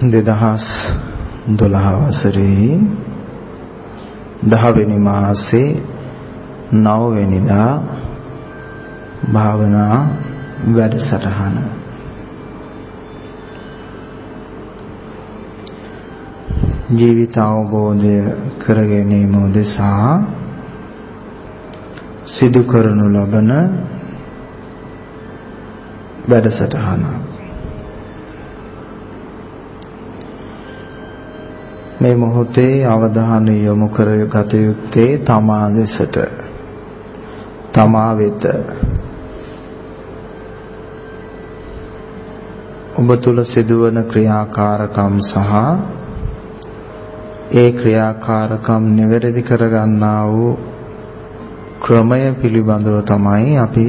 2012 වසරේ 10 වෙනි මාසේ 9 වෙනිදා භාවනා වැඩසටහන. ජීවිත අවබෝධය කර ගැනීම උදෙසා සිදු කරනු ලබන වැඩසටහනක්. මේ මොහොතේ අවධානය යොමු කරගත යුත්තේ තමා දෙසට තමා වෙත. ඔබ තුල සිදුවන ක්‍රියාකාරකම් සහ ඒ ක්‍රියාකාරකම් නිවැරදි කරගන්නා වූ ක්‍රමය පිළිබඳව තමයි අපි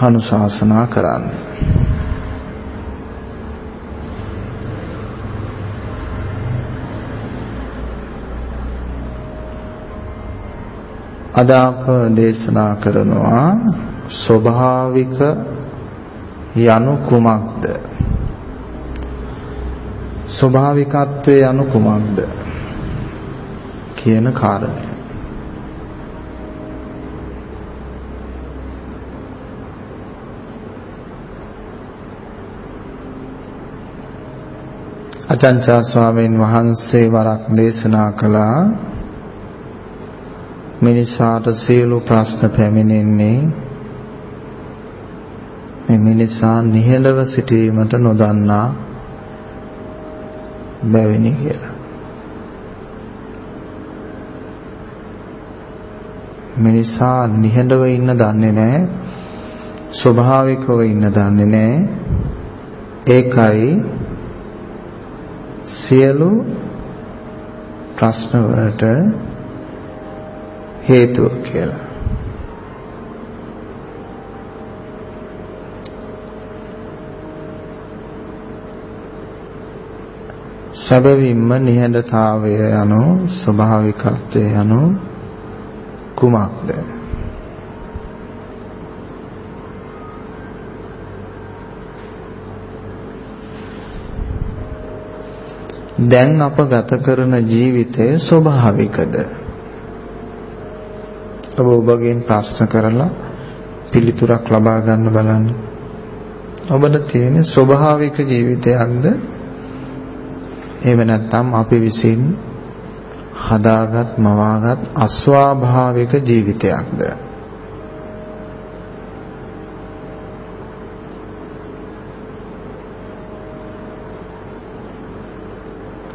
අනුශාසනා කරන්නේ. අද අප දේශනා කරනවා ස්වභාවික යනු කුමක්ද ස්වභාවිකත්වයේ යනු කුමක්ද කියන කාරණය. අචංචා ස්වාමීන් වහන්සේ වරක් දේශනා කළා මිනිසාට සියලු ප්‍රශ්න පැමිණෙන්නේ මේ මිනිසා නිහඬව සිටීමට නොදන්නා බැවිනි කියලා. මිනිසා නිහඬව ඉන්න දන්නේ නැහැ. ස්වභාවිකව ඉන්න දන්නේ නැහැ. ඒකයි සියලු ප්‍රශ්න වලට හේතුව කියලා. සැබවින්ම නිහඬතාවය යනු ස්වභාවිකත්වය යනු කුමක්ද? දැන් අප ගත කරන ජීවිතය ස්වභාවිකද? ඔබ ඔබගෙන් ප්‍රශ්න කරලා පිළිතුරක් ලබා ගන්න බලන්න. ඔබට තියෙන ස්වභාවික ජීවිතයක්ද? එහෙම නැත්නම් අපි විසින් හදාගත් මවාගත් අස්වාභාවික ජීවිතයක්ද?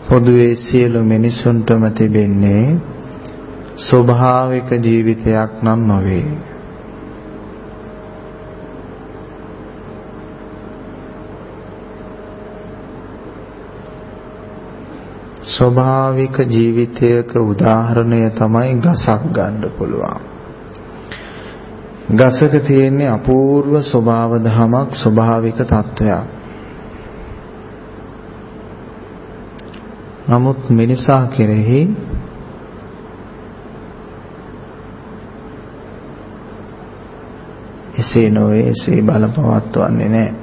පොදුවේ සියලු මිනිසුන්ටම තිබෙන්නේ ස්වභාවික ජීවිතයක් නම් නොවේ. ස්වභාවික ජීවිතයක උදාහරණය තමයි ගසක් ගන්න පුළුවන්. ගසක තියෙන්නේ අපූර්ව ස්වභාව ධමයක් ස්වභාවික තත්වයක්. නමුත් මිනිසා කෙරෙහි එසේ නොවේ එසේ බලපවත්වන්නේ නැහැ.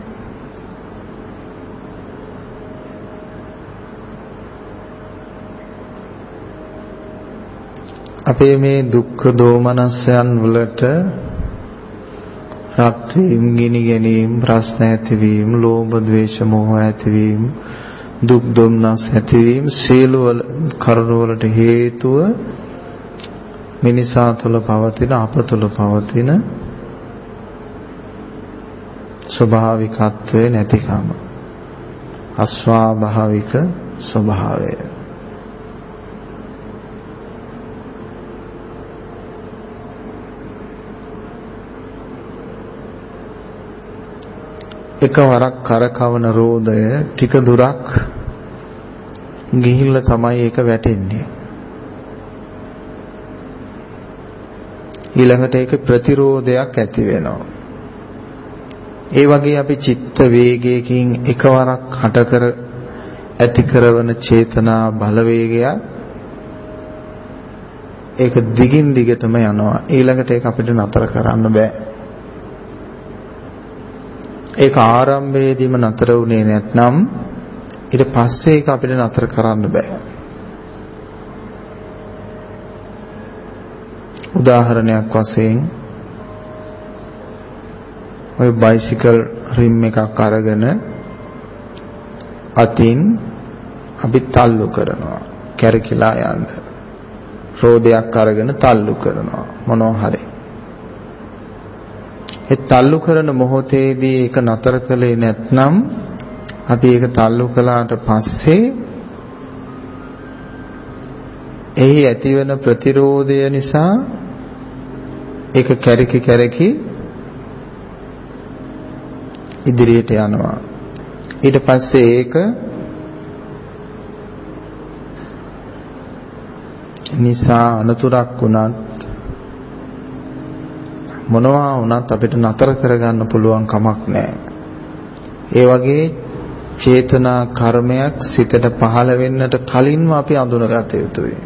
අපේ මේ දුක්ඛ දෝමනස්යන් වලට රත් වීම, ගිනි ගැනීම, ප්‍රශ්න ඇතිවීම, ලෝභ, ද්වේෂ, මෝහ ඇතිවීම, දුක් දුම්නස් ඇතිවීම සියලු කරුණු වලට හේතුව මිනිසා තුළ පවතින අප තුළ පවතින ස්වභාවිකත්වයේ නැතිකම. අස්වාභාවික ස්වභාවය. එකවරක් කරකවන රෝදය ටික දුරක් ගිහිල්ලා තමයි ඒක වැටෙන්නේ. ඊළඟට ඒක ප්‍රතිරෝධයක් ඇති වෙනවා. ඒ වගේ අපි චිත්ත වේගයකින් එකවරක් හට කර ඇති කරන චේතනා බලවේගයක් ඒක දිගින් දිගටම යනවා ඊළඟට ඒක අපිට නතර කරන්න බෑ ඒක ආරම්භයේදීම නතර වුණේ නැත්නම් ඊට පස්සේ ඒක අපිට නතර කරන්න බෑ. උදාහරණයක් වශයෙන් ඔය බයිසිකල් රිම් එකක් අරගෙන අතින් අපි තල්ලු කරනවා කැරකිලා යන්න. රෝදයක් අරගෙන තල්ලු කරනවා. මොනවා හරි. ඒ තල්ලු කරන මොහොතේදී ඒක නතර කළේ නැත්නම් අපි ඒක තල්ලු කළාට පස්සේ එහි ඇතිවන ප්‍රතිරෝධය නිසා ඒක කැරකි කැරකි ඉදිරියට යනවා ඊට පස්සේ ඒක නිසා අනතුරක් වුණත් මොනවා වුණත් අපිට නතර කරගන්න පුළුවන් කමක් නැහැ. ඒ වගේ චේතනා කර්මයක් සිතට පහළ වෙන්නට කලින්ම අපි අඳුනගත යුතුයි.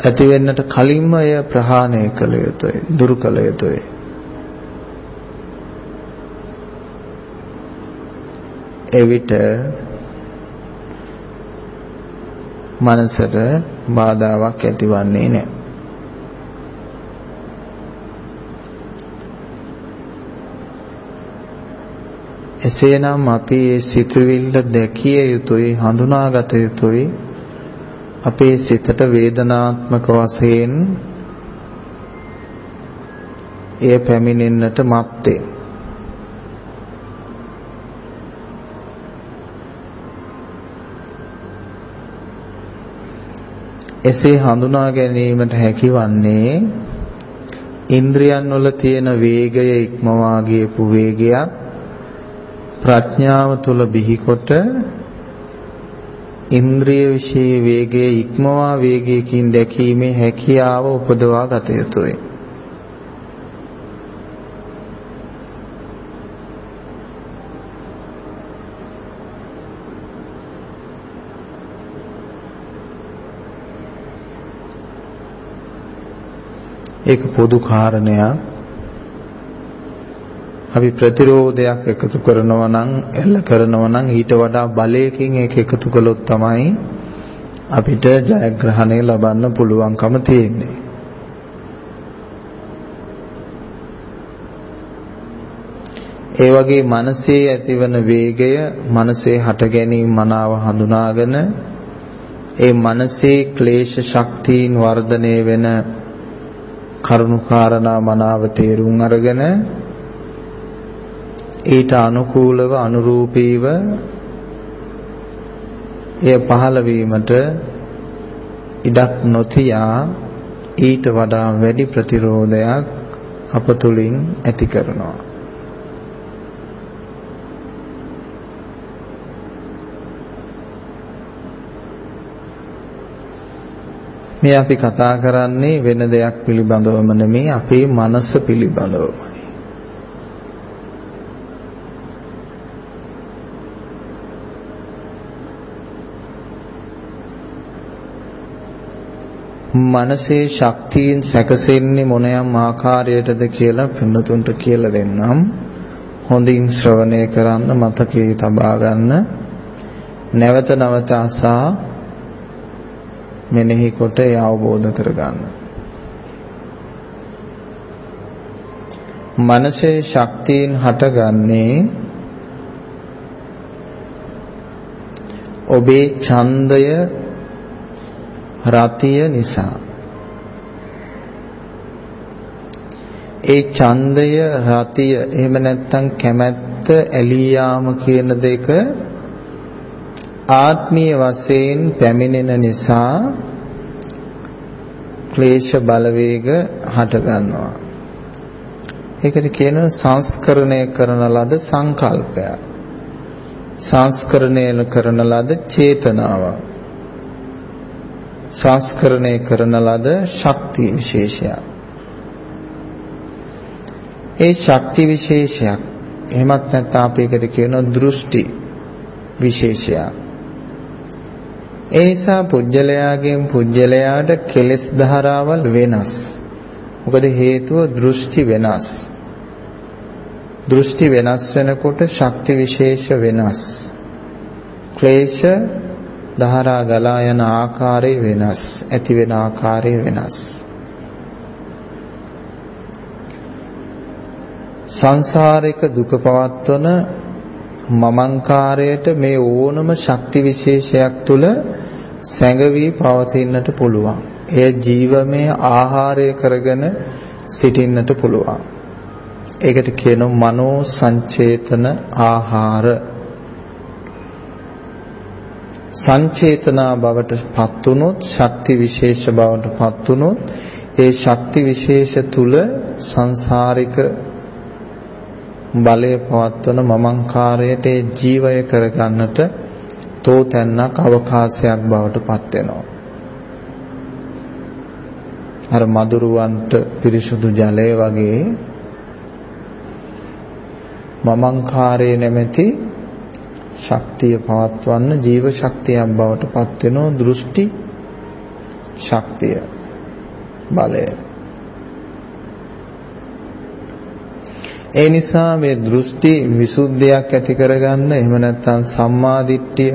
ඇති වෙන්නට කලින්ම එය ප්‍රහාණය කළ යුතුයි, දුරු කළ යුතුයි. එවිට මනසට බාධාවක් ඇතිවන්නේ නැහැ. එසේනම් අපි මේ සිතුවිල්ල දැකිය යුතුයි හඳුනාගත යුතුයි අපේ සිතට වේදනාත්මක වශයෙන් එය පැමිණෙන්නට මත්තේ. එසේ හඳුනා ගැනීමට හැකිවන්නේ ඉන්ද්‍රියන් වල තියෙන වේගය ඉක්මවා ගියපු වේගයක් ප්‍රඥාව තුල බිහිකොට ඉන්ද්‍රිය විශේෂ වේගයේ ඉක්මවා වේගයකින් දැකීමේ හැකියාව උපදවා ගත යුතුය. ඒක පොදු කාරණයක්. අපි ප්‍රතිරෝධයක් එකතු කරනවා නම් එල්ල කරනවා නම් ඊට වඩා බලයකින් ඒක එකතු කළොත් තමයි අපිට ජයග්‍රහණය ලබන්න පුළුවන්කම තියෙන්නේ. ඒ වගේ මනසේ ඇතිවන වේගය මනසේ හට ගැනීම මනාව හඳුනාගෙන ඒ මනසේ ක්ලේශ ශක්තියින් වර්ධනය වෙන කරුණාකාරණා මනාව තේරුම් අරගෙන ඊට අනුකූලව අනුරූපීව එය පහළ වීමට ඉඩක් නොතියා ඊට වඩා වැඩි ප්‍රතිරෝධයක් අප තුලින් ඇති කරනවා මේ අපි කතා කරන්නේ වෙන දෙයක් පිළිබඳවම නෙමෙයි අපේ මනස පිළිබඳවමයි. මනසේ ශක්තියින් සැකසෙන්නේ මොනයම් ආකාරයටද කියලා පින්නතුන්ට කියලා දෙන්නම්. හොඳින් ශ්‍රවණය කරන්න මතකයේ තබා ගන්න. නැවත නැවත අසා මෙනෙහි කොට ඒ අවබෝධ කරගන්න. මනසේ ශක්තියින් හටගන්නේ ඔබේ ඡන්දය රතිය නිසා ඒ ඡන්දය රතිය එහෙම නැත්නම් කැමැත්ත ඇලියාම කියන දෙක ආත්මීය වශයෙන් පැමිණෙන නිසා ක්ලේශ බලවේග හට ගන්නවා. ඒකට කියනවා සංස්කරණය කරන ලද සංකල්පයක්. සංස්කරණය කරන ලද චේතනාවක්. සංස්කරණය කරන ලද ශක්ති විශේෂයක්. ඒ ශක්ති විශේෂයක් එහෙමත් නැත්නම් අපි ඒකට කියනවා දෘෂ්ටි විශේෂයක්. ඒ නිසා පුජ්‍යලයාගෙන් පුජ්‍යලයාට කෙලෙස් ධාරාවල් වෙනස්. මොකද හේතුව දෘෂ්ටි වෙනස්. දෘෂ්ටි වෙනස් වෙනකොට ශක්ති විශේෂ වෙනස්. ක්ලේශ ධාරා ගලා යන ආකාරය වෙනස්. ඇති වෙන ආකාරය වෙනස්. සංසාරික දුක පවත්වන මමංකාරයට මේ ඕනම ශක්ති විශේෂයක් තුල සැඟවි පවතින්නට පුළුවන්. එය ජීවමය ආහාරය කරගෙන සිටින්නට පුළුවන්. ඒකට කියනවා මනෝ සංචේතන ආහාර. සංචේතනා බවට පත් වුනොත් ශක්ති විශේෂ බවට පත් වුනොත් ඒ ශක්ති විශේෂ තුල සංසාරික බලය පවත්වන මමංකාරයට ජීවය කරගන්නට තෝතැන්නක් අවකාශයක් බවට පත් වෙනවා. අර මදුරුවන්ට පිරිසුදු ජලය වගේ මමංකාරයේ නැමැති ශක්තිය පවත්වන්න ජීව ශක්තියක් බවට පත් වෙනවා දෘෂ්ටි ශක්තිය බලය ඒ නිසා මේ දෘෂ්ටි විසුද්ධියක් ඇති කරගන්න එහෙම නැත්නම් සම්මා දිට්ඨිය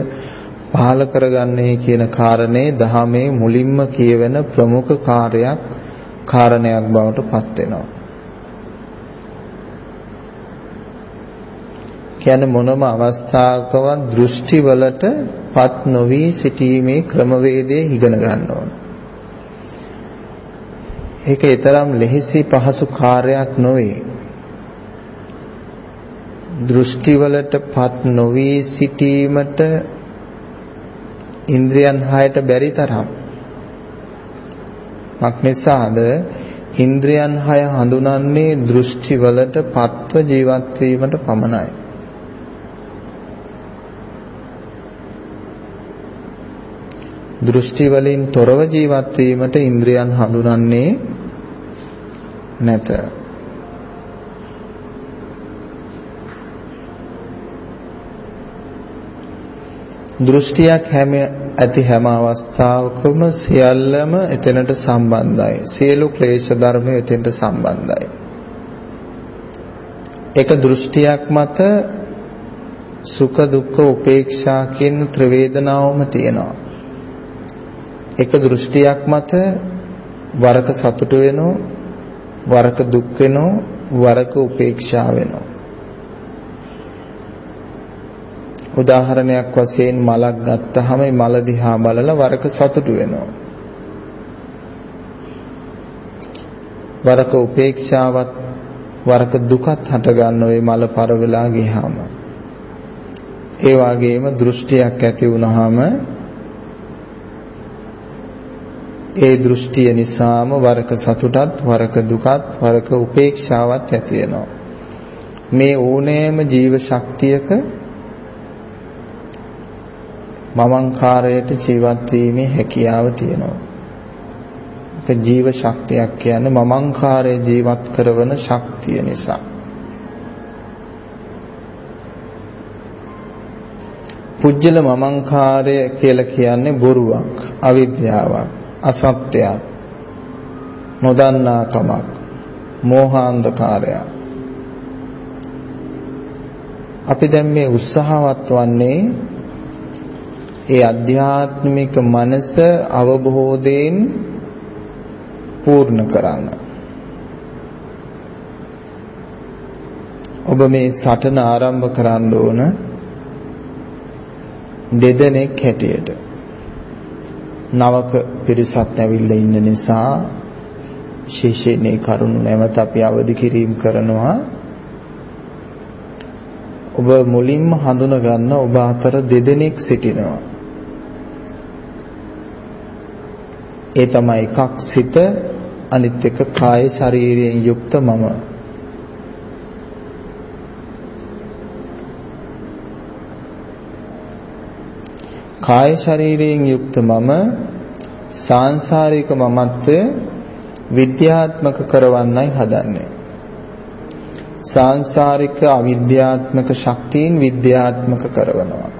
පහල කරගන්නේ කියන කාරණේ දහමේ මුලින්ම කියවෙන ප්‍රමුඛ කාර්යයක් කාරණයක් බවට පත් වෙනවා. කියන්නේ මොනම අවස්ථාවකවත් දෘෂ්ටි වලට පත් නොවි සිටීමේ ක්‍රමවේදය ඉගෙන ගන්න ඕන. ඒක ඊතරම් ලෙහිසි පහසු කාර්යයක් නොවේ. දෘෂ්ටි වලට පත් නොවි සිටීමට ඉන්ද්‍රියන් හයට බැරි තරම් මක්නිසාද ඉන්ද්‍රියන් හය හඳුනන්නේ දෘෂ්ටි වලට පත්ව ජීවත් වීමට පමණයි දෘෂ්ටි වලින් තොරව ජීවත් වීමට ඉන්ද්‍රියන් හඳුනන්නේ නැත. දෘෂ්ටියක් හැම ඇති හැම අවස්ථාවකම සියල්ලම එතනට සම්බන්ධයි. සියලු ක්ලේශ ධර්ම එතනට සම්බන්ධයි. එක දෘෂ්ටියක් මත සුඛ දුක්ඛ උපේක්ෂා කියන ත්‍රිවේදනාවම තියෙනවා. එක දෘෂ්ටියක් මත වරක සතුට වෙනෝ වරක දුක් වෙනෝ වරක උපේක්ෂා වෙනෝ. උදාහරණයක් වශයෙන් මලක් ගත්තාම මේ මල දිහා බලලා වරක සතුට වෙනවා වරක උපේක්ෂාවත් වරක දුකත් හට ගන්න ওই මල පර වෙලා ගියාම. ඒ වගේම දෘෂ්ටියක් ඇති වුනහම ඒ දෘෂ්ටිය නිසාම වරක සතුටත් වරක දුකත් වරක උපේක්ෂාවත් ඇති වෙනවා. මේ ඕනෑම ජීව ශක්තියක මමංකාරයට ජීවත් වීමේ හැකියාව තියෙනවා. ඒක ජීව ශක්තියක් කියන්නේ මමංකාරය ජීවත් කරන ශක්තිය නිසා. පුජ්‍යල මමංකාරය කියලා කියන්නේ බොරුවක්, අවිද්‍යාවක්. අසත්‍යයක් නොදන්නාකමක් මෝහාන්ධකාරයක් අපි දැන් මේ උත්සාහවත් වන්නේ ඒ අධ්‍යාත්මික මනස අවබෝධයෙන් පූර්ණ කරන්න. ඔබ මේ සටන ආරම්භ කරන්න ඕන දෙදෙනෙක් හැටියට. නවක පිරිසක් ඇවිල්ලා ඉන්න නිසා විශේෂයෙන් මේ කරුණ නැවත අපි අවදි කිරීම කරනවා. ඔබ මුලින්ම හඳුන ගන්න ඔබ අතර දෙදෙනෙක් සිටිනවා. ඒ තමයි එකක් සිත අනිත් එක කාය ශරීරයෙන් යුක්ත මම. කාය ශරීරයෙන් යුක්ත මම සාංශාරික මමත්වය විද්‍යාත්මක කරවන්නයි හදන්නේ. සාංශාරික අවිද්‍යාත්මක ශක්තියින් විද්‍යාත්මක කරනවා.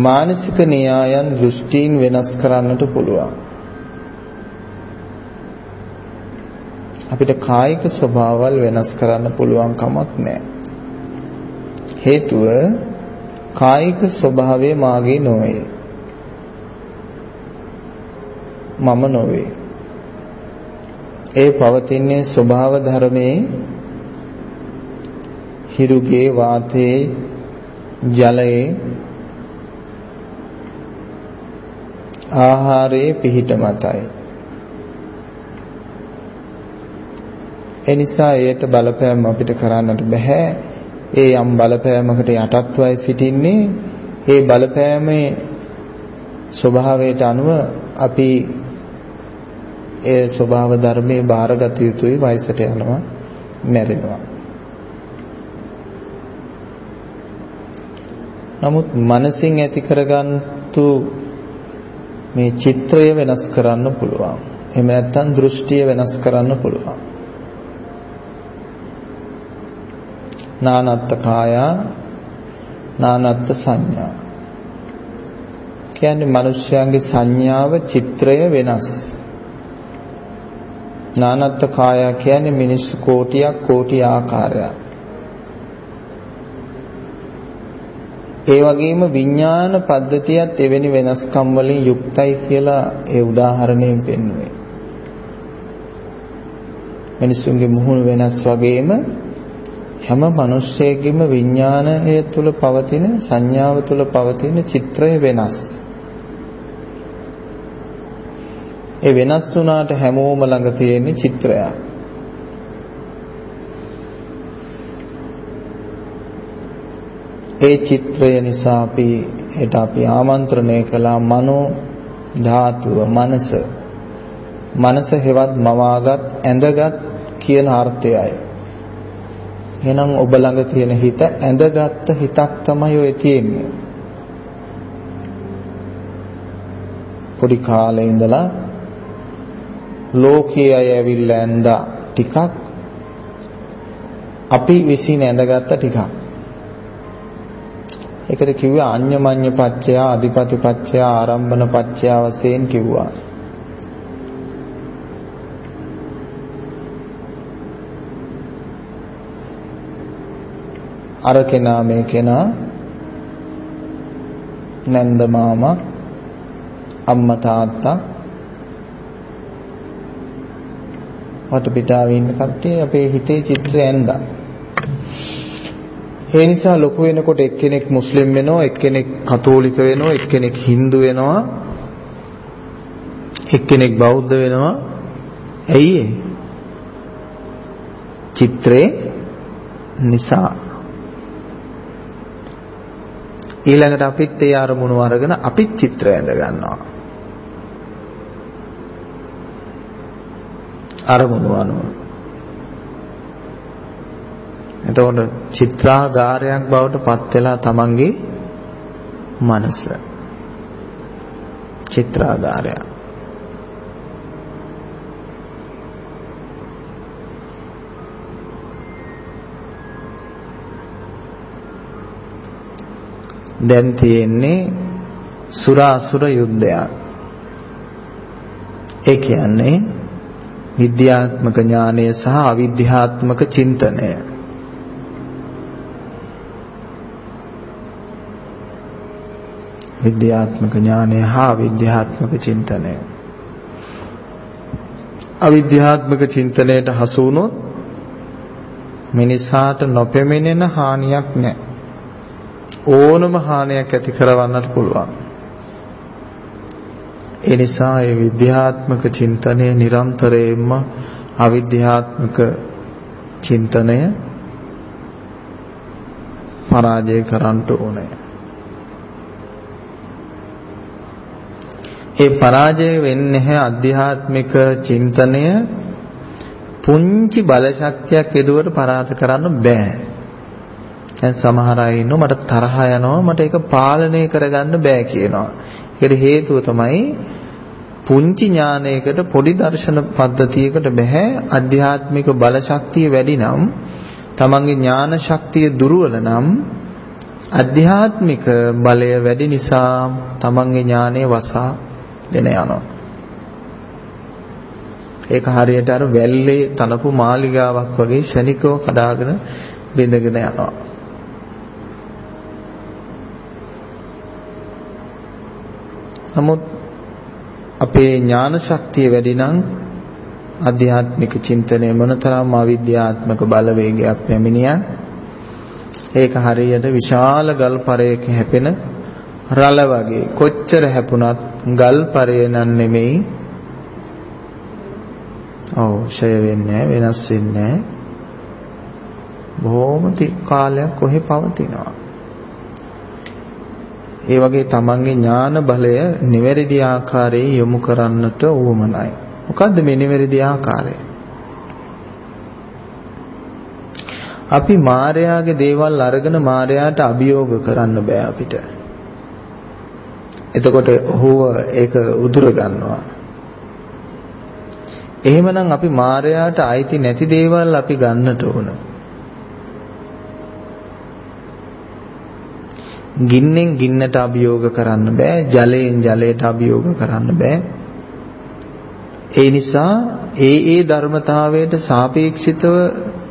මානසික න්‍යායන් දෘෂ්ටීන් වෙනස් කරන්නට පුළුවන්. අපිට කායික ස්වභාවල් වෙනස් කරන්න පුළුවන් කමක් නැහැ. හේතුව කායික ස්වභාවය මාගේ නොවේ. මම නොවේ. ඒ පවතින්නේ ස්වභාව ධර්මයේ හිරුගේ වාතයේ ජලයේ ආහාරයේ පිහිට මතයි. ඒ නිසා ඒට බලපෑම් අපිට කරන්නට බෑ. ඒ යම් බලපෑමකට යටත්වයි සිටින්නේ ඒ බලපෑමේ ස්වභාවයට අනුව අපි ඒ ස්වභාව ධර්මයේ බාරගත යුතුයි වයසට යනවා මැරෙනවා. නමුත් මනසින් ඇති කරගන්තු මේ චිත්‍රය වෙනස් කරන්න පුළුවන්. එහෙම නැත්නම් දෘෂ්ටිය වෙනස් කරන්න පුළුවන්. නානත්ත කායා නානත්ත සංඥා කියන්නේ මිනිස්යාගේ සංඥාව චිත්‍රය වෙනස්. නානත්ත කායා කියන්නේ මිනිස්සු කෝටියක් කෝටි ආකාරයක්. ඒ වගේම විඥාන පද්ධතියත් එවැනි වෙනස්කම් වලින් යුක්තයි කියලා ඒ උදාහරණයෙන් පෙන්වුවේ. මිනිසුන්ගේ මුහුණු වෙනස් වගේම හැම මිනිස්සෙකගේම විඥානය තුළ පවතින සංඥාව තුළ පවතින චිත්‍රය වෙනස්. ඒ වෙනස් වුණාට හැමෝම ළඟ තියෙන චිත්‍රයක්. ඒ චිත්‍රය නිසා අපි ඒට අපි ආමන්ත්‍රණය කළා මනෝ ධාතුව මනස මනස හෙවත් මවාගත් ඇඳගත් කියන අර්ථයයි එහෙනම් ඔබ ළඟ තියෙන හිත ඇඳගත් හිතක් තමයි ඔය තියෙන්නේ පොඩි කාලේ ඉඳලා ලෝකයේ අය ඇවිල්ලා ඇඳා ටිකක් අපි විසින් ඇඳගත්ත ටිකක් ඒකට කිව්වේ අඤ්ඤමඤ්ඤ පච්චය, අධිපති පච්චය, ආරම්භන පච්චය වශයෙන් කිව්වා. අර කෙනා මේ කෙනා නැන්ද මාමා අම්මා තාත්තා වටපිටාවේ ඉන්න කට්ටිය අපේ හිතේ චිත්‍රය ඇඳා. ඒ නිසා ලොකු වෙනකොට එක්කෙනෙක් මුස්ලිම් වෙනවා, එක්කෙනෙක් කතෝලික වෙනවා, එක්කෙනෙක් Hindu වෙනවා, එක්කෙනෙක් බෞද්ධ වෙනවා. ඇයි චිත්‍රේ නිසා ඊළඟට අපිත් ඒ අරමුණු අරගෙන අපිත් චිත්‍රය ඇඳ ගන්නවා. අරමුණු අනුව. එතකොට චිත්‍රාගාරයක් බවට පත් වෙලා තමන්ගේ මනස. චිත්‍රාගාරය දැන් තියෙන්නේ සුරාසුර යුද්ධයක් ඒ කියන්නේ විද්‍යාත්මක ඥානය සහ අවිද්‍යාත්මක චින්තනය විද්‍යාත්මක ඥානය හා විද්‍යාත්මක චින්තනය. අවිද්‍යාත්මක චින්තනයට හසු වුණොත් මිනිසාට නොපෙමෙනෙන හානියක් නැහැ. ඕනම හානියක් ඇති කරවන්නට පුළුවන්. ඒ නිසා ඒ විද්‍යාත්මක චින්තනය නිරන්තරයෙන්ම අවිද්‍යාත්මක චින්තනය පරාජය කරන්න ඕනේ. ඒ පරාජය වෙන්නේ නැහැ අධ්‍යාත්මික චින්තනය පුංචි බල ශක්තියක් එදුවට පරාත කරන්න බෑ. දැන් සමහර අය ඉන්නව මට තරහ යනවා මට ඒක පාලනය කරගන්න බෑ කියනවා. ඒකට හේතුව තමයි පුංචි ඥානයකට පොඩි දර්ශන පද්ධතියකට බෑ අධ්‍යාත්මික බල ශක්තිය වැඩි නම් තමන්ගේ ඥාන ශක්තිය දුර්වල නම් අධ්‍යාත්මික බලය වැඩි නිසා තමන්ගේ ඥානය වසා දෙන යනවා. ඒක හරියට අර වැල්ලේ තනපු මාලිගාවක් වගේ ශනිකව කඩාගෙන බිඳගෙන යනවා. නමුත් අපේ ඥාන ශක්තිය වැඩි නම් ආධ්‍යාත්මික චින්තනය මොනතරම් අවිද්‍යාත්මක බලවේගයක් පැමිණියා ඒක හරියට විශාල ගල් පරයක හැපෙන රළ වගේ කොච්චර හැපුණත් ගල් පරය නන් නෙමෙයි. ඔව් ෂය වෙන්නේ වෙනස් වෙන්නේ බොහොම කාලයක් කොහෙ පවතිනවා. ඒ වගේ තමන්ගේ ඥාන බලය නිවැරදි ආකාරයෙන් යොමු කරන්නට උවමනයි. මොකද්ද මේ නිවැරදි ආකාරය? අපි මායාවේ දේවල් අරගෙන මායාට අභියෝග කරන්න බෑ අපිට. එතකොට ඔහුව ඒක උදුර ගන්නවා. එහෙමනම් අපි මායාට අයිති නැති දේවල් අපි ගන්නට ඕන. ගින්නෙන් ගින්නට අභියෝග කරන්න බෑ ජලයෙන් ජලයට අභියෝග කරන්න බෑ. ඒ නිසා ඒ ඒ ධර්මතාවයට සාපේක්ෂිතව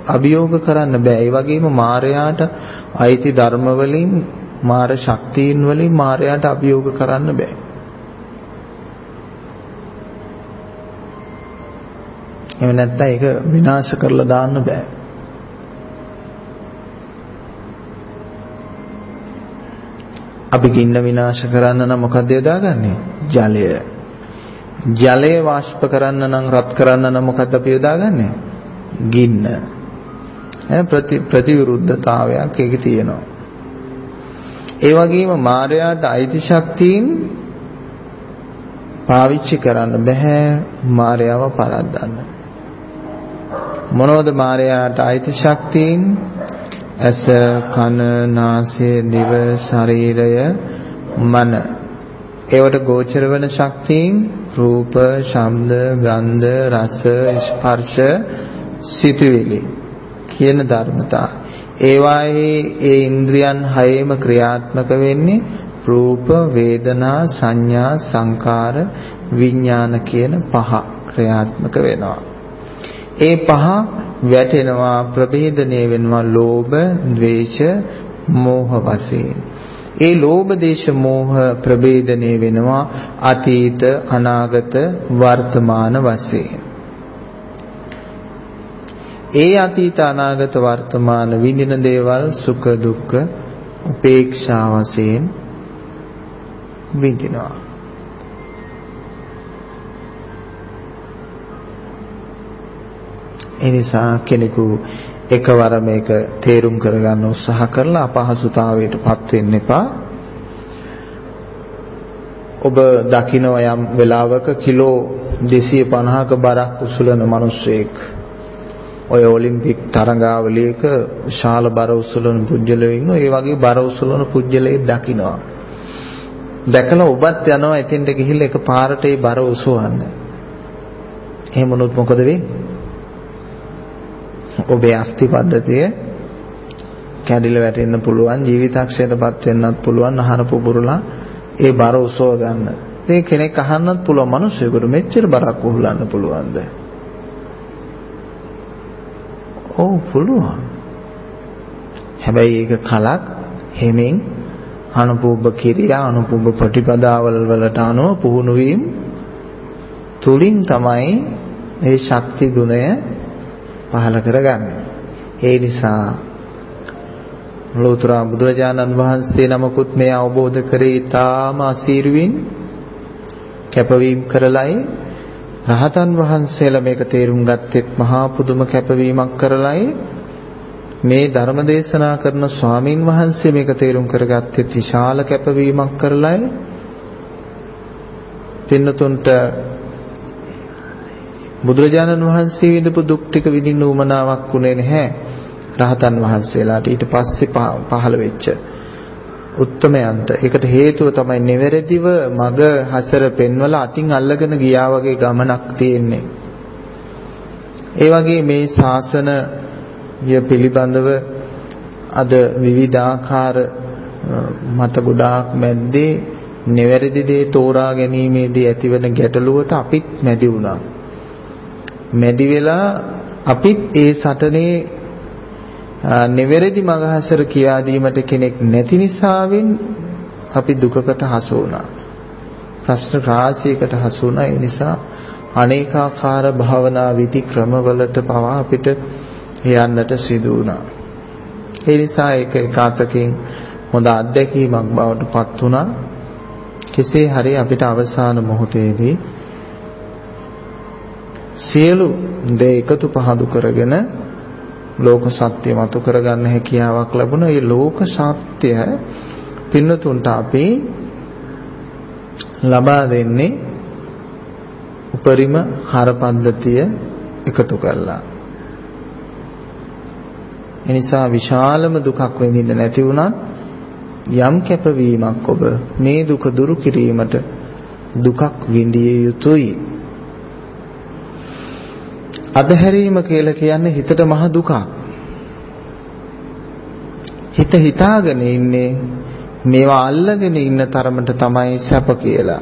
අභියෝග කරන්න බෑ. ඒ වගේම මායයට අයිති ධර්ම වලින් මාර ශක්තියින් වලින් මායයට අභියෝග කරන්න බෑ. එහෙම නැත්නම් ඒක විනාශ කරලා දාන්න බෑ. අපි ගින්න විනාශ කරන්න නම් මොකද යොදාගන්නේ? ජලය. ජලය වාෂ්ප කරන්න නම් රත් කරන්න නම් මොකද අපි යොදාගන්නේ? ගින්න. ඈ ප්‍රති ප්‍රතිවිරුද්ධතාවයක් ඒකේ තියෙනවා. ඒ වගේම මායයට අයිති ශක්තියින් පාවිච්චි කරන්න බෑ මායව පරද්දන්න. මොනවද මායයට අයිති ශක්තියින්? ඇස කන නාසය දිව ශරීරය මන. ඒවට ගෝචර වන ශක්තියින් රූප ශබ්ද ගන්ධ රස ස්පර්ශ සිතුවිලි කියන ධර්මතා. ඒවායේ ඒ ඉන්ද්‍රියන් හයේම ක්‍රියාත්මක වෙන්නේ රූප වේදනා සංඥා සංකාර විඥාන කියන පහ ක්‍රියාත්මක වෙනවා. ඒ පහ වැටෙනවා ප්‍රභේදණය වෙනවා ලෝභ, ද්වේෂ, මෝහ වශයෙන්. ඒ ලෝභ, දේශ, මෝහ ප්‍රභේදණය වෙනවා අතීත, අනාගත, වර්තමාන වශයෙන්. ඒ අතීත අනාගත වර්තමාන විඳින දේවල් සුඛ දුක්ඛ උපේක්ෂා වශයෙන් විඳිනවා ඒ නිසා කෙනෙකු එකවර මේක තේරුම් කරගන්න උත්සාහ කරලා අපහසුතාවයටපත් වෙන්න එපා. ඔබ දකින්න යම් වෙලාවක කිලෝ 250ක බරක් උසුලන මිනිස්සෙක් ඔය ඔලිම්පික් තරඟාවලියක විශාල බර උසුලන පුජ්‍යලයෝ ඉන්නවා. ඒ වගේ බර උසුලන පුජ්‍යලයෙක් දකින්නවා. දැකලා ඔබත් යනවා එතෙන්ට ගිහිල්ලා එක පාරට ඒ බර උසවන්න. එහෙම වුණොත් මොකද වෙන්නේ? ඔබේ අස්ති පද්ධතිය කැඩිලා වැටෙන්න පුළුවන් ජීවිතක්ෂයටපත් වෙන්නත් පුළුවන් ආහාර පුබුරලා ඒ බර උසව ගන්න. ඒ කෙනෙක් අහන්නත් පුළුවන් මිනිස්සුෙකුට මෙච්චර බරක් උහුලන්න පුළුවන්ද? ඔව් පුළුවන්. හැබැයි ඒක කලක් හැමෙන් අනුපූබ කිරියා අනුපූබ ප්‍රතිපදාවල් වලට අනුව පුහුණු වීම තුලින් තමයි මේ ශක්ති ගුණය පහල කරගන්නේ. ඒ නිසා ලෝතර බුදුරජාණන් වහන්සේ නමකුත් මේ අවබෝධ කරේ ඊටාම අසීරුවෙන් කැපවීම කරලයි. රහතන් වහන්සේලා මේක තේරුම් ගත්තෙත් මහා පුදුම කැපවීමක් කරලයි. මේ ධර්ම දේශනා කරන ස්වාමින් වහන්සේ මේක තේරුම් කරගත්තෙත් විශාල කැපවීමක් කරලයි. පින්නතුන්ට බුදුරජාණන් වහන්සේ විඳපු දුක් ටික විඳින්න උවමනාවක් උනේ නැහැ. රහතන් වහන්සේලාට ඊට පස්සේ පහළ වෙච්ච උත්තමයන්ට. ඒකට හේතුව තමයි නිවැරදිව මග හසර පෙන්වලා අතින් අල්ලගෙන ගියා වගේ ගමනක් තියෙන්නේ. ඒ වගේ මේ ශාසනය පිළිබඳව අද විවිධාකාර මත ගොඩාක් මැද්දේ නිවැරදි දේ තෝරා ගැනීමේදී ඇතිවන ගැටලුවට අපිත් මැදි වුණා. මැදි වෙලා අපිත් ඒ සටනේ නිවැරදි මගහසර කියා දීමට කෙනෙක් නැති නිසාවෙන් අපි දුකකට හසු වුණා. ප්‍රශ්න රාශියකට හසු වුණා. ඒ නිසා අනේකාකාර භාවනා විදි ක්‍රමවලට පවා අපිට යන්නට සිදු වුණා. ඒ නිසා ඒක එකාතකින් හොඳ අත්දැකීමක් බවට පත් වුණා. කෙසේ හරි අපිට අවසාන මොහොතේදී සියලු දේ එකතු පහදු කරගෙන ලෝක සත්‍ය මතු කරගන්න හැකියාවක් ලැබුණා. මේ ලෝක සත්‍ය පින්නතුන්ට අපි ලබා දෙන්නේ උපරිම හර පද්ධතිය එකතු කරලා. එනිසා විශාලම දුකක් විඳින්න නැති වුණත් යම් කැපවීමක් ඔබ මේ දුක දුරු කිරීමට දුකක් විඳිය යුතුයි. අධහැරීම කියලා කියන්නේ හිතට මහ දුකක්. හිත හිතාගෙන ඉන්නේ මේවා අල්ලගෙන ඉන්න තරමට තමයි සැප කියලා.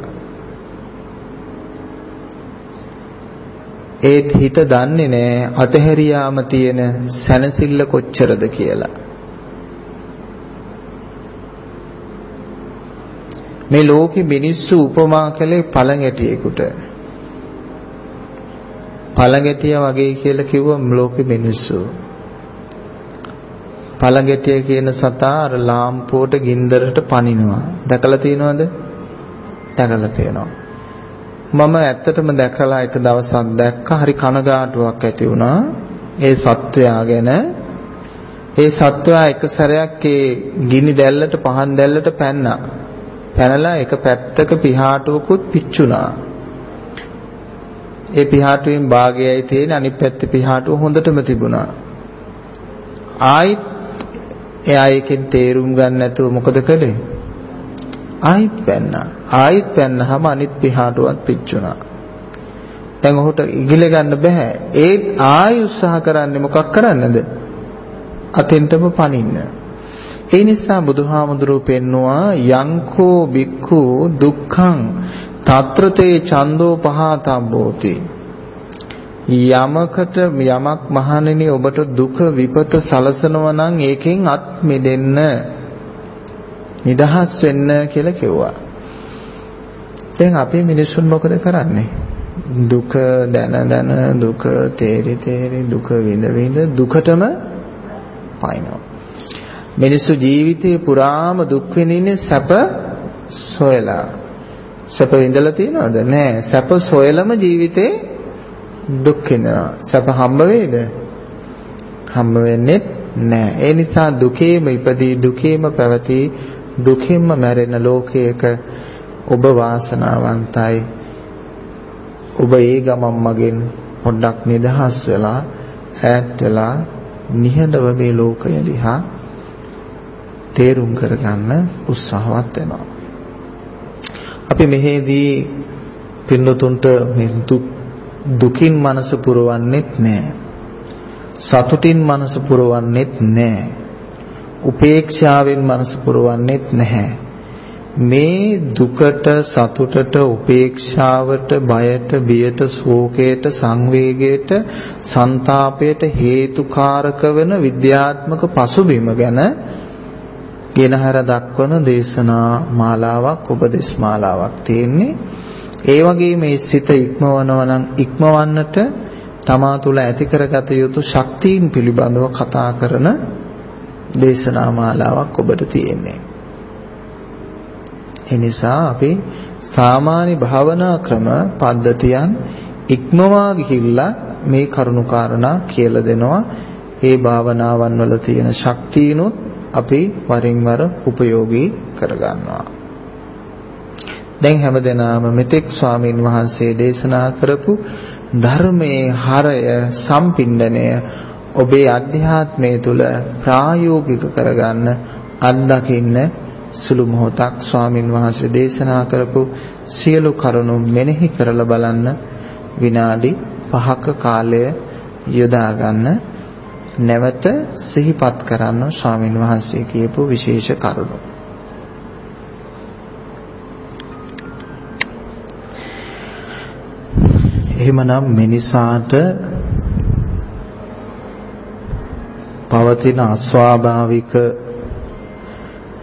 ඒත් හිත දන්නේ නෑ අතහැරියාම තියෙන සැනසෙල්ල කොච්චරද කියලා. මේ ලෝකෙ මිනිස්සු උපමා කළේ පළඟැටියෙකුට. පළඟැටිය වගේ කියලා කිව්වම ලෝකෙ මිනිස්සු. පළඟැටිය කියන සතා අර ලාම්පුවට ගින්දරට පනිනවා. දැකලා තියෙනවද? දැකලා තියෙනවා. මම ඇත්තටම දැකලා එක දවසක් දැක්ක හරි කනගාටුවක් ඇති වුණා. ඒ සත්වයා ගැන ඒ සත්වයා එක සැරයක් ඒ ගිනි දැල්ලට පහන් දැල්ලට පැන්නා. පැනලා එක පැත්තක පිහාටුවකුත් පිච්චුණා. ඒ පිහාටුවෙන් භාගයයි තියෙන අනිත් පැත්තේ පිහාටුව හොඳටම තිබුණා. ආයිත් එයා එකෙන් තේරුම් ගන්න නැතුව මොකද කළේ? ආයිත් පැන්නා. ආයිත් පැන්නහම අනිත් පිහාටුවත් පිච්චුණා. දැන් ඔහුට ඉගිල ගන්න බෑ. ඒත් ආයි උත්සාහ කරන්නේ මොකක් කරන්නද? අතෙන්ටම පනින්න. ඒ නිසා බුදුහාමුදුරුවෝ පෙන්නවා යංකෝ බික්ඛු දුක්ඛං తත්‍රතේ චන්தோ පහතබ්බෝති යමකට යමක් මහණෙනි ඔබට දුක විපත සලසනවා නම් ඒකෙන් අත් මිදෙන්න නිදහස් වෙන්න කියලා කිව්වා. දැන් අපේ මිනිස්සුන් මොකද කරන්නේ? දුක දැන දැන දුක තේරි තේරි දුක විඳ විඳ දුකටම පයින්නවා. මිනිස්සු ජීවිතේ පුරාම දුක් විඳින්නේ සැප සොයලා. සැප විඳලා තියනවද? නෑ. සැප සොයලම ජීවිතේ දුක් විඳිනවා. සැප හම්බ වෙයිද? හම්බ වෙන්නේ නෑ. ඒ නිසා දුකේම ඉපදී දුකේම පැවතී දුකෙන්ම මැරෙන ලෝකයක ඔබ වාසනාවන්තයි. ඔබ ඒ ගමන් මගෙන් පොඩ්ඩක් නිදහස් වෙලා ඈත් වෙලා නිහඬව මේ ලෝකය දිහා තේරුම් කරගන්න උත්සාහවත් වෙනවා. අපි මෙහිදී පින්නතුන්ට මේ දුකින් මනස පුරවන්නෙත් නෑ. සතුටින් මනස පුරවන්නෙත් නෑ. උපේක්ෂාවෙන් මනස පුරවන්නෙත් නැහැ. මේ දුකට සතුටට උපේක්ෂාවට බයට බියට ශෝකයට සංවේගයට ਸੰతాපයට හේතුකාරක වෙන විද්‍යාත්මක පසුබිම ගැන ගෙනහැර දක්වන දේශනා මාලාවක් උපදේශ මාලාවක් තියෙන්නේ. ඒ වගේ මේ සිත ඉක්මවනවා නම් ඉක්මවන්නට තමා තුළ ඇති කරගත යුතු ශක්තියින් පිළිබඳව කතා කරන දේශනා මාලාවක් ඔබට තියෙන්නේ. ඒ නිසා අපි සාමාන්‍ය භාවනා ක්‍රම පද්ධතියන් ඉක්මවා ගිහිල්ලා මේ කරුණු කාරණා කියලා දෙනවා. ඒ භාවනාවන් වල තියෙන ශක්තියනොත් අපි වරින් වර උපයෝගී කරගන්නවා. දැන් හැමදෙනාම මෙතෙක් ස්වාමීන් වහන්සේ දේශනා කරපු ධර්මයේ හරය සම්පින්ඩණය ඔබේ අධ්‍යාත්මය තුල ප්‍රායෝගික කරගන්න අත්දකින්න සුළු මොහොතක් ස්වාමින් වහන්සේ දේශනා කරපු සියලු කරුණු මෙනෙහි කරලා බලන්න විනාඩි 5ක කාලය යොදා ගන්න නැවත සිහිපත් කරන්න ස්වාමීන් වහන්සේ කියපු විශේෂ කරුණු. එහෙමනම් මිනිසාට පවතින අස්වාභාවික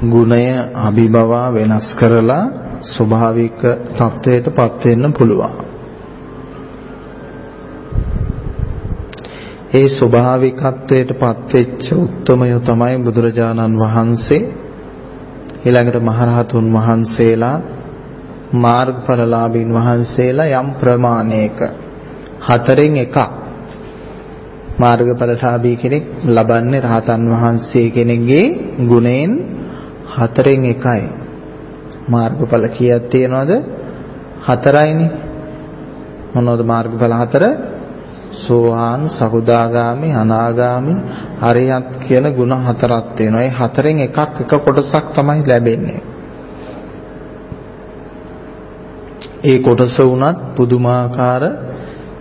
ගුණය අභිබවා වෙනස් කරලා ස්වභාවික තත්වයට පත් වෙන්න පුළුවන්. ඒ ස්වභාවිකත්වයටපත් වෙච්ච උත්තමය තමයි බුදුරජාණන් වහන්සේ. ඊළඟට මහරහතුන් වහන්සේලා මාර්ගඵලලාභීන් වහන්සේලා යම් ප්‍රමාණයක හතරෙන් එකක් මාර්ගඵලලාභී කෙනෙක් ලබන්නේ රහතන් වහන්සේ කෙනෙක්ගේ ගුණයෙන් හතරෙන් එකයි. මාර්ගඵල කීයක් තියෙනවද? හතරයිනේ. මොනවද මාර්ගඵල හතර? සෝවාන් සකුදාගාමි අනාගාමි අරියත් කියන ගුණ හතරක් තියෙනවා ඒ හතරෙන් එකක් එක කොටසක් තමයි ලැබෙන්නේ ඒ කොටස වුණත් පුදුමාකාර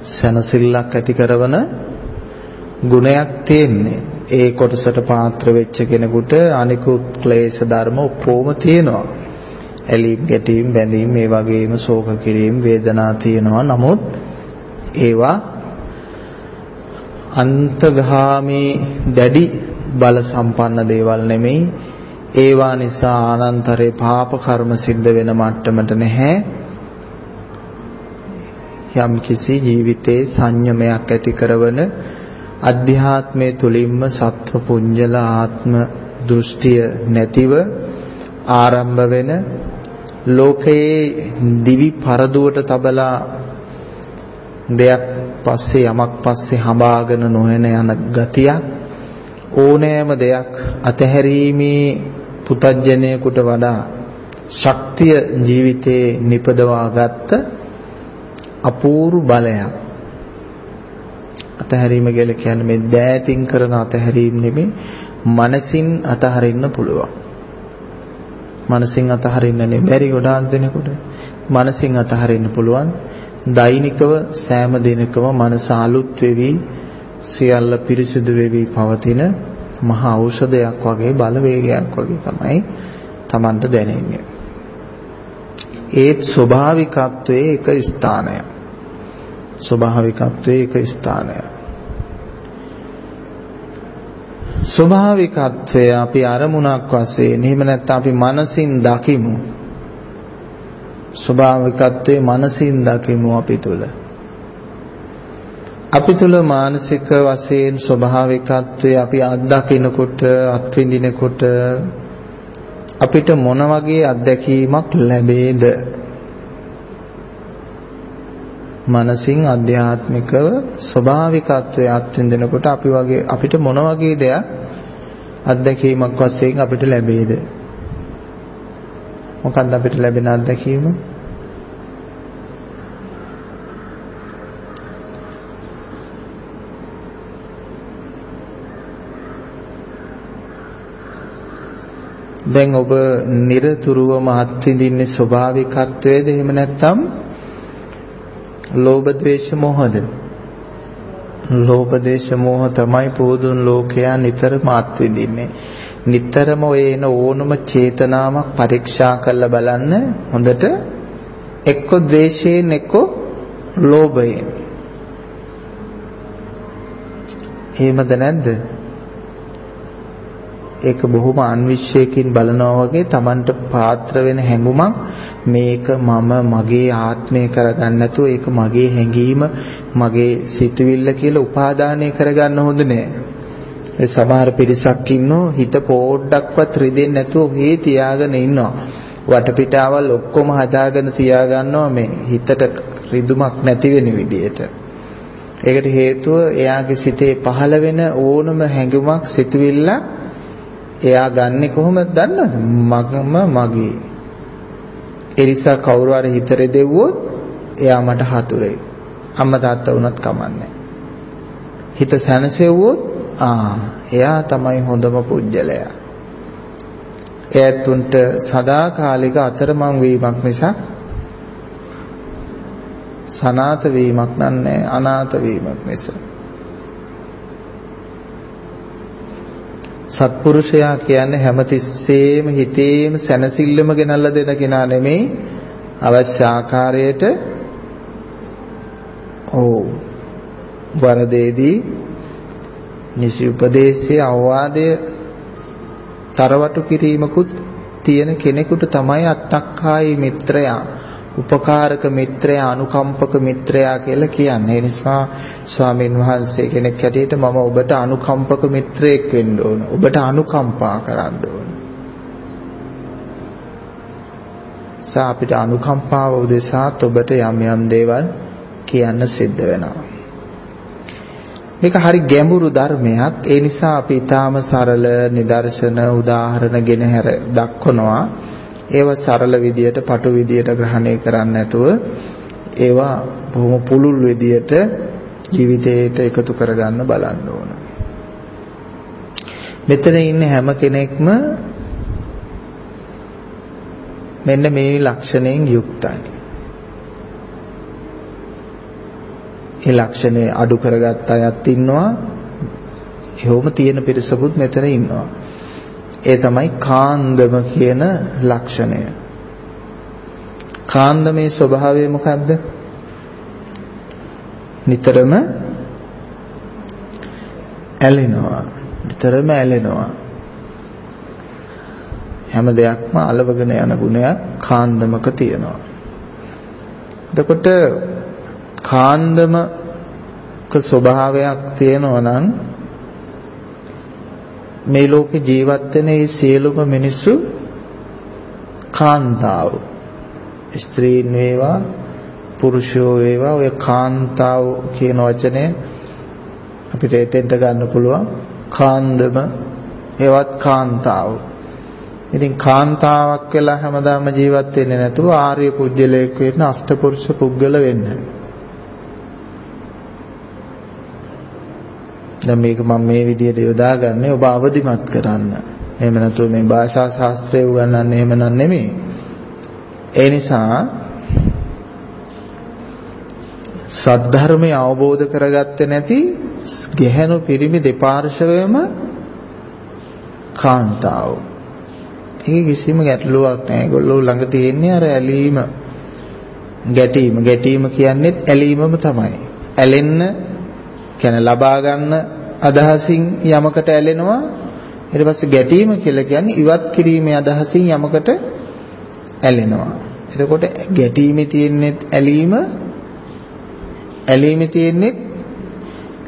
සැනසෙල්ලක් ඇති කරන ගුණයක් තියෙන්නේ. ඒ කොටසට පාත්‍ර වෙච්ච කෙනෙකුට අනිකුත් ක්ලේශ ධර්ම ඔක්කොම තියෙනවා. ඇලීම් ගැටීම් බැඳීම් මේ වගේම ශෝක කිරීම වේදනා තියෙනවා. නමුත් ඒවා අන්තගාමී දැඩි බල සම්පන්න දේවල් නෙමෙයි. ඒවා නිසා ආනන්තරේ පාප කර්ම සිද්ධ වෙන මට්ටමට නැහැ. යම් කිසි ජීවිතේ සංයමයක් ඇති කරවන අධ්‍යාත්මයේ තුලින්ම සත්ව පුඤ්ජල ආත්ම දෘෂ්ටිය නැතිව ආරම්භ වෙන ලෝකයේ දිවි පරදුවට තබලා දෙයක් පස්සේ යමක් පස්සේ හඹාගෙන නොයන යන ගතියක් ඕනෑම දෙයක් අතහැරීමේ පුතඥයෙකුට වඩා ශක්තිය ජීවිතේ නිපදවා ගත්ත අපූර්ව බලයක්. අතහැරීම කියලා කියන්නේ මේ දෑතින් කරන අතහැරීම නෙමෙයි මනසින් අතහරින්න පුළුවන්. මනසින් අතහරින්න නෙමෙයි ගොඩාක් දෙනෙකුට. මනසින් අතහරින්න පුළුවන්. දෛනිකව සෑම දිනකම මනස අලුත් වෙවි සියල්ල පිරිසිදු වෙවි පවතින මහා ඖෂධයක් වගේ බලවේගයක් වගේ තමයි Tamanට දැනෙන්නේ. ඒත් ස්වභාවිකත්වයේ එක ස්ථානයක්. ස්වභාවිකත්වයේ එක ස්ථානයක්. ස්වභාවිකත්වය අපි අරමුණක් වශයෙන් එහෙම නැත්නම් අපි මනසින් දකිමු. ස්වභාවිකත්වයේ මනසින් දකිමු අපි තුල. අපි තුල මානසික වශයෙන් ස්වභාවිකත්වයේ අපි අත්දකිනකොට අත්විඳිනකොට අපිට මොන වගේ අත්දැකීමක් ලැබේද මනසින් අධ්‍යාත්මිකව ස්වභාවිකත්වයේ අත්විඳිනකොට අපි වගේ අපිට මොන වගේ දෙයක් අත්දැකීමක් වශයෙන් අපිට ලැබෙයිද මොකක්ද අපිට ලැබෙන අත්දැකීම? දැන් ඔබ নিরතුරුවම අත්විඳින්නේ ස්වභාවිකත්වයේද? එහෙම නැත්නම් ලෝභ ද්වේෂ මොහද? ලෝභ දේශ මොහ තමයි පොදුන් ලෝකයා නිතරම අත්විඳින්නේ නිතරම ඔය එන ඕනම චේතනාවක් පරීක්ෂා කරලා බලන්න හොඳට එක්ක ද්වේෂයෙන් එක්ක ලෝභයෙන්. එහෙමද නැද්ද? ඒක බොහොම අන්විශ්යකින් බලනවා වගේ Tamanට පාත්‍ර වෙන හැඟුමක්. මේක මම මගේ ආත්මය කරගන්න නැතුව ඒක මගේ හැඟීම මගේ සිතුවිල්ල කියලා උපාදානය කරගන්න හොඳ නෑ. ඒ සමහර පිරිසක් ඉන්නෝ හිත පොඩ්ඩක්වත් රිදෙන්නේ නැතුව හේ තියාගෙන ඉන්නවා. වටපිටාවල් ඔක්කොම හදාගෙන තියාගන්නවා මේ හිතට රිදුමක් නැති වෙන විදියට. ඒකට හේතුව එයාගේ සිතේ පහළ වෙන ඕනම හැඟුමක් සිතුවිල්ලක් එයා ගන්නෙ කොහොමද දන්නවද? මගම මගේ. ඒ නිසා කවුරු හරි හිත රෙදෙව්වොත් එයා මට හතුරෙයි. අම්මා තාත්තා වුණත් කමන්නේ. හිත සැනසෙව්වොත් ආ එයා තමයි හොඳම පුජ්‍යලයා. එයත්ුන්ට සදාකාලික අතරමං වීමක් මිසක් සනාත වීමක් නන්නේ අනාත වීමක් මිසක් සත්පුරුෂයා කියන්නේ හැමතිස්සෙම හිතේම සැනසෙල්ලම ගෙනල්ලා දෙන කෙනා නෙමෙයි අවශ්‍ය ආකාරයට ඔව් වරදේදී නිසි උපදේශයේ අවවාදය තරවටු කිරීමකුත් තියෙන කෙනෙකුට තමයි අත්තක්කායි මිත්‍රයා උපකාරක මිත්‍රයා අනුකම්පක මිත්‍රයා කියලා කියන්නේ. ඒ නිසා ස්වාමින් වහන්සේ කෙනෙක් හැටියට මම ඔබට අනුකම්පක මිත්‍රයෙක් වෙන්න ඕන. ඔබට අනුකම්පා කරන්න ඕන. සා අපිට අනුකම්පාව උදෙසාත් ඔබට යම් යම් දේවල් කියන්න සිද්ධ වෙනවා. මේක හරි ගැඹුරු ධර්මයක්. ඒ නිසා අපි ඊටාම සරල නිදර්ශන උදාහරණ ගෙන හැර දක්වනවා. ඒව සරල විදියට, පටු විදියට ග්‍රහණය කරන්නේ නැතුව ඒවා බොහොම පුළුල් විදියට ජීවිතයට එකතු කරගන්න බලන්න ඕන. මෙතන ඉන්න හැම කෙනෙක්ම මෙන්න මේ ලක්ෂණයෙන් යුක්තයි. ඒ ලක්ෂණේ අඩු කරගත් අයත් ඉන්නවා. එහෙවම තියෙන පිරිසකුත් මෙතන ඉන්නවා. ඒ තමයි කාන්දම කියන ලක්ෂණය. කාන්දමේ ස්වභාවය මොකද්ද? නිතරම ඇලෙනවා. නිතරම ඇලෙනවා. හැම දෙයක්ම අලවගෙන යන ගුණයක් කාන්දමක තියෙනවා. එතකොට කාන්දමක ස්වභාවයක් තියෙනවා නම් මේ ලෝකේ ජීවත් වෙන මේ සියලුම මිනිස්සු කාන්තාව ස්ත්‍රීන් වේවා පුරුෂයෝ වේවා ඔය කාන්තාව කියන වචනේ අපිට එතෙන්ට ගන්න පුළුවන් කාන්දම ඒවත් කාන්තාව. ඉතින් කාන්තාවක් වෙලා හැමදාම ජීවත් වෙන්නේ නැතුව ආර්ය පුජ්‍යලයක් වෙන්න අෂ්ටපුරුෂ පුද්ගල වෙන්න. දැන් මේක මම මේ විදිහට යොදාගන්නේ ඔබ අවදිමත් කරන්න. එහෙම නැතුව මේ භාෂා ශාස්ත්‍රය උගන්වන්නේ එහෙම නන් නෙමෙයි. ඒ නිසා සද්ධර්මය අවබෝධ කරගත්තේ නැති ගැහැණු පිරිමි දෙපාර්ශවයම කාන්තාව. ඒක කිසිම ගැටලුවක් නැහැ. ඒගොල්ලෝ ළඟ තියෙන්නේ අර ඇලීම ගැටීම. ගැටීම කියන්නේත් ඇලීමම තමයි. ඇලෙන්න කියන්නේ ලබා ගන්න අදහසින් යමකට ඇලෙනවා. ඊට පස්සේ ගැටීම කියලා කියන්නේ ඉවත් කිරීමේ අදහසින් යමකට ඇලෙනවා. එතකොට ගැටීමේ තියෙන්නේ ඇලීම ඇලීමේ තියෙන්නේ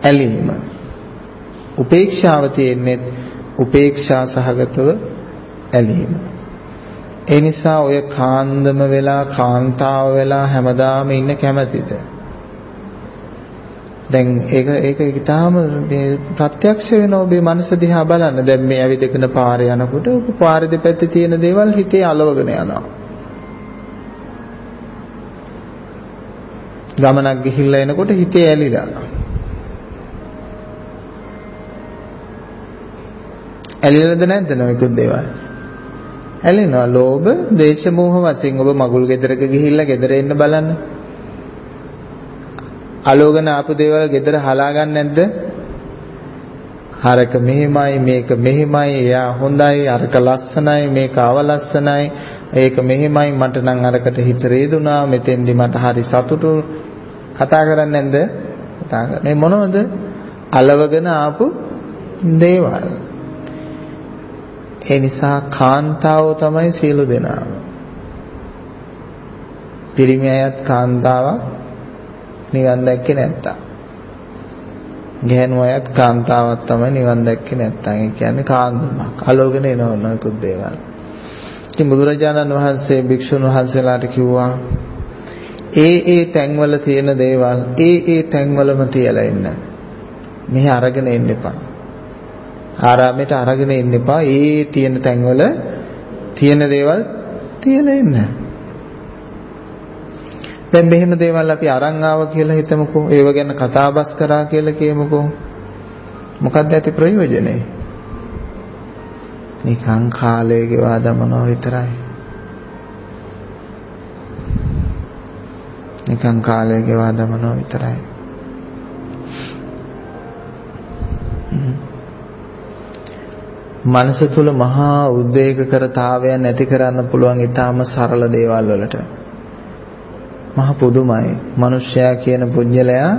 ඇලීම. උපේක්ෂාව තියෙන්නේ උපේක්ෂා සහගතව ඇලීම. ඒ නිසා ඔය කාන්දම වෙලා කාන්තාව වෙලා හැමදාම ඉන්න කැමැතිද? දැන් ඒක ඒක ඊටාම මේ ප්‍රත්‍යක්ෂ වෙනවා ඔබේ මනස දිහා බලන්න. දැන් මේ ඇවිදගෙන පාරේ යනකොට ඔබ පාරේ දෙපැත්තේ තියෙන දේවල් හිතේ අලවගෙන යනවා. ගමනක් ගිහිල්ලා එනකොට හිතේ ඇලිලා. ඇලිලාද නැද්ද නොයෙකුත් දේවල්? ඇලෙනවා. ලෝභ, දේශ, මෝහ වශයෙන් ඔබ මගුල් ගෙදරක ගිහිල්ලා ගෙදර එන්න බලන්න. අලෝගන ආපු දේවල් gedara හලා ගන්න නැද්ද? හරක මෙහෙමයි මේක මෙහෙමයි එයා හොඳයි අරක ලස්සනයි මේක අවලස්සනයි ඒක මෙහෙමයි මට නම් අරකට හිත රේදුනා මෙතෙන්දි මට හරි සතුටු කතා කරන්නේ නැද්ද? කතා කරන්නේ මොනවද? අලවගෙන ආපු දේවල්. ඒ නිසා කාන්තාව තමයි සියලු දෙනා. පිරිමි අයත් කාන්තාවක් නිවන් දැක්කේ නැත්තම්. ගැහණු අයත් කාන්තාවක් තමයි නිවන් දැක්කේ නැත්තම්. ඒ කියන්නේ කාන්දමක්. අලෝකන එනව නොකුත් දේවල්. ඉතින් බුදුරජාණන් වහන්සේ භික්ෂුන් වහන්සේලාට කිව්වා ඒ ඒ තැන්වල තියෙන දේවල් ඒ ඒ තැන්වලම තියලා ඉන්න. මෙහි අරගෙන එන්න එපා. ආරාමයට අරගෙන එන්න එපා. ඒ තියෙන තැන්වල තියෙන දේවල් තියලා ඉන්න. දැන් මෙහෙම දේවල් අපි අරන් ආව කියලා හිතමුකෝ. ඒව ගැන කතා බස් කරා කියලා කියමුකෝ. මොකක්ද ඇති ප්‍රයෝජනේ? නිකං කාලය ගෙවා දමනවා විතරයි. නිකං කාලය ගෙවා දමනවා විතරයි. මනස තුල මහා උද්වේගකරතාවයන් ඇති කරන්න පුළුවන් ඊටාම සරල දේවල් වලට. මහ පුදුමයි. මිනිස්සයා කියන පුජ්‍යලයා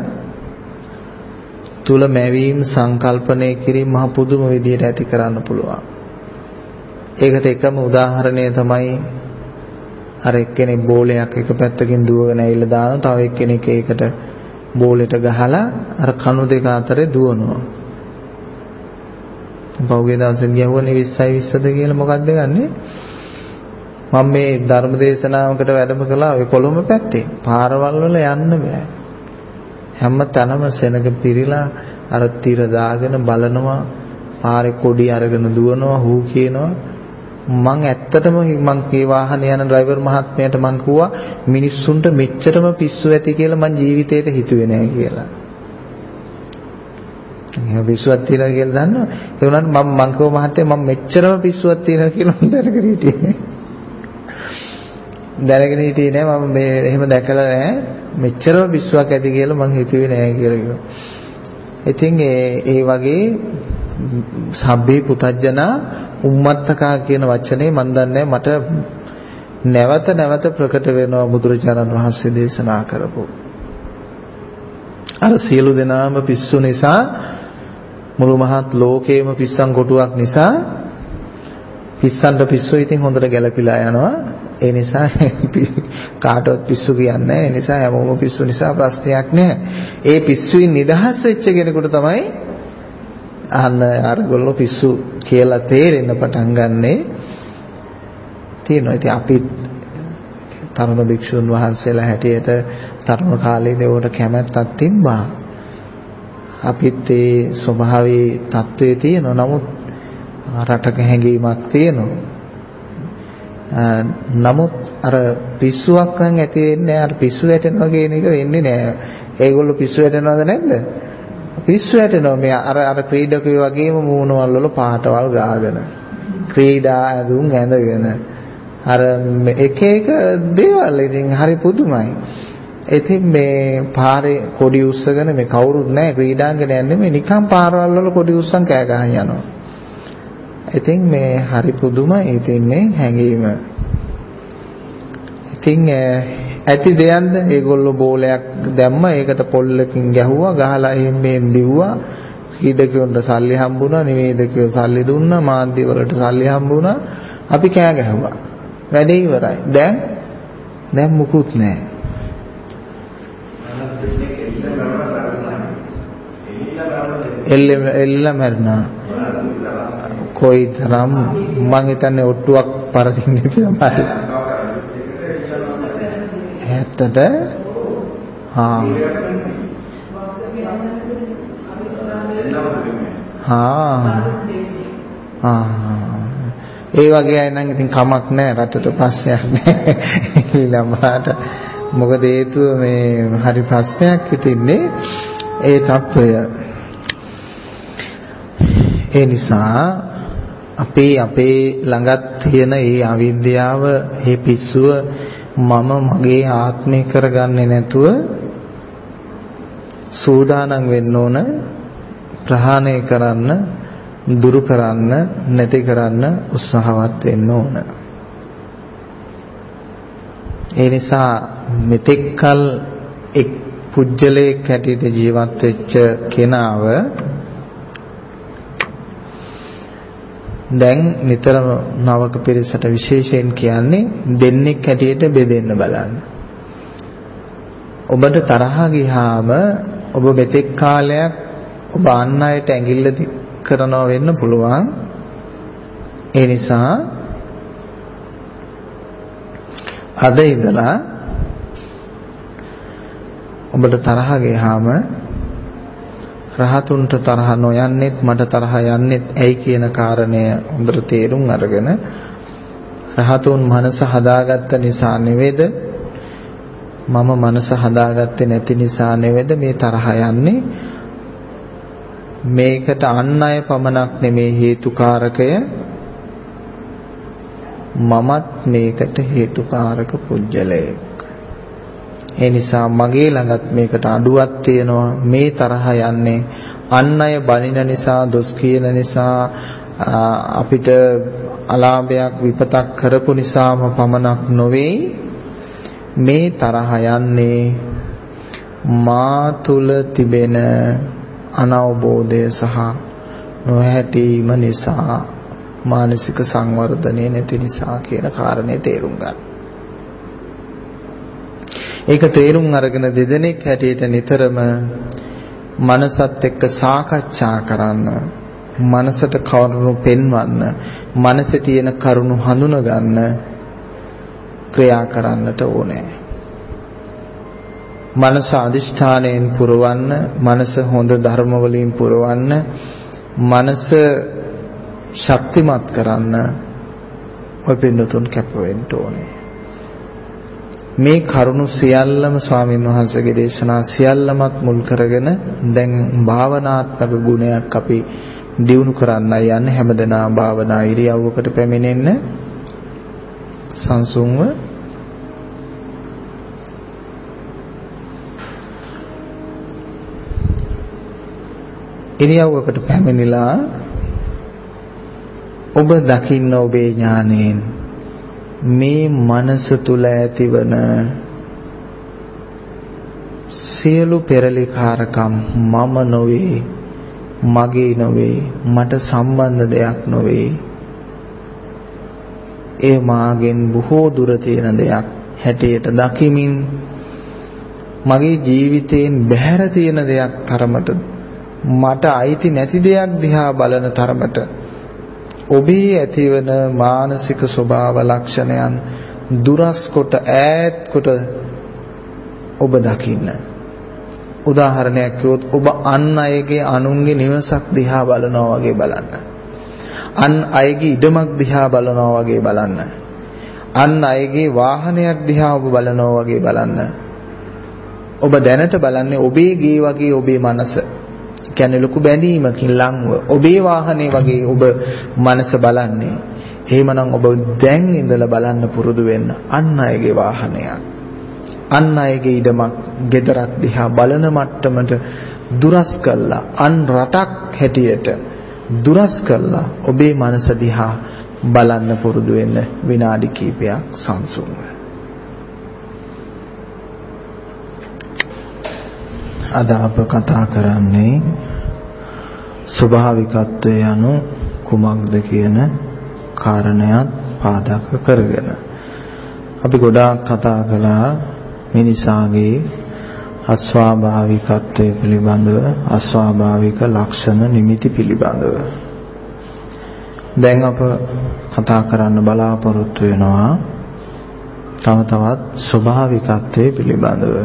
තුල මැවීම් සංකල්පනය කිරීම මහ පුදුම විදියට ඇති කරන්න පුළුවන්. ඒකට එකම උදාහරණය තමයි අර එක්කෙනෙක් බෝලයක් එක පැත්තකින් දුවගෙන ඇවිල්ලා දානවා තව එක්කෙනෙක් ඒකට බෝලෙට ගහලා අර කණු දෙක අතරේ දුවනවා. පහුගිය දවසේ ගියවනේ 20යි 20ද කියලා මොකක්ද ගන්නෙ? මම මේ ධර්ම දේශනාවකට වැඩම කළා ඔය කොළඹ පැත්තේ. පාරවල් වල යන්න බෑ. හැම තැනම සෙනග පිරීලා අර tira දාගෙන බලනවා පාරේ කොඩි අරගෙන දුවනවා හූ කියනවා මං ඇත්තටම මං මේ වාහනේ යන ඩ්‍රයිවර් මහත්මයාට මං කිව්වා මිනිස්සුන්ට මෙච්චරම පිස්සු ඇති කියලා මං ජීවිතේට හිතුවේ නෑ කියලා. එහෙනම් පිස්සුවක් තියෙනවා කියලා දන්නවා. ඒ වුණාට මම මං කිව්ව මහත්තයා මම මෙච්චරම පිස්සුවක් තියෙනවා කියලා මම දැනගෙන හිටියේ. දැනගෙන හිටියේ නෑ මම මේ එහෙම දැකලා නෑ. මෙච්චරම පිස්සුවක් ඇති කියලා මං හිතුවේ නෑ කියලා කිව්වා. ඉතින් ඒ ඒ වගේ සබ්බේ පුතඥා උම්මත්තකා කියන වචනේ මන් දන්නේ මට නැවත නැවත ප්‍රකට වෙනවා බුදුරජාණන් වහන්සේ දේශනා කරපු. අර සියලු දෙනාම පිස්සු නිසා මුළු මහත් ලෝකේම පිස්සන් කොටුවක් නිසා පිස්සන්ට පිස්සු ඉතින් හොඳට ගැලපිලා යනවා. ඒ නිසා කාටවත් පිස්සු කියන්නේ ඒ නිසා හැමෝම පිස්සු නිසා ප්‍රශ්නයක් නැහැ. ඒ පිස්සුයින් නිදහස් වෙච්ච කෙනෙකුට තමයි අහන්න අරගොල්ලෝ පිස්සු කියලා තේරෙන්න පටන් ගන්නෙ තියෙනවා. ඉතින් අපි තරුණ භික්ෂුන් වහන්සේලා හැටියට තරුණ කාලේදී ඒවට කැමැත්තක් තිබ්බා. අපිත් ඒ ස්වභාවයේ தત્ත්වයේ තියෙනවා. නමුත් රටක හැඟීමක් තියෙනවා. නමුත් අර පිස්සුවක් නම් ඇති වෙන්නේ අර පිස්සු වැටෙනවා කියන එක වෙන්නේ නෑ. ඒගොල්ලෝ පිස්සු වැටෙනවද නැද්ද? පිස්සු වැටෙනවා මේ අර අර ක්‍රීඩකයෝ වගේම මූණවල වල පාටවල් ගාගෙන ක්‍රීඩා ඇඳුම් ඇඳගෙන අර එක එක දේවල් ඉතින් හරි පුදුමයි. ඉතින් මේ පාරේ කොඩි උස්සගෙන මේ කවුරුත් නැහැ ක්‍රීඩාංගණයක් නෙමෙයි නිකන් පාරවල් වල කොඩි උස්සන් කෑ ගහන් යනවා. ඉතින් මේ හරි පුදුමයි ඉතින් මේ හැඟීම. ඉතින් ඇති දෙයක්ද? ඒගොල්ලෝ බෝලයක් දැම්ම ඒකට පොල්ලකින් ගැහුවා ගහලා එහෙම දිව්වා. ක්‍රීඩකයන්ට සල්ලි හම්බුණා නිවේදකයෝ සල්ලි දුන්නා මාධ්‍ය වලට සල්ලි හම්බුණා. අපි කෑ ගැහුවා. වැඩේ ඉවරයි. දැන් දැන් මුකුත් නැහැ එල්ලෙම එල්ලලා මැරුණා කොයිතරම් මං හිතන්නේ ඔට්ටුවක් පරදින්නේ තමයි. ඇත්තට හා. හා. ඒ වගේ අය නම් ඉතින් කමක් නැහැ රටට ප්‍රශ්නයක් නැහැ ළමාට මොකද හේතුව මේ හරි ප්‍රශ්නයක් හිතින්නේ ඒ తত্ত্বය ඒ නිසා අපේ අපේ ළඟත් තියෙන ඒ අවිද්‍යාව ඒ පිස්සුව මම මගේ ආත්මය කරගන්නේ නැතුව සූදානම් වෙන්න ඕන ප්‍රහාණය කරන්න දුරු කරන්න නැති කරන්න උත්සාහවත් වෙන්න ඕන. ඒ නිසා මෙතෙක්කල් එක් පුජ්‍යලයක් හැටියට ජීවත් වෙච්ච කෙනාව දැන් නිතරම නවක පිරිසට විශේෂයෙන් කියන්නේ දෙන්නෙක් හැටියට බෙදෙන්න බලන්න. ඔබට තරහ ගියාම ඔබ මෙතෙක් කාලයක් ඔබ අන් අයට ඇඟිල්ල දික් කරනවා වෙන්න පුළුවන්. ඒ නිසා අද ඉඳලා ඔබට තරහ ගියාම රහතුන්ට තරහ නොයන්නෙත් මට තරහ යන්නෙත් ඇයි කියන කාරණය හොඳට තේරුම් අරගෙන රහතුන් මනස හදාගත්ත නිසා නෙවෙද මම මනස හදාගත්තේ නැති නිසා නෙවෙද මේ තරහ යන්නේ? මේකට අන් අය පමණක් නෙමේ හේතුකාරකය. මමත් මේකට හේතුකාරක පුජ්‍යලයෙක් ඒ නිසා මගේ ළඟත් මේකට අඩුවක් තියෙනවා මේ තරහ යන්නේ අන් අය බනින නිසා දොස් කියන නිසා අපිට අලාභයක් විපතක් කරපු නිසාම පමණක් නොවේ මේ තරහ යන්නේ මා තුල තිබෙන අනවබෝධය සහ නොහැටීම නිසා මානසික සංවර්ධනය නැති නිසා කියන කාරණේ තේරුම් ගන්න. ඒක තේරුම් අරගෙන දෙදෙනෙක් හැටියට නිතරම මනසත් එක්ක සාකච්ඡා කරන්න මනසට කරුණු පෙන්වන්න මනසේ තියෙන කරුණු හඳුනගන්න ක්‍රියා කරන්නට ඕනේ. මනස අදිෂ්ඨාණයෙන් පුරවන්න මනස හොඳ ධර්ම වලින් පුරවන්න මනස ශක්තිමත් කරන්න ඔය පින්නතුන් කැප වෙන්න ඕනේ. මේ කරුණු සියල්ලම ස්වාමීන් වහන්සේගේ දේශනා සියල්ලමත් මුල් කරගෙන දැන් භාවනාත්මක ගුණයක් අපි දියුණු කරන්නයි යන්නේ. හැමදෙනා භාවනා ඉරියව්වකට පැමිණෙන්න. සංසුන්ව. ඉරියව්වකට පැමිණිලා ඔබ දකින්න ඔබේ ඥානයෙන් මේ මනස තුල ඇතිවන සියලු පෙරලිකාරකම් මම නොවේ මගේ නොවේ මට සම්බන්ධ දෙයක් නොවේ. ඒ මාගෙන් බොහෝ දුර තියෙන දෙයක් හැටියට දකිමින් මගේ ජීවිතයෙන් බැහැර තියෙන දෙයක් තරමට මට අයිති නැති දෙයක් දිහා බලන තරමට ඔබේ ඇතිවන මානසික ස්වභාව ලක්ෂණයන් දුරස් කොට ඈත් කොට ඔබ දකින්න. උදාහරණයක් කිව්වොත් ඔබ අන් අයගේ අනුන්ගේ නිවසක් දිහා බලනවා වගේ බලන්න. අන් අයගේ ඉඩමක් දිහා බලනවා වගේ බලන්න. අන් අයගේ වාහනයක් දිහා ඔබ බලනවා වගේ බලන්න. ඔබ දැනට බලන්නේ ඔබේ ගේ වගේ ඔබේ මනස. කියන්නේ ලොකු බැඳීමකින් ලංව ඔබේ වාහනේ වගේ ඔබ මනස බලන්නේ. එහෙමනම් ඔබ දැන් ඉඳලා බලන්න පුරුදු වෙන්න අන් අයගේ වාහනයක්. අන් අයගේ ඉඩමක්, ගෙදරක් දිහා බලන මට්ටමට දුරස් කළා අන් රටක් හැටියට දුරස් කළා ඔබේ මනස දිහා බලන්න පුරුදු වෙන්න විනාඩි කිහිපයක් සංසුන්ව. අද අප කතා කරන්නේ ස්වභාවිකත්වය යනු කුමක්ද කියන කාරණයක් පාදක කරගෙන. අපි ගොඩාක් කතා කළා මිනිසාගේ අස්වාභාවිකත්වය පිළිබඳව අස්වාභාවික ලක්ෂණ නිමිති පිළිබඳව. දැන් අප කතා කරන්න බලාපොරොත්තු වෙනවා තව තවත් ස්වභාවිකත්වයේ පිළිබඳව.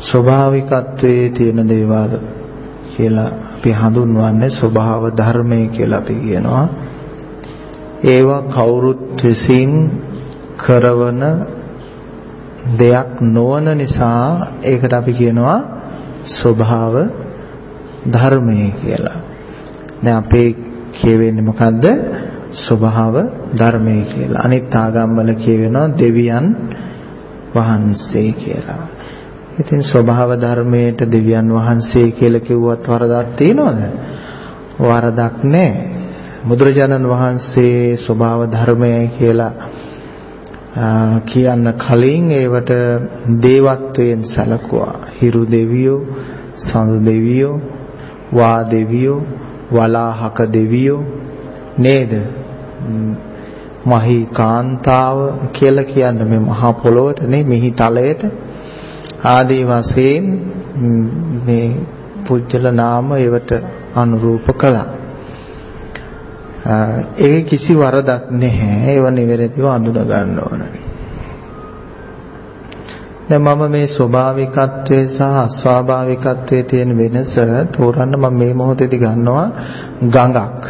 ස්වභාවිකත්වයේ තියෙන දේවල් කියලා අපි හඳුන්වන්නේ ස්වභාව ධර්මය කියලා අපි කියනවා. ඒවා කවුරුත් විසින් කරවන දෙයක් නොවන නිසා ඒකට අපි කියනවා ස්වභාව ධර්මය කියලා. දැන් අපේ කියවෙන්නේ මොකද්ද? ස්වභාව ධර්මය කියලා. අනිත් ආගම්වල කියවෙනවා දෙවියන් වහන්සේ කියලා. ඉතින් ස්වභාව ධර්මයට දෙවියන් වහන්සේ කියලා කිව්වත් වරදක් තියනවද? වරදක් නැහැ. බුදුරජාණන් වහන්සේ ස්වභාව ධර්මයයි කියලා කියන්න කලින් ඒවට දේවත්වයෙන් සැලකුවා. හිරු දෙවියෝ, සඳු දෙවියෝ, වා දෙවියෝ, වලාහක දෙවියෝ නේද? මහී කාන්තාව කියලා කියන්නේ මේ මහා පොළොවට නේ මිහි තලයට ආදී වශයෙන් මේ පුජ්‍යල නාම ඒවට අනුරූප කළා. ඒ කිසි වරදක් නැහැ. ඒව නිවැරදිව අඳුන ගන්න ඕන. දැන් මම මේ ස්වභාවිකත්වයේ සහ අස්වාභාවිකත්වයේ තියෙන වෙනස තෝරන්න මම මේ මොහොතේදී ගන්නවා ගඟක්.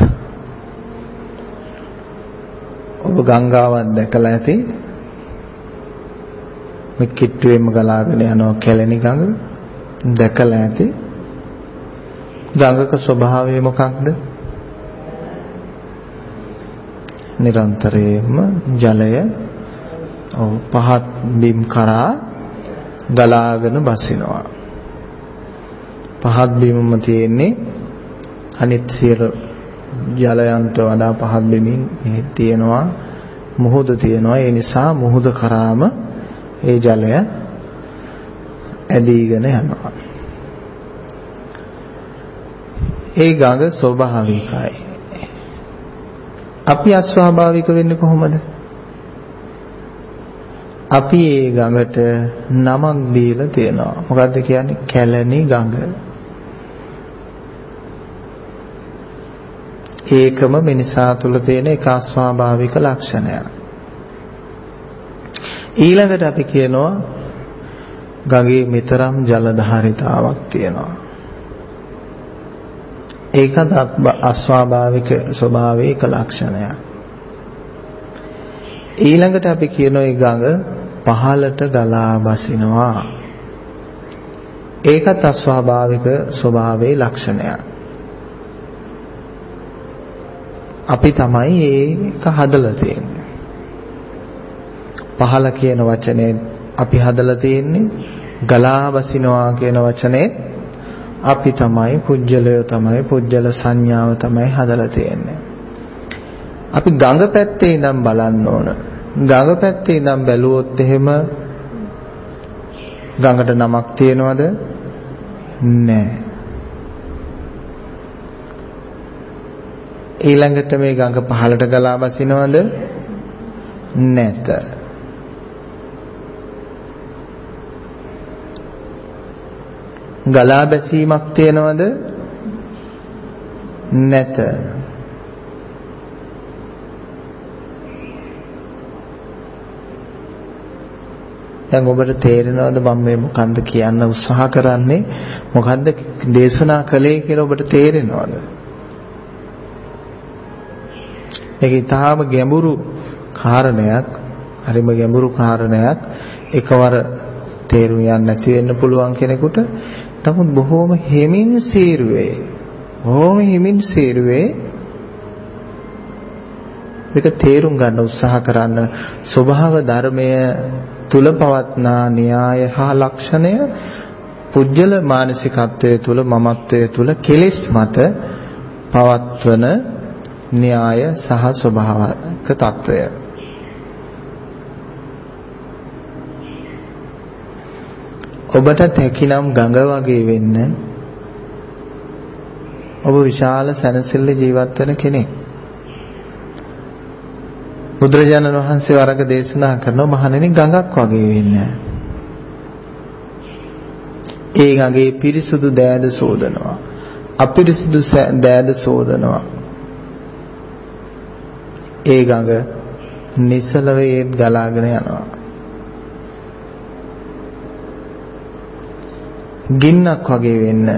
ඔබ ගංගාවක් දැකලා ඇති මේ කිට්ටුවෙම ගලාගෙන යනවා කැලණි ගඟ දැකලා ඇති. ගඟක ස්වභාවය මොකක්ද? නිරන්තරයෙන්ම ජලය පහත් බිම් කරා ගලාගෙන බසිනවා. පහත් බිමම තියෙන්නේ අනිත් සියලු ජලයන්ට වඩා පහත් බිමින් තියෙනවා මුහුද තියෙනවා. ඒ නිසා මුහුද කරාම ඒ ජලය ඇදීගෙන යනවා. ඒ ගඟ ස්වභාවිකයි. අපි අස්වාභාවික වෙන්නේ කොහොමද? අපි ඒ ගඟට නමක් දීලා තියෙනවා. මොකද්ද කියන්නේ? කැලණි ගඟ. ඒකම මිනිසා තුළ තියෙන එක අස්වාභාවික ලක්ෂණයක්. ඊළඟට අපි කියනවා ගඟේ මෙතරම් ජල ධාරිතාවක් තියෙනවා. ඒකත් අස්වාභාවික ස්වභාවයේ එක ලක්ෂණයක්. ඊළඟට අපි කියනවා මේ ගඟ පහළට ගලා බසිනවා. ඒකත් අස්වාභාවික ස්වභාවයේ ලක්ෂණයක්. අපි තමයි ඒක හදලා තියෙන්නේ. පහළ කියන වචනේ අපි හදලා තියෙන්නේ ගලා බසිනවා කියන වචනේ අපි තමයි පුජ්‍යලය තමයි පුජ්‍යල සංඥාව තමයි හදලා තියෙන්නේ. අපි ගඟ පැත්තේ ඉඳන් බලන්න ඕන. ගඟ පැත්තේ ඉඳන් බැලුවොත් එහෙම ගඟට නමක් තියෙනවද? නැහැ. ඊළඟට මේ ගඟ පහළට ගලා බසිනවද? නැත. ගලා බැසීමක් තියෙනවද? නැත. දැන් ඔබට තේරෙනවද මම මේ මොකන්ද කියන්න උත්සාහ කරන්නේ මොකද්ද දේශනා කළේ කියලා ඔබට තේරෙනවද මේක ඊටාම ගැඹුරු කාරණයක් හරිම ගැඹුරු කාරණයක් එකවර තේරුම් යන්නේ නැති වෙන්න පුළුවන් කෙනෙකුට නමුත් බොහෝම හෙමින් සීරුවේ. බොහෝම හෙමින් සීරුවේ. මේක තේරුම් ගන්න උත්සාහ කරන ස්වභාව ධර්මය තුල පවත්නා න්‍යාය හා ලක්ෂණය පුජ්‍යල මානසිකත්වයේ තුල මමත්වයේ තුල කෙලෙස් මත පවත්වන න්‍යාය සහ ස්වභාවක తত্ত্বය ඔබට හැකිනම් ගඟ වගේ වෙන්න ඔබ විශාල සැනසෙල්ල ජීවත් වෙන කෙනෙක්. බුදුරජාණන් වහන්සේ වරක දේශනා කරනවා මහණෙනි ගඟක් වගේ වෙන්න. ඒ ගඟේ පිරිසුදු දෑද සෝදනවා. අපිරිසුදු දෑද සෝදනවා. ඒ ගඟ නිසලව ඒත් ගලාගෙන යනවා. ගින්නක් වගේ වෙන්න.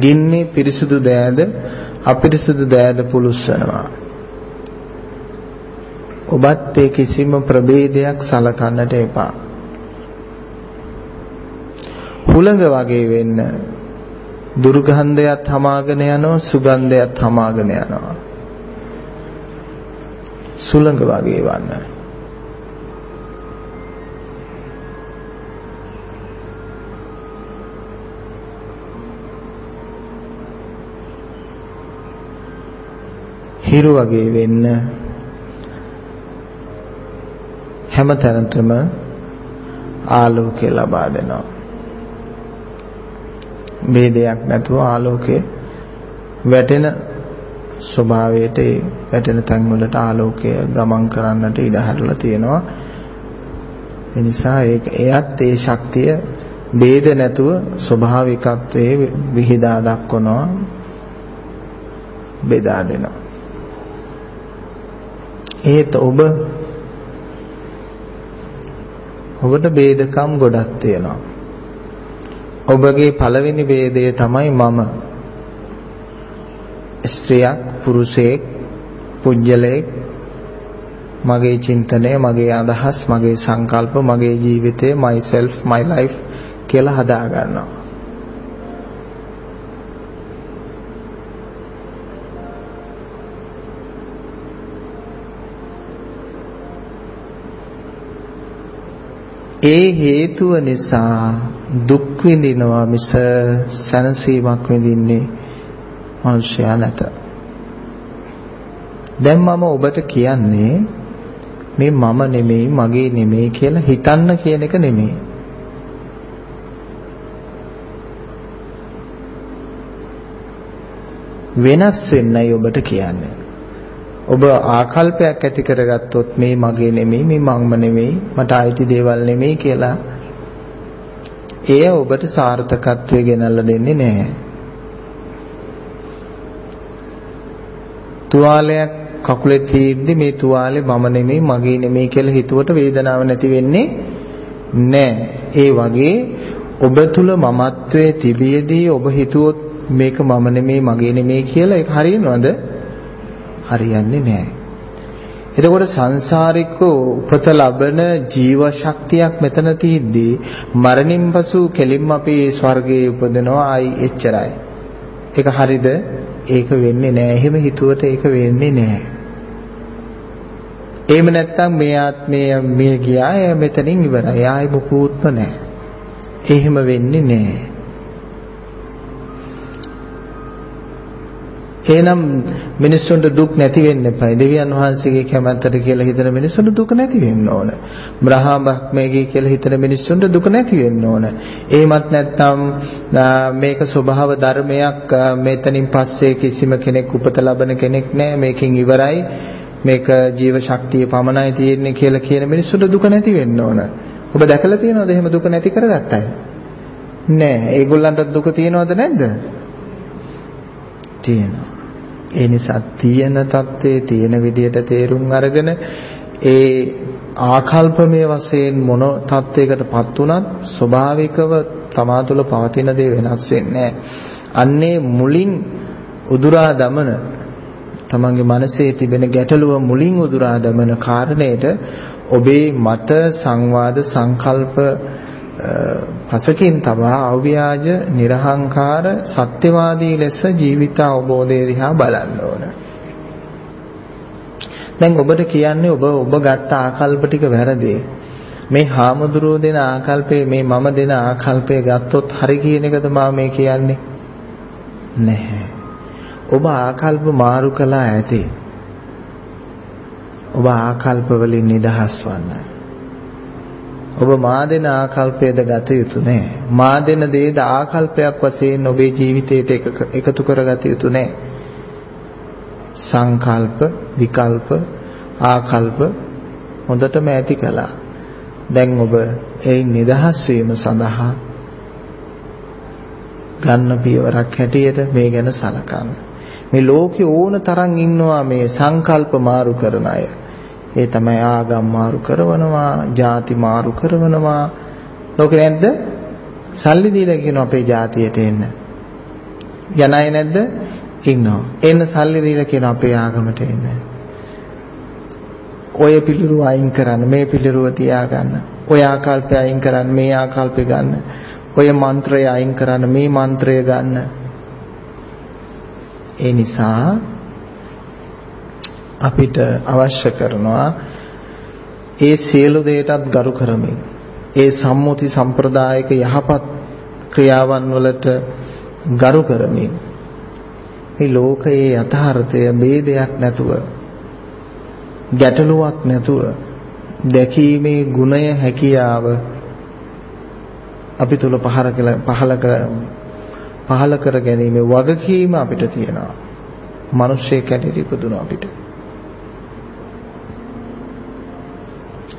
ගින්නේ පිරිසුදු දෑද අපිරිසුදු දෑද පුලුස්සනවා. ඔබත් ඒ කිසිම ප්‍රභේදයක් සලකන්නට එපා. හුළඟ වගේ වෙන්න. දුර්ගන්ධයත් හමාගෙන යනවා සුගන්ධයත් හමාගෙන යනවා. සුළඟ වගේ වන්න. හිරු වගේ වෙන්න හැම තැනටම ආලෝකය ලබා දෙනවා. මේ දෙයක් නැතුව ආලෝකය වැටෙන ස්වභාවයට ඒ වැටෙන තැන් වලට ආලෝකය ගමන් කරන්නට ඉඩ හැරලා තියෙනවා. ඒ නිසා ඒක එයත් ඒ ශක්තිය ભેද නැතුව ස්වභාවිකත්වයේ විහිදා දක්වනවා බෙදා දෙනවා. ඒත් ඔබ ඔබට ભેදකම් ගොඩක් තියෙනවා. ඔබගේ පළවෙනි ભેදය තමයි මම. ස්ත්‍රියක්, පුරුෂයෙක්, පුජ්‍යලයක් මගේ චින්තනය, මගේ අදහස්, මගේ සංකල්ප, මගේ ජීවිතය, myself, my life කියලා හදා ගන්නවා. ඒ හේතුව නිසා දුක් විඳිනවා මිස සැනසීමක් විඳින්නේ මිනිසයා නැත. දැන් මම ඔබට කියන්නේ මේ මම නෙමෙයි මගේ නෙමෙයි කියලා හිතන්න කියන එක නෙමෙයි. වෙනස් වෙන්නයි ඔබට කියන්නේ. ඔබ ආකල්පයක් ඇති කරගත්තොත් මේ මගේ නෙමෙයි මේ මංම නෙමෙයි මට අයිති දේවල් නෙමෙයි කියලා එය ඔබට සාර්ථකත්වය ගෙනල්ලා දෙන්නේ නැහැ. තුවාලයක් කකුලේ තියෙද්දි මේ තුවාලේ මම නෙමෙයි මගේ නෙමෙයි කියලා හිතුවට වේදනාවක් නැති වෙන්නේ නැහැ. ඒ වගේ ඔබ තුල මමත්වයේ තිබියදී ඔබ හිතුවොත් මේක මම නෙමෙයි මගේ නෙමෙයි කියලා ඒක හරියනවද? හරියන්නේ නැහැ. එතකොට සංසාරික උපත ලබන ජීව ශක්තියක් මෙතන තියෙද්දී මරණින් පසු කෙලින්ම අපි ස්වර්ගයේ උපදිනවා ආයි එච්චරයි. ඒක හරිද? ඒක වෙන්නේ නැහැ. එහෙම හිතුවට ඒක වෙන්නේ නැහැ. එහෙම නැත්නම් මේ ආත්මය මිය ගියා මෙතනින් ඉවරයි. ආයි මොකුත්ම නැහැ. එහෙම වෙන්නේ නැහැ. එහෙනම් මිනිස්සුන්ට දුක් නැති වෙන්න එපා. දෙවියන් වහන්සේගේ කැමැත්තට කියලා හිතන මිනිස්සුන්ට දුක නැති වෙන්න ඕන. බ්‍රහ්ම බ්‍රහ්මයේ කියලා හිතන මිනිස්සුන්ට දුක නැති වෙන්න ඕන. එහෙමත් නැත්නම් මේක ස්වභාව ධර්මයක් මෙතනින් පස්සේ කිසිම කෙනෙක් උපත ලබන කෙනෙක් නැහැ. මේකෙන් ඉවරයි. මේක ජීව ශක්තිය පමණයි තියෙන්නේ කියලා කියන මිනිස්සුන්ට දුක නැති වෙන්න ඕන. ඔබ දැකලා තියෙනවද එහෙම දුක නැති කරගත්ත අය? නෑ. ඒගොල්ලන්ට දුක තියෙනවද නැද්ද? තියෙනවා. ඒ නිසා තියෙන தત્ත්වයේ තියෙන විදියට තේරුම් අරගෙන ඒ ආකල්පමය වශයෙන් මොන தત્ත්වයකටපත් උනත් ස්වභාවිකව තමා තුළ පවතින දේ වෙනස් වෙන්නේ අන්නේ මුලින් උදුරා දමන තමන්ගේ මනසේ තිබෙන ගැටලුව මුලින් උදුරා දමන කාරණයට ඔබේ මත සංවාද සංකල්ප පසකින් තබා අව්‍යාජ නිර්හංකාර සත්‍යවාදී ලෙස ජීවිත අවබෝධය දිහා බලන්න ඕන. දැන් ඔබට කියන්නේ ඔබ ඔබ ගත්ත ආකල්ප ටික වැරදි. මේ හාමුදුරුවෝ දෙන ආකල්පේ මේ මම දෙන ආකල්පය ගත්තොත් හරි කියන එකද මම මේ කියන්නේ? නැහැ. ඔබ ආකල්ප මාරු කළා ඇති. ඔබ ආකල්ප වලින් නිදහස් වන්න. ඔබ මා දෙන ආකල්පයද ගත යුතු නෑ. මා දෙන දේද ආකල්පයක් වශයෙන් ඔබේ ජීවිතයට එකතු කරගත යුතු නෑ. සංකල්ප, විකල්ප, ආකල්ප හොඳටම ඇති කළා. දැන් ඔබ ඒ නිදහස් වීම සඳහා ගන්න පියවරක් හැටියට මේ ගැන සලකන්න. මේ ලෝකේ ඕන තරම් ඉන්නවා මේ සංකල්ප මාරු කරන අය. ඒ තමයි ආගම් මාරු කරනවා, ಜಾති මාරු කරනවා. ලෝකේ නැද්ද? සල්ලි දීලා කියන අපේ ಜಾතියට එන්න. යන අය නැද්ද? ඉන්නවා. එන්න සල්ලි දීලා කියන අපේ ආගමට එන්න. ඔය පිළිරුව අයින් කරන්න, මේ පිළිරුව තියාගන්න. ඔය ආකල්පය අයින් කරන්න, මේ ආකල්පය ගන්න. ඔය මන්ත්‍රය අයින් කරන්න, මේ මන්ත්‍රය ගන්න. ඒ නිසා අපිට අවශ්‍ය කරනවා ඒ සියලු දේටත් ගරු කරමින් ඒ සම්මුති සම්ප්‍රදායික යහපත් ක්‍රියාවන් වලට ගරු කරමින් මේ ලෝකයේ යථාර්ථය ભેදයක් නැතුව ගැටලුවක් නැතුව දැකීමේ ගුණය හැකියාව අපි තුල පහර පහල කර පහල කර ගැනීම වගකීම අපිට තියෙනවා. මිනිස්සෙක් හැටියට ඉපදුණා අපිට.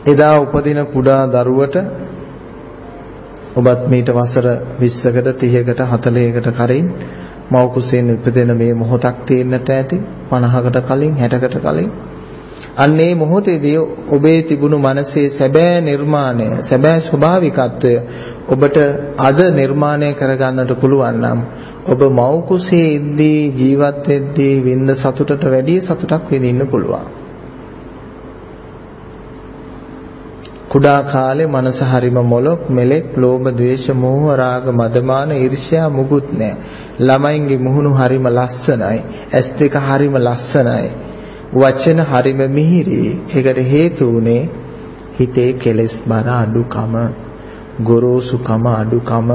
එදා උපදින කුඩා දරුවට ඔබත් මීට වසර 20කට 30කට 40කට කලින් මව කුසෙන් උපදින මේ මොහොතක් තේන්නට ඇති 50කට කලින් 60කට කලින්. අන්නේ මොහොතේදී ඔබේ තිබුණු මනසේ සැබෑ නිර්මාණය සැබෑ ස්වභාවිකත්වය ඔබට අද නිර්මාණය කරගන්නට පුළුවන් නම් ඔබ මව කුසේ ඉද්දී ජීවත් වෙද්දී විඳ සතුටට වැඩිය සතුටක් විඳින්න පුළුවන්. කුඩා කාලේ මනස හරිම මොලොක් මෙලෙක් ලෝභ ද්වේෂ මෝහ රාග මදමාන ඊර්ෂ්‍යා මුකුත් නැහැ ළමයින්ගේ මුහුණු හරිම ලස්සනයි. ඇස් දෙක හරිම ලස්සනයි. වචන හරිම මිහිරි. ඒකට හේතු උනේ හිතේ කෙලෙස් බර අඩුකම ගොරෝසුකම අඩුකම.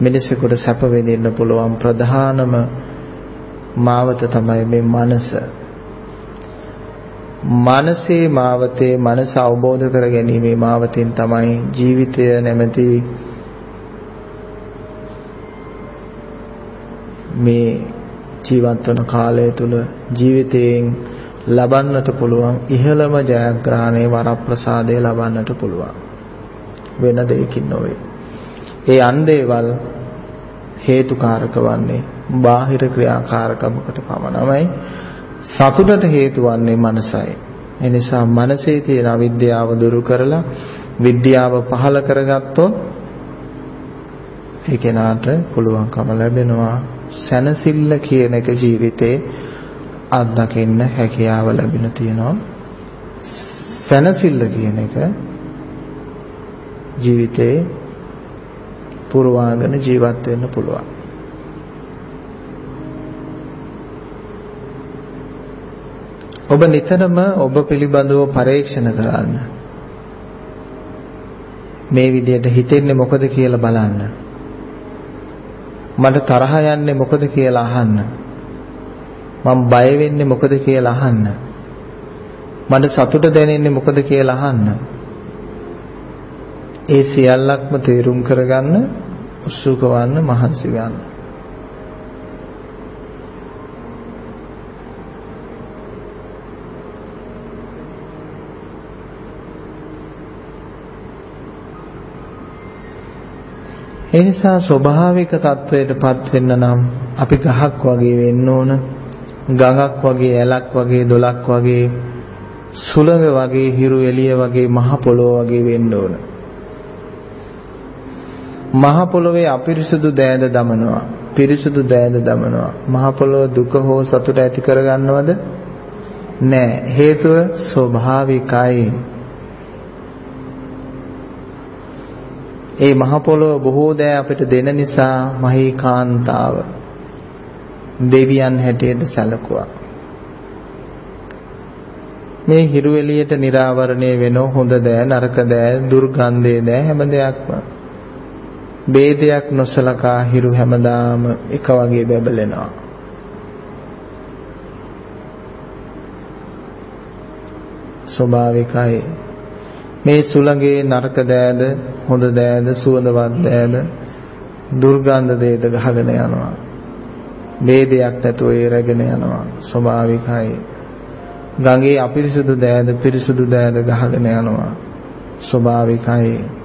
මිනිසෙකුට සැප විඳින්න පුළුවන් ප්‍රධානම මාවත තමයි මේ මනස. මනසේ මාවතේ මනස අවබෝධ කර ගැනීමේ මාවතෙන් තමයි ජීවිතය නැමැති මේ ජීවත් වන කාලය තුල ජීවිතයෙන් ලබන්නට පුළුවන් ඉහළම ජයග්‍රහණය වරප්‍රසාදය ලබන්නට පුළුවන් වෙන දෙයකින් නොවේ. ඒ අන් දේවල් හේතුකාරක වන්නේ බාහිර ක්‍රියාකාරකමකට පමණමයි. සතුටට හේතු වන්නේ මනසයි. ඒ නිසා මනසේ තියෙන අවිද්‍යාව දුරු කරලා විද්‍යාව පහළ කරගත්තොත් ඒ කෙනාට පුළුවන්කම ලැබෙනවා. සැනසෙල්ල කියන එක ජීවිතේ අත්දකින්න හැකියාව ලැබෙන තියෙනවා. සැනසෙල්ල කියන එක ජීවිතේ පුරවාගෙන ජීවත් වෙන්න පුළුවන් ඔබ නිතරම ඔබ පිළිබඳව පරීක්ෂණ කරන්න. මේ විදිහට හිතෙන්නේ මොකද කියලා බලන්න. මට තරහ යන්නේ මොකද කියලා අහන්න. මම බය වෙන්නේ මොකද කියලා අහන්න. මට සතුට දැනෙන්නේ මොකද කියලා අහන්න. ඒ සියල්ලක්ම තේරුම් කරගන්න උත්සුක වන්න මහන්සි ගන්න. ඒ නිසා ස්වභාවික තත්වයටපත් වෙන්න නම් අපි ගහක් වගේ වෙන්න ඕන. ගඟක් වගේ ඇලක් වගේ දොලක් වගේ සුළඟ වගේ හිරු එළිය වගේ මහ පොළොව වගේ වෙන්න ඕන. මහ පොළොවේ අපිරිසුදු දෑද දමනවා. පිරිසුදු දෑද දමනවා. මහ පොළොව දුක හෝ සතුට ඇති කරගන්නවද? නෑ. හේතුව ස්වභාවිකයි. ඒ මහ පොළොව බොහෝ දෑ අපිට දෙන නිසා මහී කාන්තාව දෙවියන් හැටියට සැලකුවා. මේ හිරු එළියට निराවරණය වෙන හොඳ දෑ නරක දෑ දුර්ගන්ධයේ දෑ හැම දෙයක්ම ભેදයක් නොසලකා හිරු හැමදාම එක වගේ බබලෙනවා. ස්වභාවිකයි මේ සුළඟේ නරක දෑද හොඳ දෑද සුවඳවත් දෑද දුර්ගන්ධ දේද ගහගෙන යනවා. ભેදයක් නැතුව ඒ රැගෙන යනවා. ස්වභාවිකයි. ගඟේ අපිරිසුදු දෑද පිරිසුදු දෑද ගහගෙන යනවා. ස්වභාවිකයි.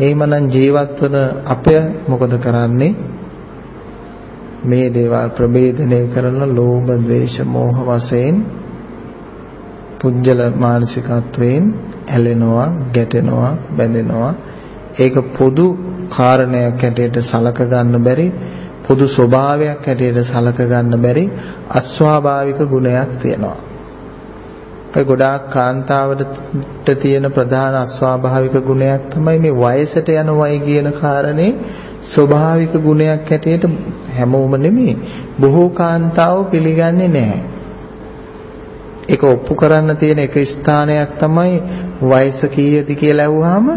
එහෙමනම් ජීවත් වන අපය මොකද කරන්නේ? මේ දේවල් ප්‍රභේදනය කරන ලෝභ, ද්වේෂ, මෝහ වශයෙන් පුජ්‍යල මානසිකත්වයෙන් ඇලෙනවා, ගැටෙනවා, බැඳෙනවා. ඒක පොදු කාරණයක් හැටියට සලක ගන්න බැරි පොදු ස්වභාවයක් හැටියට සලක ගන්න බැරි අස්වාභාවික ගුණයක් තියෙනවා. ඒ ගොඩාක් කාන්තාවට තියෙන ප්‍රධාන අස්වාභාවික ගුණයක් තමයි මේ වයසට යනවයි කියන කාරණේ ස්වභාවික ගුණයක් හැටියට හැමෝම නෙමෙයි බොහෝ කාන්තාවෝ පිළිගන්නේ නැහැ. ඒක ඔප්පු කරන්න තියෙන එක ස්ථානයක් තමයි වයස කීයද කියලා අහුවාම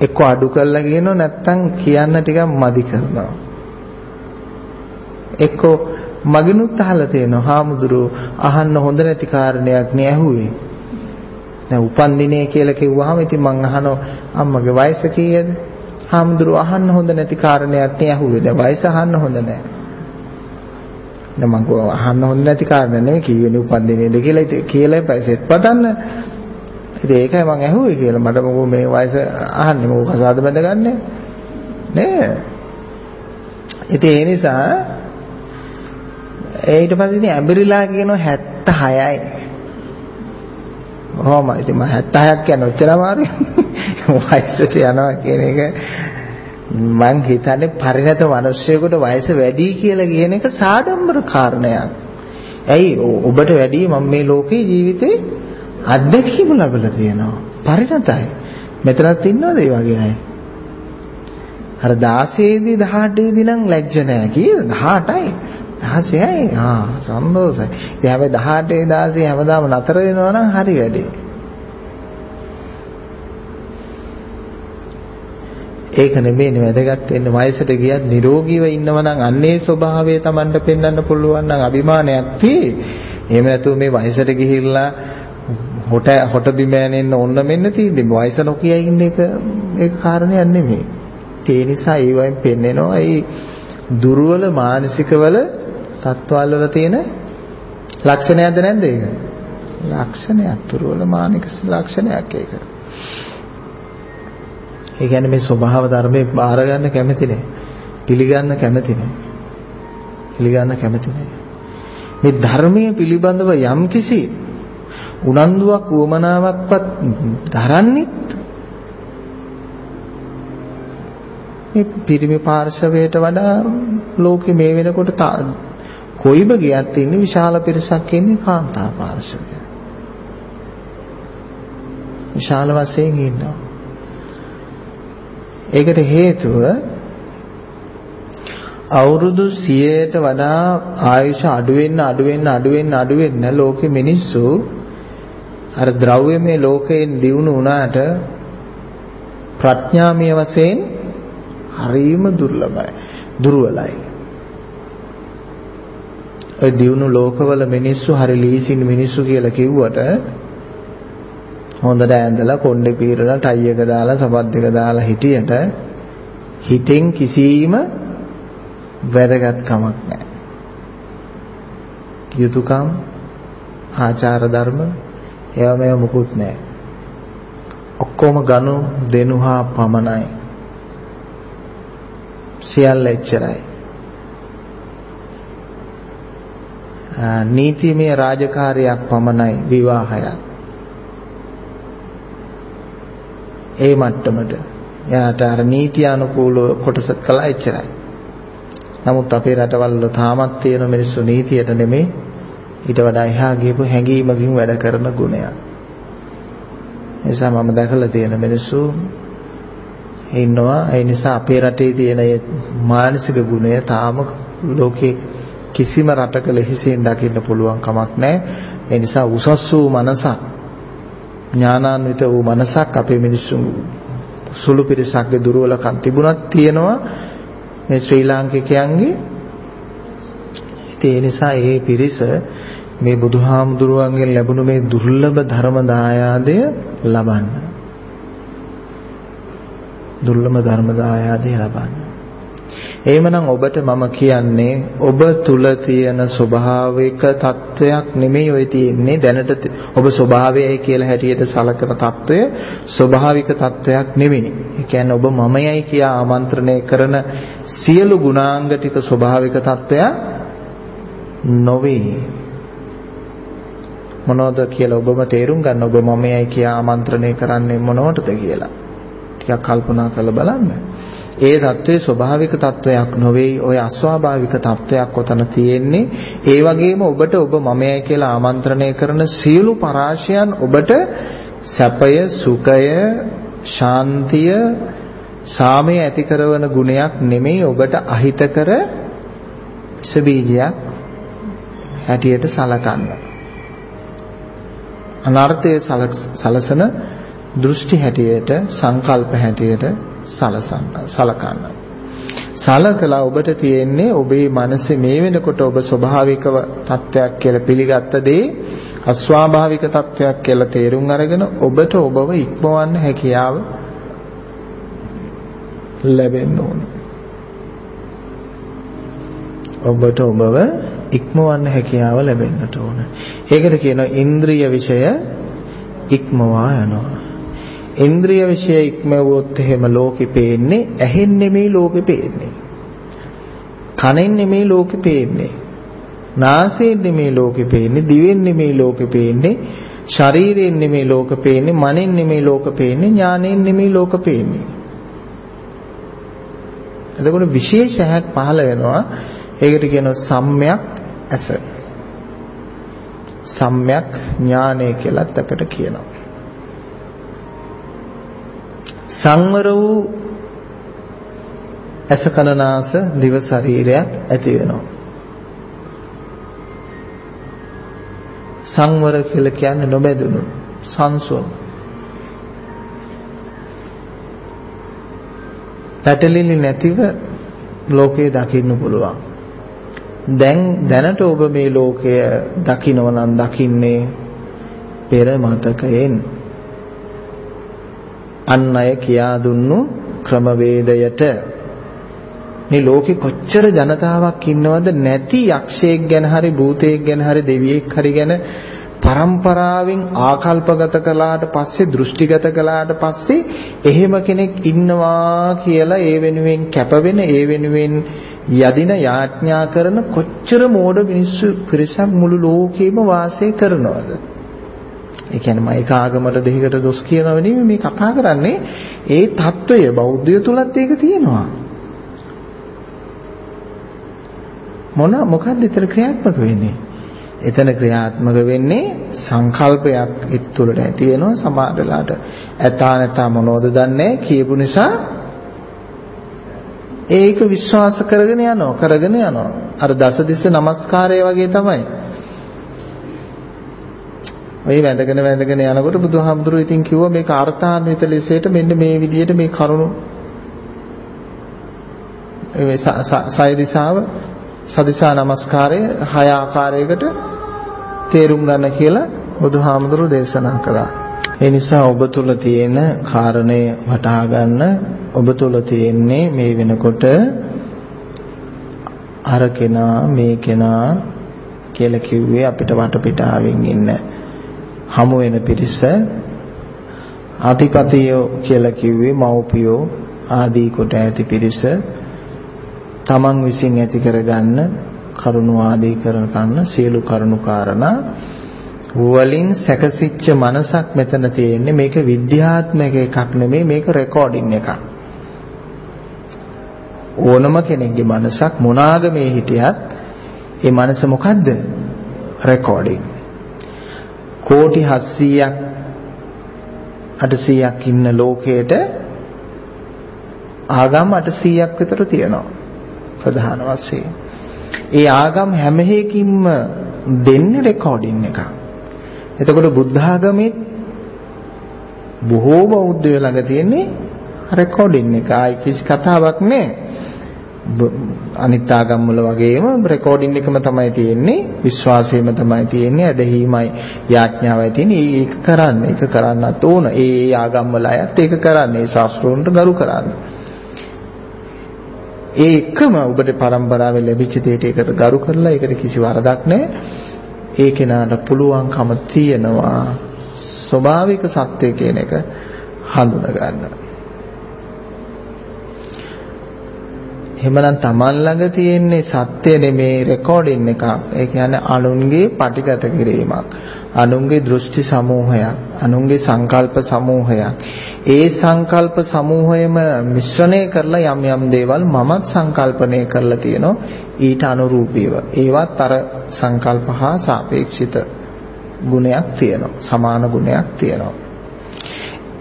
එක්ක අඩු කරලා කියනවා නැත්නම් කියන්න ටිකක් මදි කරනවා. එක්ක මගිනුත් අහලා තියෙනවා හාමුදුරුවෝ අහන්න හොඳ නැති කාරණයක් නේ ඇහුවේ. දැන් උපන් දිනේ කියලා කිව්වහම ඉතින් මං අහනවා අම්මගේ වයස කීයද? හාමුදුරුවෝ අහන්න හොඳ නැති කාරණයක් නේ ඇහුවේ. දැන් වයස අහන්න හොඳ නැහැ. දැන් මං කෝ අහන්න හොඳ නැති කාරණා නෙමෙයි කීවෙනි උපන්දිනේද කියලා ඉතින් කියලා පැසෙත් පටන්න. ඉතින් ඒකයි මං ඇහුවේ කියලා මට මොකෝ මේ වයස අහන්නේ මොකෝ කසාද බැඳගන්නේ නේ. ඉතින් ඒ නිසා ඊට පස්සේ ඉතින් ඇඹරිලා කියනවා 76යි. කොහොම ඉතින් මම 76ක් කියන්නේ ඔච්චර අමාරුයි. වයසට යනවා කියන එක මං හිතන්නේ පරිණත මිනිස්සෙකුට වයස වැඩි කියලා කියන එක සාඩම්බර කාරණයක්. ඇයි ඔබට වැඩි මම මේ ලෝකේ ජීවිතේ අත්දැකීම ලැබලා තියෙනවා. පරිණතයි. මෙතනත් ඉන්නවද ඒ වගේ අය? අර 16 දී 18 දී නම් ලැජ්ජ නැහැ කීයද 18යි 16යි ආ සන්තෝෂයි ඉතින් හැබැයි 18 16 හැමදාම නතර වෙනවා නම් හරි වැඩේ ඒක නෙමෙයි වැදගත් වෙන්නේ වයසට ගියත් නිරෝගීව ඉන්නව නම් අන්නේ ස්වභාවය Tamanට පෙන්වන්න පුළුවන් නම් අභිමානයක් තියෙයි. එහෙම නැතුව මේ වයසට ගිහිල්ලා හොට හොට බිම යනෙන්න ඕන්න මෙන්න තියෙන්නේ. වයස නොකිය ඉන්න එක ඒක කාරණයක් නෙමෙයි. ඒ නිසා ඒ වයින් පෙන්නනවා ඒ දුර්වල මානසිකවල තත්ත්වවල වල තියෙන ලක්ෂණයක්ද නැද්ද ඒක? ලක්ෂණයක් දුර්වල මානසික ලක්ෂණයක් ඒක. ඒ කියන්නේ මේ ස්වභාව ධර්මේ බාර ගන්න කැමති නැහැ. පිළිගන්න කැමති නැහැ. පිළිගන්න කැමති නැහැ. මේ ධර්මයේ පිළිබඳව යම්කිසි උනන්දුවක් උවමනාවක්වත් දරන්නෙත් මේ පිරිමි පාර්ශවයට වඩා ලෝකෙ මේ වෙනකොට කොයිම ගියත් ඉන්නේ විශාල පිරිසක් ඉන්නේ කාන්තා පාර්ශවය. විශාල වශයෙන් ඉන්නවා. ඒකට හේතුව අවුරුදු 100ට වඩා ආයුෂ අඩු වෙන්න අඩු වෙන්න අඩු වෙන්න අඩු වෙන්න ලෝකෙ මිනිස්සු අර ද්‍රව්‍යමය ලෝකයෙන් දියුණු වුණාට ප්‍රඥාමය වශයෙන් හරිම දුර්ලභයි දුර්වලයි ඔය දියුණු ලෝකවල මිනිස්සු හරි ලීසින් මිනිස්සු කියලා කිව්වට හොඳට ඇඳලා කොණ්ඩේ පීරලා ටයි එක දාලා සපත් දෙක දාලා හිටියට හිතෙන් කිසිම වැදගත්කමක් නැහැ. යුතුයකම් ආචාර ධර්ම ඒවා මේව මුකුත් නැහැ. ඔක්කොම ගනු දෙනු හා පමණයි. සියල්ල එච්චරයි. නීතිමය රාජකාරියක් පමණයි විවාහයක්. ඒ මට්ටමට එයාට අර නීති අනුකූලව කොටස කළා එච්චරයි. නමුත් අපේ රටවල් වල තාමත් තියෙන මිනිස්සු නීතියට නෙමෙයි ඊට වඩා එහා ගියපු හැඟීමකින් වැඩ කරන ගුණයක්. නිසා මම දැකලා තියෙන මිනිස්සු ඉන්නවා ඒ නිසා අපේ රටේ තියෙන මානසික ගුණය තාම ලෝකේ කිසිම රටක ලෙහිසින් දකින්න පුළුවන් කමක් නැහැ. ඒ නිසා උසස් වූ මනසක් ඥානාන්විත වූ මනසක් අපේ මිනිස්සුන් සුළු පිරිසක්ගේ දුර්වලකම් තිබුණත් තියෙනවා මේ ශ්‍රී ලාංකිකයන්ගේ ඒ නිසා ඒ පිරිස මේ බුදුහාමුදුරුවන්ගෙන් ලැබුණු මේ දුර්ලභ ධර්ම දායාදය ලබන්න. දුර්ලභ ධර්ම දායාදය ලබන්න. එහෙමනම් ඔබට මම කියන්නේ ඔබ තුල තියෙන ස්වභාවික தত্ত্বයක් නෙමෙයි ඔය තියෙන්නේ දැනට ඔබ ස්වභාවයයි කියලා හැටියට සලකන தত্ত্বය ස්වභාවික தত্ত্বයක් නෙමෙයි. ඒ කියන්නේ ඔබ මමයයි කියා ආමන්ත්‍රණය කරන සියලු ගුණාංග ටික ස්වභාවික தত্ত্বයක් නොවේ. මොනවද කියලා ඔබම තේරුම් ගන්න ඔබ මමයයි කියා ආමන්ත්‍රණය කරන්නේ මොනවටද කියලා. ටිකක් කල්පනා කරලා බලන්න. ඒ தત્ත්වය ස්වභාවික தত্ত্বයක් නොවේ. ওই අස්වාභාවික தত্ত্বයක් ඔතන තියෙන්නේ. ඒ වගේම ඔබට ඔබ මමයි කියලා ආමන්ත්‍රණය කරන සියලු පරාශයන් ඔබට සැපය, සුඛය, ශාන්තිය, සාමය ඇති කරන ගුණයක් නෙමෙයි ඔබට අහිතකර විස බීජයක් හැටියට සලකන්න. අනර්ථයේ සලසන දෘෂ්ටි හැටියට සංකල්ප හැටියට සලසන්න සලකන්න. සලකලා ඔබට තියෙන්නේ ඔබේ මනසේ මේ වෙනකොට ඔබ ස්වභාවිකව තත්වයක් කියලා පිළිගත්ත දේ අස්වාභාවික තත්වයක් කියලා තේරුම් අරගෙන ඔබට ඔබව ඉක්මවන්න හැකියාව ලැබෙන්න ඕන. ඔබට ඔබව ඉක්මවන්න හැකියාව ලැබෙන්නට ඕන. ඒකට කියනවා ඉන්ද්‍රිය විෂය ඉක්මවා යනවා. ඉන්ද්‍රිය විෂය ඉක්මවුවොත් එහෙම ලෝකෙ පේන්නේ ඇහෙන් නෙමෙයි ලෝකෙ පේන්නේ. කනෙන් නෙමෙයි ලෝකෙ පේන්නේ. නාසයෙන් නෙමෙයි ලෝකෙ පේන්නේ, දිවෙන් නෙමෙයි ලෝකෙ පේන්නේ, ශරීරයෙන් නෙමෙයි ලෝකෙ පේන්නේ, මනෙන් නෙමෙයි ලෝකෙ පේන්නේ, ඥානයෙන් නෙමෙයි ලෝකෙ පේන්නේ. එතකොට විශේෂයක් පහළ වෙනවා. ඒකට කියනවා සම්‍යක් ඇස. සම්‍යක් ඥානය කියලාත් අපිට කියනවා. සංවර වූ ඇස කනනාස දිව ශරීරයක් ඇති වෙනවා. සංවර කියලා කියන්නේ නොබැඳුණු සංසුන්. පැටලිලි නැතිව ලෝකේ දකින්න පුළුවන්. දැන් දැනට ඔබ මේ ලෝකය දකිනව නම් දකින්නේ පෙර මතකයෙන්. අන් අය කියා දුන්නු ක්‍රමවේදයට. මේ ලෝකේ කොච්චර ජනතාවක් ඉන්නවද? නැති යක්ෂයෙක් ගැන හරි භූතයෙක් ගැන හරි දෙවියෙක් හරි ගැන પરම්පරාවෙන් ආකල්පගත කළාට පස්සේ දෘෂ්ටිගත කළාට පස්සේ එහෙම කෙනෙක් ඉන්නවා කියලා ඒ වෙනුවෙන් කැපවෙන ඒ වෙනුවෙන් යදින යාඥා කරන කොච්චර මෝඩ මිනිස්සු පිරිසක් මුළු ලෝකෙම වාසය කරනවද? ඒ කියන්නේ මම එක ආගමකට දෙහිකට දොස් කියනව නෙමෙයි මේ කතා කරන්නේ. ඒ తত্ত্বය බෞද්ධය තුලත් ඒක තියෙනවා. මොන මොකක්ද ඊතර ක්‍රියාත්මක වෙන්නේ? එතන ක්‍රියාත්මක වෙන්නේ සංකල්පයක් ඉතුලට ඇති වෙනවා සමාජලාට ඇතා නැතා මොනවද දන්නේ කියපු නිසා ඒක විශ්වාස කරගෙන යනවා කරගෙන යනවා. අර දස දිස නමස්කාරය වගේ තමයි. ඔය වැඳගෙන වැඳගෙන යනකොට බුදුහාමුදුරුවෝ ඉතින් කිව්වා මේක අර්ථාන්විත ලෙසට මෙන්න මේ විදිහට මේ කරුණු මේ සය දිසාව සදිසා නමස්කාරය හය ආකාරයකට තේරුම් ගන්න කියලා බුදුහාමුදුරුවෝ දේශනා කළා. ඒ නිසා ඔබ තුල තියෙන කාරණය වටහා ගන්න ඔබ තුල තියෙන්නේ මේ වෙනකොට අර කෙනා මේ කෙනා කියලා කිව්වේ අපිට වටපිටාවෙන් ඉන්න හමු වෙන පිරිස අතිපතියෝ කියලා කිව්වේ මව්පියෝ ආදී කොට ඇති පිරිස තමන් විසින් ඇති කරගන්න කරුණු ආදී කරන කන්න සියලු කරුණු කාරණා වලින් සැකසිච්ච මනසක් මෙතන තියෙන්නේ. මේක විද්‍යාත්මක එකක් නෙමෙයි මේක රෙකෝඩින් එකක්. ඕනම කෙනෙක්ගේ මනසක් මොනාගමේ හිටියත් ඒ මනස මොකද්ද? රෙකෝඩින් කෝටි 700ක් 800ක් ඉන්න ලෝකයට ආගම් 800ක් විතර තියෙනවා ප්‍රධාන වශයෙන්. ඒ ආගම් හැම එකකින්ම දෙන්නේ රෙකෝඩින් එකක්. එතකොට බුද්ධ ආගමෙත් බොහෝ බෞද්ධයෝ ළඟ තියෙන්නේ රෙකෝඩින් එක. ආයි කිසි කතාවක් නැහැ. අනිත් ආගම් වල වගේම රෙකෝඩින් එකම තමයි තියෙන්නේ විශ්වාසයම තමයි තියෙන්නේ ඇදහිීමයි යාඥාවයි තියෙන්නේ ඒක කරන්න ඒක කරන්නත් ඕන ඒ ආගම් වල අයත් ඒක කරන්න ඒ ශාස්ත්‍රෝන්ට ගරු කරන්න ඒ එකම ඔබට પરම්පරාවෙන් ලැබිච්ච දෙයට ඒකට ගරු කරලා ඒකට කිසි වරදක් නැහැ. ඒ කෙනාට පුළුවන්කම තියෙනවා ස්වභාවික සත්‍ය කියන එක හඳුනා ගන්න. එහෙමනම් Taman ළඟ තියෙන්නේ සත්‍ය නෙමේ රෙකෝඩින් එකක්. ඒ කියන්නේ අනුන්ගේ පටිගත කිරීමක්. අනුන්ගේ දෘෂ්ටි සමූහයක්, අනුන්ගේ සංකල්ප සමූහයක්. ඒ සංකල්ප සමූහයම මිශ්‍රණය කරලා යම් යම් දේවල් මමත් සංකල්පණය කරලා තියෙනවා ඊට අනුරූපීව. ඒවත් අර සංකල්ප හා සාපේක්ෂිත ගුණයක් තියෙනවා. සමාන ගුණයක් තියෙනවා.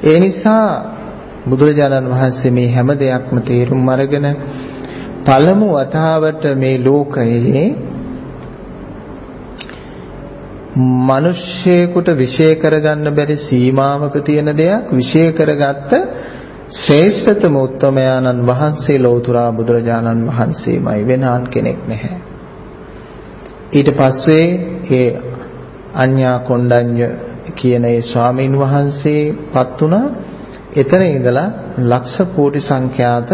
ඒ නිසා බුදුරජාණන් වහන්සේ මේ හැම දෙයක්ම තේරුම් අරගෙන පළමු වතාවට මේ ලෝකයේ මිනිස්සෙකුට විශේෂ කරගන්න බැරි සීමාවක තියෙන දෙයක් විශේෂ කරගත්ත ශ්‍රේෂ්ඨතම උත්තමයාණන් වහන්සේ ලෝතුරා බුදුරජාණන් වහන්සේමයි වෙනාන් කෙනෙක් නැහැ. ඊට පස්සේ ඒ අඤ්ඤා කොණ්ඩඤ්ඤ කියන ඒ ස්වාමීන් වහන්සේපත් වුණා. එතන ඉඳලා ලක්ෂ කෝටි සංඛ්‍යාත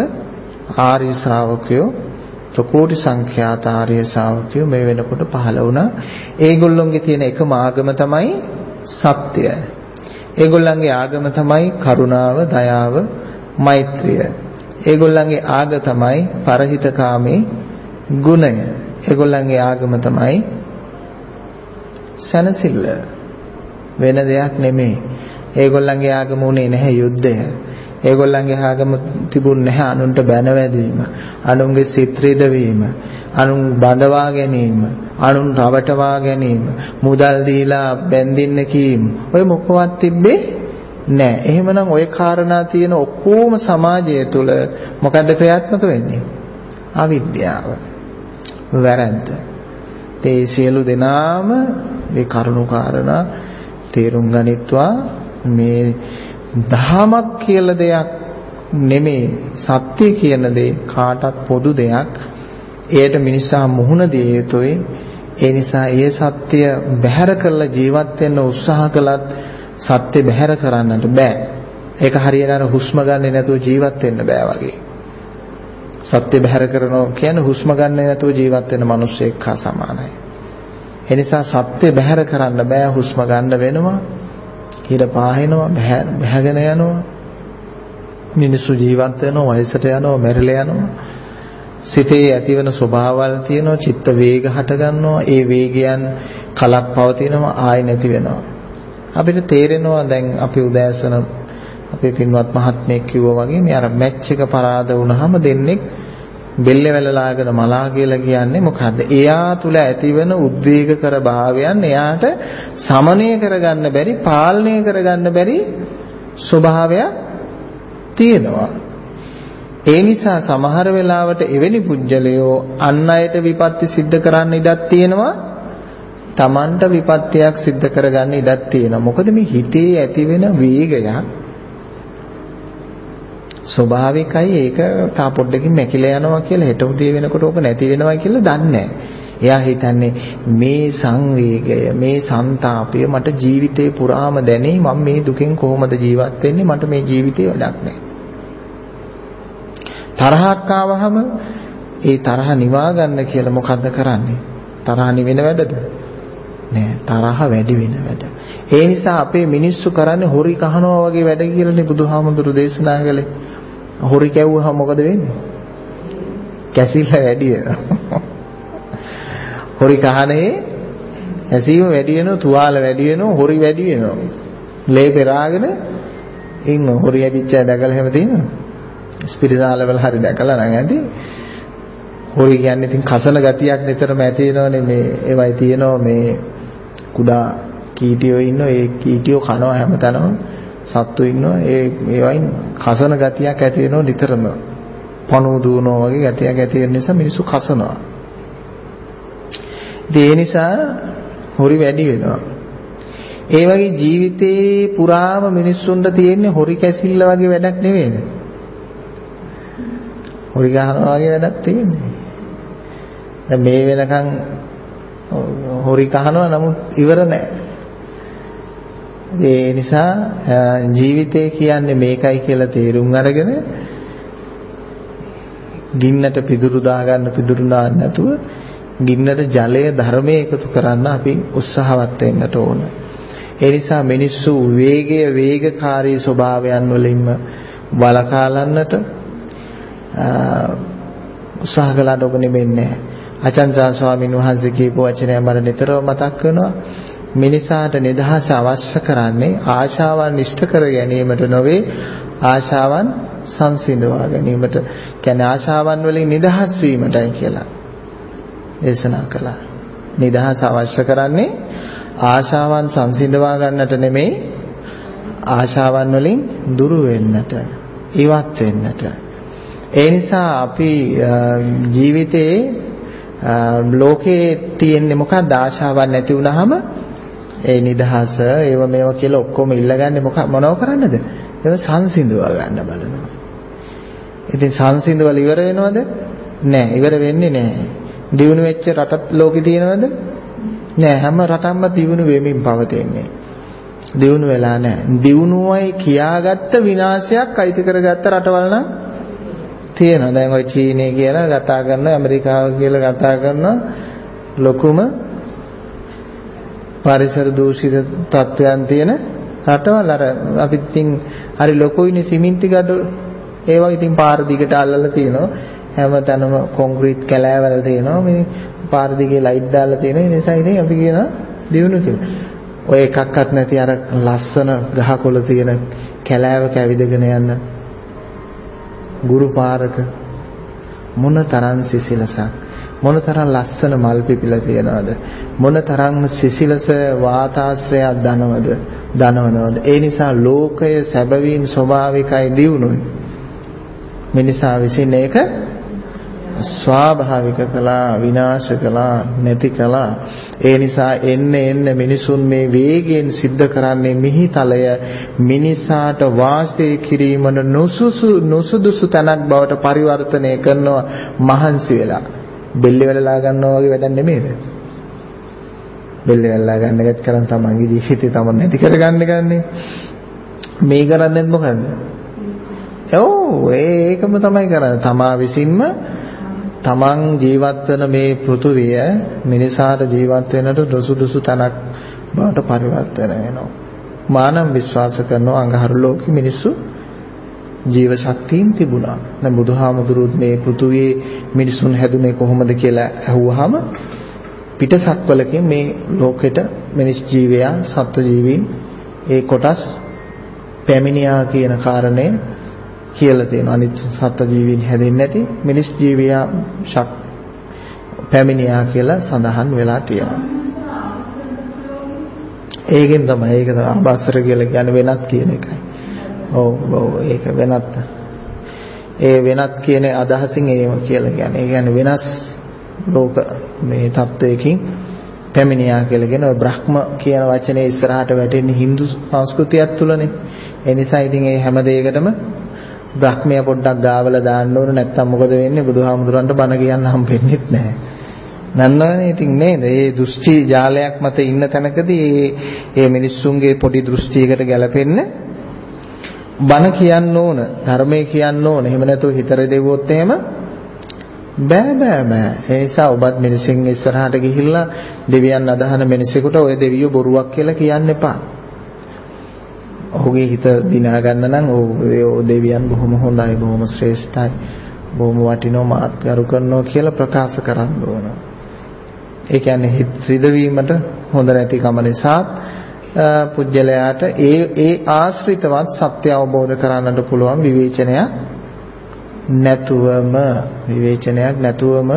ආර්ය ශ්‍රාවකයෝ ප්‍රකෝටි සංඛ්‍යාත ආර්ය ශාවකයෝ මේ වෙනකොට පහළ වුණා. ඒගොල්ලොන්ගේ තියෙන එකම ආගම තමයි සත්‍යය. ඒගොල්ලන්ගේ ආගම තමයි කරුණාව, දයාව, මෛත්‍රිය. ඒගොල්ලන්ගේ ආග තමයි පරහිතකාමී ගුණය. ඒගොල්ලන්ගේ ආගම තමයි සනසිල්ල. වෙන දෙයක් නෙමෙයි. ඒගොල්ලන්ගේ ආගම උනේ නැහැ යුද්ධය. ඒගොල්ලන්ගේ ආගම තිබුණ නැහැ අනුන්ට බැනවැදීම, අනුන්ගේ සිත් රිදවීම, අනුන් බඳවා ගැනීම, අනුන් රවටවා ගැනීම, මුදල් දීලා බැඳින්න කීම. ඔය මොකවත් තිබ්බේ නැහැ. එහෙමනම් ওই කාරණා තියෙන ඔක්කොම සමාජය තුළ මොකද්ද ක්‍රියාත්මක වෙන්නේ? අවිද්‍යාව. වැරද්ද. ඒ සියලු දෙනාම මේ කරුණු කාරණා තේරුම් ගනිත්වා මේ දහමක් කියලා දෙයක් නෙමේ සත්‍ය කියන දේ කාටත් පොදු දෙයක්. එයට මිනිසා මුහුණ දිය යුතුයි. ඒ නිසා ඒ සත්‍ය බැහැර කරලා ජීවත් වෙන්න උත්සාහ කළත් සත්‍ය බැහැර කරන්නට බෑ. ඒක හරියට අර හුස්ම ගන්නේ නැතුව ජීවත් වෙන්න බෑ වගේ. සත්‍ය බැහැර කරනවා කියන්නේ හුස්ම ගන්න නැතුව ජීවත් වෙන මිනිස්සෙක් හා සමානයි. ඒ නිසා සත්‍ය බැහැර කරන්න බෑ හුස්ම ගන්න වෙනවා. හිර පාහිනවා බැහැගෙන යනවා. මිනිස්සු ජීවත් වෙනවා වයසට යනවා මැරිලා යනවා. සිතේ ඇතිවන ස්වභාවල් තියෙනවා චිත්ත වේග හට ගන්නවා ඒ වේගයන් කලක් පවතිනවා ආයි නැති වෙනවා අපිට තේරෙනවා දැන් අපි උදෑසන අපේ පින්වත් මහත්මයෙක් කිව්වා වගේ මේ අර මැච් එක පරාද වුණාම දෙන්නෙක් බෙල්ල වැලලාගෙන මලා කියලා කියන්නේ මොකද්ද? එයා තුල ඇතිවන උද්වේග කර භාවයන් එයාට සමනය කරගන්න බැරි, පාලනය කරගන්න බැරි ස්වභාවයක් තියෙනවා. ඒ නිසා සමහර වෙලාවට එවැනි පුජ්‍යලයෝ අන් අයට විපත්ති සිද්ධ කරන්න ඉඩක් තියෙනවා. Tamanට විපත්තියක් සිද්ධ කරගන්න ඉඩක් තියෙනවා. මොකද මේ හිතේ ඇතිවෙන වේගයක් ස්වභාවිකයි ඒක තා පොඩ්ඩකින් මැකිලා යනවා කියලා හෙට උදේ වෙනකොට ඕක නැති වෙනවා කියලා දන්නේ එයා හිතන්නේ මේ සංවේගය මේ ਸੰతాපය මට ජීවිතේ පුරාම දැනේ. මම මේ දුකෙන් කොහොමද ජීවත් වෙන්නේ? මට මේ ජීවිතේ වැඩක් නැහැ. තරහක් ආවහම ඒ තරහ නිවා ගන්න කියලා මොකද්ද කරන්නේ? තරහ නිවෙන වැඩද? නෑ තරහ වැඩි වෙන වැඩ. ඒ නිසා අපේ මිනිස්සු කරන්නේ හොරි කහනවා වගේ වැඩ කියලානේ බුදුහාමුදුරු දේශනා කළේ. හොරි කැවුවහම මොකද වෙන්නේ? කැසිල්ල වැඩි වෙනවා. හොරි කහනේ ඇසීම වැඩි වෙනවා, තුවාල වැඩි වෙනවා, හොරි වැඩි වෙනවා. ලේ පෙරාගෙන ඉන්න හොරි ඇදිච්ච දැකලා හැම තියෙනවා. ස්පිරිතාලවල හරි දැකලා නම් ඇති. හොරි කියන්නේ ඉතින් කසල ගතියක් නිතරම ඇති වෙනවනේ මේ ඒවයි තියෙනවා මේ කුඩා කීටියෝ ඉන්නවා ඒ කීටියෝ කනවා හැමතැනම සත්තු ඉන්නවා. ඒ ඒවයින් කසන ගතියක් ඇති වෙනවා නිතරම. පණුව දුවනවා වගේ ගතියක් ඇති වෙන නිසා මිනිස්සු කසනවා. ඒ නිසා හොරි වැඩි වෙනවා. ඒ වගේ ජීවිතේ පුරාම මිනිස්සුන්ට තියෙන්නේ හොරි කැසිල්ල වගේ වැඩක් නෙවෙයිද? හොරි ගහනවා වගේ වැඩක් තියෙන්නේ. දැන් මේ වෙනකන් හොරි කහනවා නමුත් ඉවර නැහැ. ඒ නිසා ජීවිතය කියන්නේ මේකයි කියලා තේරුම් අරගෙන ගින්නට පිදුරු දාගන්න පිදුරු දාන්න නැතුව ගින්නට ජලය ධර්මයේ එකතු කරන්න අපි උත්සාහවත් වෙන්නට ඕන. ඒ නිසා මිනිස්සු වේගය වේගකාරී ස්වභාවයන් වලින්ම වළකාලන්නට උත්සාහ කළාට ඔබ නෙමෙන්නේ. අචන්චා ස්වාමීන් වහන්සේ කියපු වචනය මම නිතරම මතක් කරනවා. මිනිසාට නිදහස අවශ්‍ය කරන්නේ ආශාවන් ඉෂ්ට කර ගැනීමට නොවේ ආශාවන් සංසිඳවා ගැනීමට කියන්නේ ආශාවන් වලින් නිදහස් වීමටයි කියලා දේශනා කළා. නිදහස අවශ්‍ය කරන්නේ ආශාවන් සංසිඳවා ගන්නට නෙමෙයි ආශාවන් වලින් දුරු වෙන්නට ඉවත් වෙන්නට. ඒ නිසා අපි ජීවිතේ ලෝකේ තියෙන්නේ මොකක්ද ආශාවක් නැති වුනහම ඒ නිදහස ඒව මේව කියලා ඔක්කොම ඉල්ලගන්නේ මොක මොනව කරන්නද? ඒව සංසිඳවා ගන්න බලනවා. ඉතින් සංසිඳවල ඉවර වෙනවද? නෑ ඉවර වෙන්නේ නෑ. දිනු වෙච්ච රටත් ලෝකේ තියෙනවද? නෑ හැම රටක්ම දිනු වෙමින් පවතින්නේ. දිනු වෙලා නෑ. දිනුවයි කියාගත්ත විනාශයක් අයිති කරගත්ත රටවල් නම් තියෙනවා. දැන් ওই චීනය කියලා කතා කරන ඇමරිකාව කියලා කතා කරන ලොකුම පරිසර දූෂිත තත්වයන් තියෙන රටවල්. අර අපි ඉතින් හරි ලොකුයිනේ සිමෙන්ති ගඩොල් ඒවා ඉතින් පාර දිගට අල්ලලා තියෙනවා. හැමතැනම කොන්ක්‍රීට් කැලෑවල් තියෙනවා. මේ පාර දිගේ ලයිට් දාලා තියෙන නිසා ඉතින් අපි කියනවා දිනුන කියලා. ඔය එකක්වත් නැති අර ලස්සන ගහකොළ තියෙන කැලෑව කැවිදගෙන යන ගුරු පාරක මොන තරම් සිසිලසක්. මොනතරම් ලස්සන මල් පිපිලා තියෙනවද? මොනතරම් සිසිලස වාතාශ්‍රයක් දනවද? දනවනවද? ඒ නිසා ලෝකය සැබවින් ස්වභාවිකයි දියුණුයි. මිනිසා විසින් ඒක ස්වාභාවික කළා විනාශ කළා නැති කළා. ඒ නිසා එන්න එන්න මිනිසුන් මේ වේගයෙන් සිද්ධ කරන්නේ මිහිතලය මිනිසාට වාසය කිරීමන නුසුසු නුසුදුසු තැනක් බවට පරිවර්තනය කරනවා මහන්සි වෙලා. බෙල්ල වෙලලා ගන්නවා වගේ වැඩක් නෙමෙයිද බෙල්ල වෙලලා ගන්න එකත් කරන් තමන්ගේ ජීවිතේ තමන් නැති කරගන්න ගන්නේ මේ කරන්නේ මොකද්ද ඔව් ඒකම තමයි කරන්නේ. තමා විසින්ම තමන් ජීවත් වෙන මේ පෘථුවිය මිනිසාට ජීවත් වෙනට දුසුදුසු තනක් බවට පරිවර්තන වෙනවා. මානම් විශ්වාස කරනවා අඟහරු ලෝකෙ මිනිස්සු ජීව ශක්තියින් තිබුණා. දැන් බුදුහාමුදුරුවෝ මේ පෘථුවියේ මිනිසුන් හැදුනේ කොහොමද කියලා අහුවාම පිටසක්වලකින් මේ ලෝකෙට මිනිස් ජීවයා සත්ව ජීවීන් ඒ කොටස් පැමිණියා කියන කාරණේ කියලා තියෙනවා. අනිත් සත්ත්ව ජීවීන් හැදෙන්නේ නැති මිනිස් ජීවියා ශක් පැමිණියා කියලා සඳහන් වෙලා තියෙනවා. ඒකෙන් තමයි ඒක තමයි ආබාසර කියලා කියන්නේ වෙනත් කියන එකයි. ඔව් ඔව් ඒක වෙනත්. ඒ වෙනත් කියන අදහසින් ඒව කියලා කියන්නේ. ඒ කියන්නේ වෙනස් ලෝක මේ தත්වයකින් පැමිණියා කියලා කියන ඔය බ්‍රහ්ම කියන වචනේ ඉස්සරහට වැටෙන්නේ Hindu සංස්කෘතියත් තුලනේ. ඒ නිසා ඉතින් ඒ හැම දෙයකටම බ්‍රහ්මයා පොඩ්ඩක් ගාවලා දාන්න ඕන නැත්තම් මොකද වෙන්නේ බුදුහාමුදුරන්ට බණ කියන්න හම්බෙන්නේ නැහැ. නන්නවනේ ඉතින් නේද? මේ දෘෂ්ටි ජාලයක් මත ඉන්න තැනකදී මේ මේ මිනිස්සුන්ගේ පොඩි දෘෂ්ටියකට ගැලපෙන්න බණ කියන්න ඕන, ධර්මයේ කියන්න ඕන. එහෙම නැතුව හිතර දෙවොත් එහෙම බෑ බෑ බෑ. ඒ නිසා ඔබත් මිනිසුන් ඉස්සරහට ගිහිල්ලා දෙවියන් අදහන මිනිසෙකුට ওই දෙවියෝ බොරුවක් කියලා කියන්න එපා. ඔහුගේ හිත දිනා ගන්න නම් ඔව් දෙවියන් බොහොම හොඳයි බොහොම ශ්‍රේෂ්ඨයි බොහොම වටිනවා මාත් කරු කරනවා කියලා ප්‍රකාශ කරන්න ඕන. ඒ කියන්නේ හිත රිදවීමට හොඳ නැතිකම නිසා පුජ්‍යලයාට ඒ ඒ ආශ්‍රිතවත් සත්‍ය අවබෝධ කරගන්නට පුළුවන් විවේචනයක් නැතුවම විවේචනයක් නැතුවම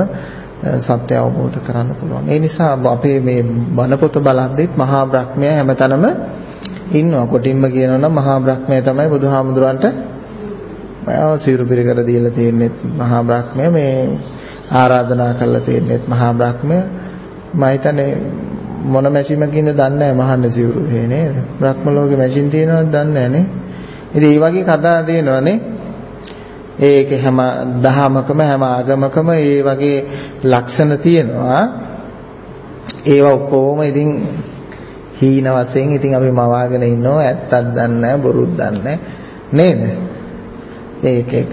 සත්‍ය අවබෝධ කරගන්න පුළුවන්. ඒ නිසා අපේ මේ බණ පොත බලද්දිත් මහා බ්‍රහ්මයා හැමතැනම ඉන්නවා. කොටින්ම කියනවා නම් මහා බ්‍රහ්මයා තමයි බුදුහාමුදුරන්ට මම සිවුරු පිළිකර දීලා තියෙන්නේ මහා බ්‍රහ්මයා මේ ආරාධනා කරලා තියෙන්නේ මහා බ්‍රහ්මයා මම හිතන්නේ මොන මැෂිමකින්ද දන්නේ නැහැ මහන්න සිවුරු හේ නේද? බ්‍රහ්ම ලෝකේ මැෂින් තියෙනවද දන්නේ නැහැ නේ. ඉතින් මේ වගේ කතා තියෙනවානේ. ඒක හැම දහමකම හැම ආගමකම මේ වගේ ලක්ෂණ තියෙනවා. ඒවා ඔක්කොම ඉතින් හීන වශයෙන් ඉතින් අපි මවාගෙන ඉන්නවා ඇත්තක් දන්නේ බොරුත් දන්නේ නේද? ඒක එක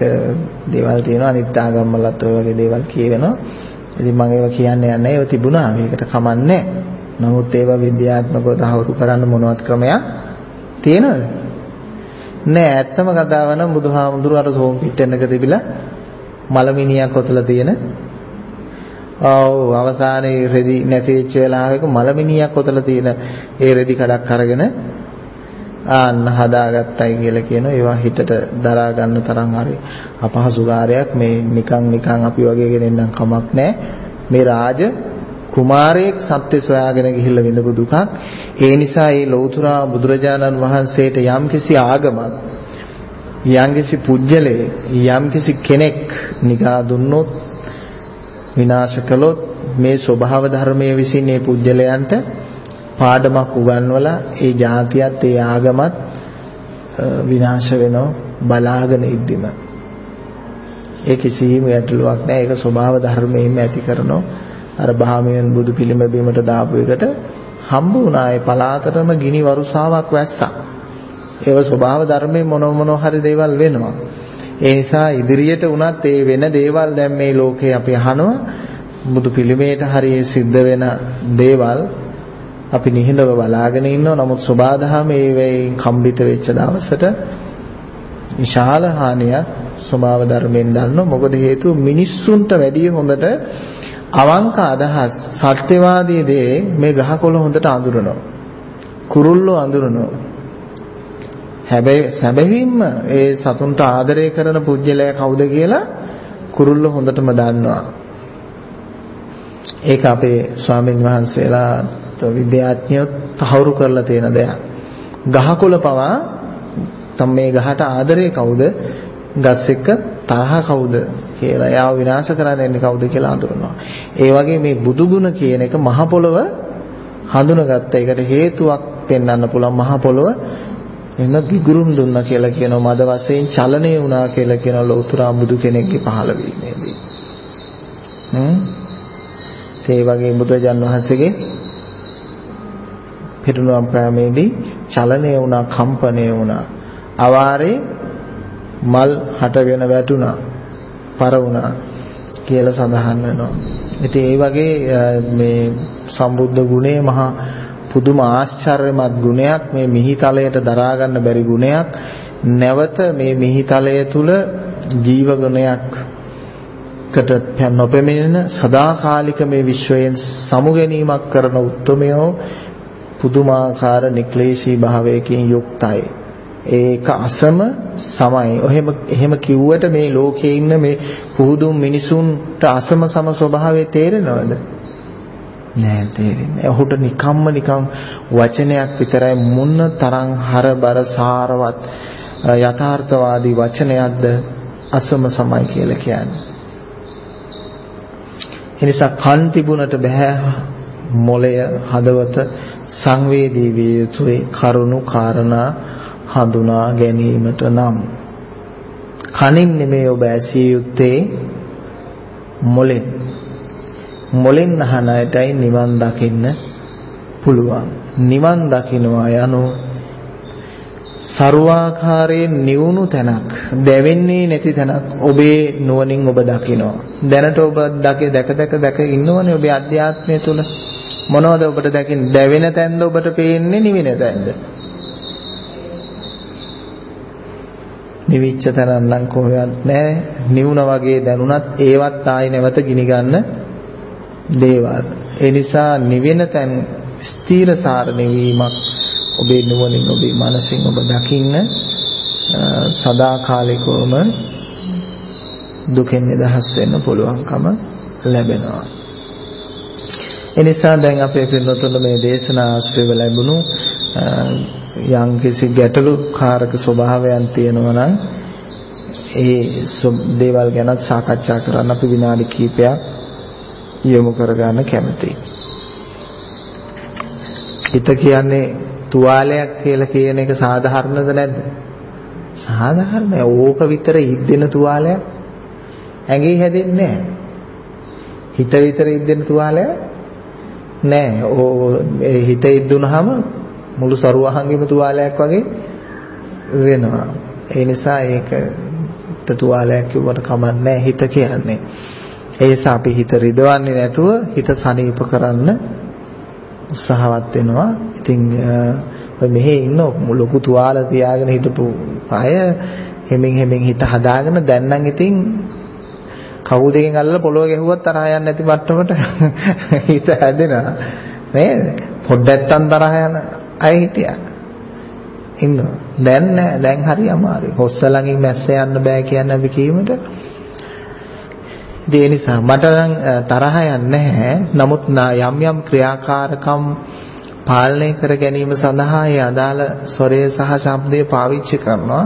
දේවල් තියෙනවා අනිත් ආගම්වලත් ඔය වගේ දේවල් කියවෙනවා. ඉතින් මම ඒවා කියන්නේ නැහැ ඒවා තිබුණා. මේකට කමන්නේ නමුත් ඒවා විද්‍යාත්මකව තහවුරු කරන්න මොනවත් ක්‍රමයක් තියෙනවද? නෑ ඇත්තම කතාව නම් බුදුහාමුදුරුවෝ අර සෝම් පිටෙන්නක තිබිලා මලමිනියක් ඔතලා තියෙන ඔව් අවසානයේ රෙදි නැති වෙච්ච වෙලාවක මලමිනියක් ඔතලා තියෙන ඒ රෙදි කඩක් අරගෙන ආන්න හදාගත්තයි කියලා කියනවා. ඒවා හිතට දරා ගන්න තරම් හරි අපහසු කාර්යයක්. මේ නිකන් නිකන් අපි වගේ කෙනෙක් කමක් නැහැ. මේ රාජ කුමාරයෙක් සත්‍ය සොයාගෙන ගිහිල්ලා විඳපු දුකක්. ඒ නිසා මේ ලෞතුරා බුදුරජාණන් වහන්සේට යම්කිසි ආගමක් යම්කිසි පුජ්‍යලේ යම්කිසි කෙනෙක් නිගා දුන්නොත් විනාශ කළොත් මේ ස්වභාව ධර්මයේ විසින් මේ පුජ්‍යලයන්ට පාඩමක් උගන්වලා ඒ જાතියත් ඒ ආගමත් විනාශ වෙනව බලාගෙන ඉද්දිම. ඒ කිසිම ගැටලුවක් නැහැ ඒක ස්වභාව ධර්මයෙන්ම ඇති කරනෝ අර භාමයන් බුදු පිළිම බීමට දාපු එකට හම්බ වුණා ඒ පලාතටම ගිනි වරුසාවක් වැස්සා. ඒව ස්වභාව ධර්මයෙන් මොන මොන හරි දේවල් වෙනවා. ඒ නිසා ඉදිරියට වුණත් ඒ වෙන දේවල් දැන් මේ ලෝකේ අපි අහනවා. බුදු පිළිමේට හරිය සිද්ධ වෙන දේවල් අපි නිහඬව බලාගෙන ඉන්නවා. නමුත් සබාධම ඒ වෙයින් කම්බිත වෙච්ච දවසට විශාල හානියක් ස්වභාව ධර්මයෙන් දන්නෝ මොකද හේතුව මිනිස්සුන්ට වැඩිය හොඳට අවංක අදහස් සත්‍යවාදී දේ මේ ගහකොළ හොඳට අඳුරනවා කුරුල්ලෝ අඳුරනවා හැබැයි සැබවින්ම ඒ සතුන්ට ආදරය කරන පුජ්‍යලයා කවුද කියලා කුරුල්ල හොඳටම දන්නවා. ඒක අපේ ස්වාමින් වහන්සේලා විද්‍යාඥයෝ තහවුරු කරලා තියෙන දෙයක්. ගහකොළ පවා තම මේ ගහට ආදරේ කවුද? ගස් එක්ක තරහ කවුද කියලා එයාව විනාශ කරන්න එන්නේ කවුද කියලා හඳුනනවා. ඒ වගේ මේ බුදු ගුණ කියන එක මහ පොළව හඳුනගත්ත එකට හේතුවක් පෙන්වන්න පුළුවන් මහ පොළව එන්න ගිගුරුම් දුන්නා කියලා කියනවා මද වශයෙන් චලනය වුණා කියලා කියන ලෞතර බුදු කෙනෙක්ගේ පහළ වීමේදී. හ්ම් ඒ වගේ බුදුජන් වහන්සේගේ පිරුණම් පෑමේදී චලනය වුණා කම්පණය වුණා. අවාරේ මල් හටගෙන වැටුණා. පර වුණා කියලා සඳහන් වෙනවා. ඉතින් ඒ වගේ මේ සම්බුද්ධ ගුණය මහා පුදුම ආශ්චර්යමත් ගුණයක් මේ මිහිතලයට දරා ගන්න බැරි ගුණයක් නැවත මේ මිහිතලය තුල ජීව ගුණයක් කට නොපෙමිණෙන සදාකාලික මේ විශ්වයෙන් සමු ගැනීමක් කරන උත්මයෝ පුදුමාකාර නික්ලේශී භාවයකින් යුක්තයි. ඒක අසම සමයි. එහෙම එහෙම කිව්වට මේ ලෝකේ ඉන්න මේ පුහුදුන් මිනිසුන්ට අසම සම ස්වභාවය තේරෙනවද? නෑ තේරෙන්නේ. ඔහුට නිකම්ම නිකම් වචනයක් විතරයි මුන්න තරම් හරබර සාරවත් යථාර්ථවාදී වචනයක්ද අසම සමයි කියලා කියන්නේ. එනිසා කන් තිබුණට බෑ මොළය හදවත සංවේදී විය යුතුයි කරුණු කාරණා හඳුනා ගැනීමට නම්. කනින් නෙමෙයි ඔබ ඇසිය යුත්තේ මොළෙන් මොළෙන් අහන අයටයි නිවන් දකින්න පුළුවන්. නිවන් දකින්නවා යනු ਸਰවාකාරයෙන් නිවුණු තැනක් දැවෙන්නේ නැති තැනක් ඔබේ නුවණින් ඔබ දකිනවා. දැනට ඔබ දැක දැක දැක දැක ඉන්නවනේ ඔබේ අධ්‍යාත්මය තුල මොනවද ඔබට දැකින් දැවෙන තැනද ඔබට පේන්නේ නිවින තැනද? නිවිච්ච තැනක් නම් කොහෙවත් නැහැ නිවුණ වගේ දැනුණත් ඒවත් ආයි නැවත ගිනි ගන්න දේවල් ඒ නිසා නිවෙන තැන් ස්ථීරසාර නිවීමක් ඔබේ නුවණින් ඔබේ මනසින් ඔබ දකින්න සදාකාලිකවම දුකෙන් නිදහස් වෙන්න පුළුවන්කම ලැබෙනවා. එනිසා දැන් අපේ පින්නතුන් මේ දේශනා ආශ්‍රයව ලැබුණු යම් කිසි ගැටලු කාරක ස්වභාවයන් තියෙනවා නම් ඒ දේවල් ගැන සාකච්ඡා කරන්න අපි විනාඩි කිහිපයක් යොමු කරගන්න කැමතියි. හිත කියන්නේ තුවාලයක් කියලා කියන එක සාධාරණද නැද්ද? සාධාරණයි. ඕක විතර ඉද්දෙන තුවාලයක් ඇඟේ හැදෙන්නේ නැහැ. හිත විතර ඉද්දෙන තුවාලයක් නෑ. ඕ හිත ඉද්දුනහම මුළු සරුවහංගෙම තුවාලයක් වගේ වෙනවා. ඒ නිසා ඒක තුවාලයක් කිව්වට කමන්නේ හිත කියන්නේ. ඒ නිසා අපි හිත රිදවන්නේ නැතුව හිත සනීප කරන්න උත්සාහවත් වෙනවා. ඉතින් ඔය මෙහි ඉන්න ලොකු තුවාල තියාගෙන හිටපු අය හෙමින් හෙමින් හිත හදාගෙන දැන් නම් ඉතින් කවුද දෙකෙන් අල්ලලා පොළොව ගැහුවත් තරහ යන්නේ නැති මට්ටමට හිත හැදෙනවා. නේද? පොඩ්ඩක්නම් තරහ යන අය හිටියා. ඉන්නවා. දැන් නෑ. දැන් හරි අමාරුයි. හොස්ස ළඟින් මැස්ස යන්න බෑ කියන අපි කීමට ඒ නිසා මට නම් තරහ යන්නේ නමුත් යම් යම් ක්‍රියාකාරකම් පාලනය කර ගැනීම සඳහා ඒ අදාළ ස්වරය සහ ශබ්දය පාවිච්චි කරනවා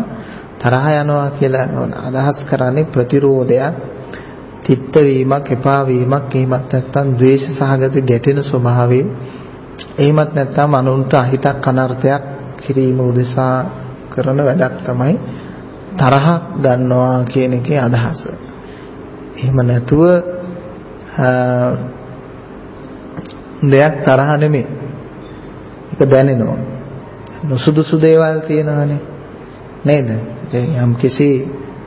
තරහ යනවා කියලා අදහස් කරන්නේ ප්‍රතිරෝධයක් තිත්ත වීමක් එපා වීමක් එහෙමත් නැත්නම් ද්වේෂ සහගත ගැටෙන ස්වභාවයෙන් එහෙමත් නැත්නම් අනුන්ට අහිතක් අනර්ථයක් කිරීම උදෙසා කරන වැඩක් තමයි තරහක් ගන්නවා කියන එකේ අදහස. එහෙම නැතුව දෙයක් තරහ නෙමෙයි. ඒක දැනෙනවා. නුසුදුසු දේවල් තියෙනවානේ. නේද? යම් කිසි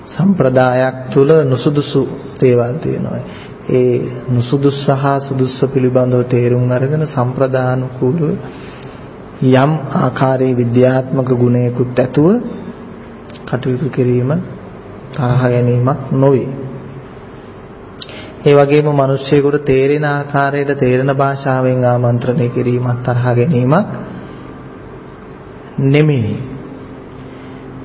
සම්ප්‍රදායක් තුල නුසුදුසු දේවල් තියෙනවා. ඒ නුසුදුස්ස හා සුදුස්ස පිළිබඳව තේරුම් අරගෙන සම්ප්‍රදානුකූලව යම් ආකාරයේ විද්‍යාත්මක ගුණයකුත් ඇතුව කටයුතු කිරීම තරහ ගැනීමක් නොවේ. ඒ වගේම මිනිස්සෙකුට තේරෙන ආකාරයට තේරෙන භාෂාවෙන් ආමන්ත්‍රණය කිරීමක් තරහ ගැනීමක් නෙමෙයි.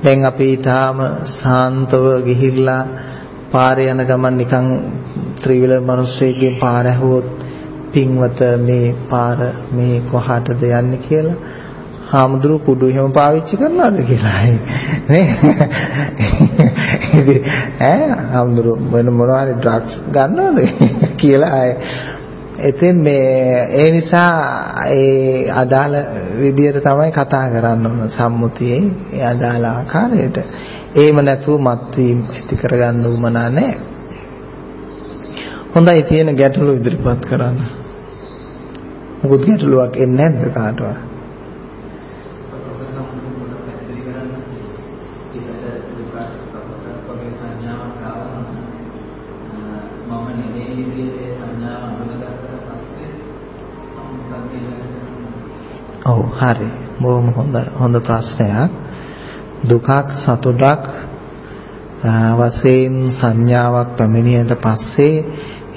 දැන් අපි ඊටාම සාන්තව ගිහිල්ලා පාරේ යන ගමන් නිකන් ත්‍රිවිල මිනිස්සෙක්ගෙන් පාර ඇහුවොත් පින්වත මේ පාර මේ කොහාටද යන්නේ කියලා හාමුදුරු කුඩු එහෙම පාවිච්චි කරනවද කියලා. නේ? ඈ හම්දුරු වෙන මොනවා හරි ඩ්‍රග්ස් ගන්නවද කියලා ඉතින් මේ ඒ නිසා ඒ අදාළ විදියට තමයි කතා කරන්න ඕන සම්මුතියේ ඒ අදාළ ආකාරයට. එහෙම නැතුව මත්වීම ඇති කරගන්න උවමනා නැහැ. හොඳයි තියෙන ගැටලු ඉදිරිපත් කරන්න. මොකද ගැටලුවක් එන්නේ නැද්ද කාටවත්? ඔව් හරි. බොහොම හොඳ හොඳ ප්‍රශ්නයක්. දුකක් සතුටක් වශයෙන් සංඥාවක් පැමිණියට පස්සේ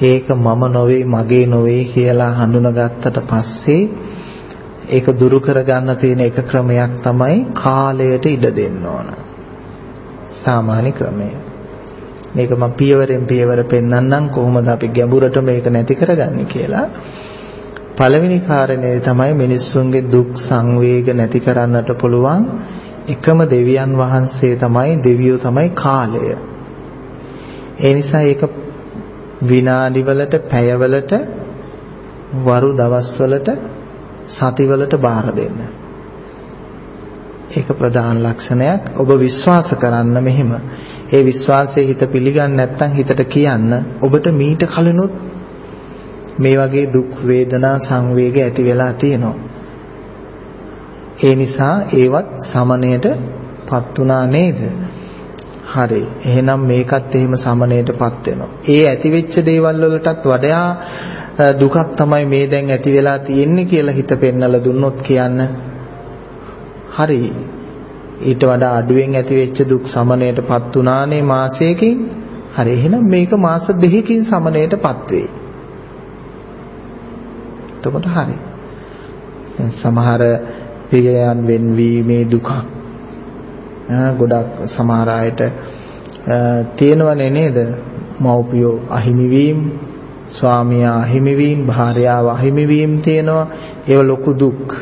ඒක මම නොවේ මගේ නොවේ කියලා හඳුනාගත්තට පස්සේ ඒක දුරු කරගන්න තියෙන එක ක්‍රමයක් තමයි කාලයට ඉඩ දෙන්න ඕන. සාමාන්‍ය ක්‍රමය. මේක මම පියවරෙන් පියවර පෙන්වන්නම් කොහොමද අපි ගැඹුරට මේක නැති කරගන්නේ කියලා. පළවෙනි කාරණේ තමයි මිනිස්සුන්ගේ දුක් සංවේග නැති කරන්නට පුළුවන් එකම දෙවියන් වහන්සේ තමයි දෙවියෝ තමයි කාලය. ඒ නිසා ඒක විනාඩි වලට, පැය වලට, වරු දවස් වලට, සති වලට බාර දෙන්න. ඒක ප්‍රධාන ලක්ෂණයක්. ඔබ විශ්වාස කරන්න මෙහෙම. ඒ විශ්වාසයේ හිත පිළිගන්නේ නැත්නම් හිතට කියන්න ඔබට මීට කලිනුත් මේ වගේ දුක් වේදනා සංවේග ඇති වෙලා තියෙනවා. ඒ නිසා ඒවත් සමණයටපත් වුණා නේද? හරි. එහෙනම් මේකත් එහෙම සමණයටපත් වෙනවා. ඒ ඇති වෙච්ච දේවල් වලටත් වඩා දුකක් තමයි මේ දැන් ඇති වෙලා තියෙන්නේ කියලා හිත පෙන්නලා දුන්නොත් කියන්න හරි. ඊට වඩා අඩුවෙන් ඇති වෙච්ච දුක් සමණයටපත් වුණානේ මාසයකින්. හරි. එහෙනම් මේක මාස දෙකකින් සමණයටපත් වෙයි. එතකොට හරි. දැන් සමහර පියයන් වෙන්වීමේ දුකක් ගොඩක් සමහර අයට තියෙනවනේ නේද? මව්පියෝ අහිමි වීම, ස්වාමියා අහිමි වීම, භාර්යාව අහිමි වීම තියෙනවා. ඒව ලොකු දුක්.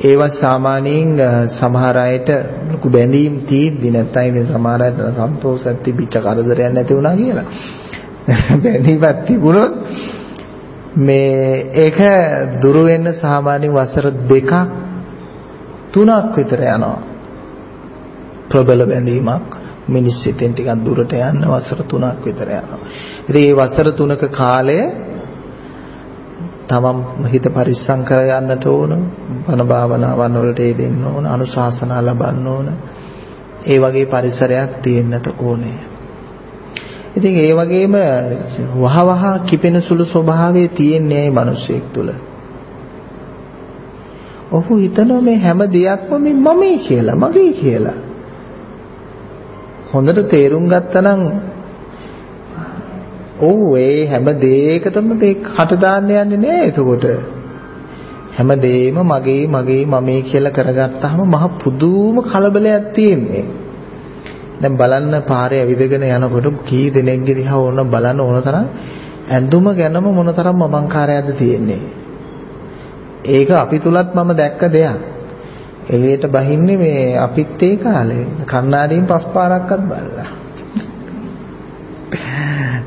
ඒවා සාමාන්‍යයෙන් සමහර අයට ලොකු බැඳීම් තීද්දි නැත්නම් ඉතින් සමහර අයට සන්තෝෂයක් තිබිච්ච කරදරයක් නැති වුණා කියලා. බැඳීමක් තිබුණොත් මේ ඒක දුරු වෙන්න සාමාන්‍ය වසර දෙකක් තුනක් විතර යනවා. ප්‍රබල බැඳීමක් මිනිස් සිතෙන් ටිකක් දුරට යන්න වසර 3ක් විතර යනවා. ඉතින් මේ වසර 3ක කාලය තමන් හිත පරිස්සම් කරගන්නට ඕන, බණ භාවනාවන් වලට දෙන්න ඕන, අනුශාසනා ලබන්න ඕන. ඒ වගේ පරිසරයක් තියෙන්නට ඕනේ. ඉතින් ඒ වගේම වහවහ කිපෙන සුළු ස්වභාවය තියෙන්නේ ඒ මිනිස්සෙක් තුළ. ඔහු හිතනවා මේ හැම දෙයක්ම මේ මමයි කියලා, මගේ කියලා. හොඳට තේරුම් ගත්තනම් ඔව් ඒ හැම දෙයකටම මේ කට දාන්න යන්නේ නෑ එතකොට. හැම දෙයක්ම මගේ මගේ මමේ කියලා කරගත්තාම මහ පුදුම කලබලයක් තියෙන්නේ. දැන් බලන්න පාරේ ඇවිදගෙන යනකොට කී දෙනෙක්ගේ දිහා ඕන බලන්න ඕන තරම් ඇඳුම ගැනම මොන තරම් මමංකාරයක්ද තියෙන්නේ. ඒක අපි තුලත් මම දැක්ක දෙයක්. එළියට බහින්නේ මේ අපිත් ඒ කාලේ කන්නාඩියෙන් පස් පාරක්වත් බලලා.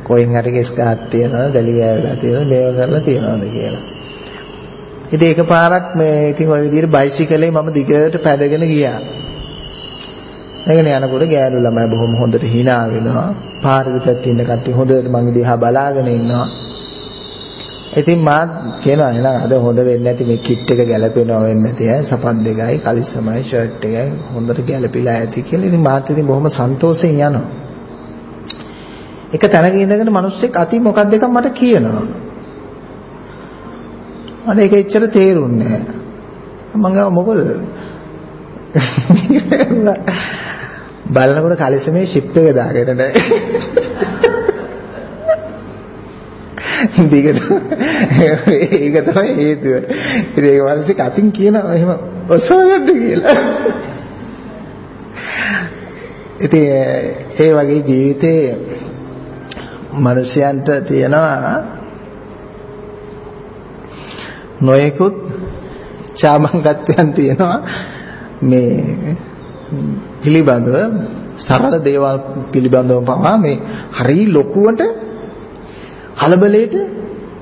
කොහෙන් හරි කෙස් ගහක් තියනවද, දැලි ගෑවලා තියනවද, මේව කරලා තියනවද කියලා. ඉතින් එකපාරක් මේ ඉතින් ওই විදිහට බයිසිකලේ මම දිගට පැදගෙන ගියා. එගෙන යනකොට ගෑනු ළමයි බොහොම හොඳට hina වෙනවා. පාරේ පැත්තේ ඉන්න කට්ටිය හොඳට මගේ දිහා බලාගෙන ඉන්නවා. ඉතින් මා කියනවා එහෙනම් අද හොඳ වෙන්නේ නැති මේ කිට් එක ගැලපෙනවා වෙන්නේ නැති ඈ සපන් දෙකයි කලිස්සමයි ෂර්ට් එකයි හොඳට ගැලපිලා ඇති කියලා. ඉතින් මාත් ඉතින් බොහොම සන්තෝෂෙන් යනවා. එක තැනක ඉඳගෙන මිනිස්සෙක් අති මොකක්ද එකක් මට කියනවා. මට ඒක එච්චර තේරුන්නේ නැහැ. මම මොකද බලනකොට කලිසමේ ෂිප් එක දාගෙන නැහැ. දිගට ඒක තමයි හේතුව. ඉතින් ඒක වන්සි කටින් කියනවා එහෙම ඔසවන්න කියලා. ඉතින් ඒ වගේ ජීවිතේ මිනිසයන්ට තියෙනවා නොයෙකුත් ඡාමංගත්වයන් තියෙනවා මේ පිළිබඳව සරල දේවල් පිළිබඳව පවා මේ හරි ලොකුවට කලබලයට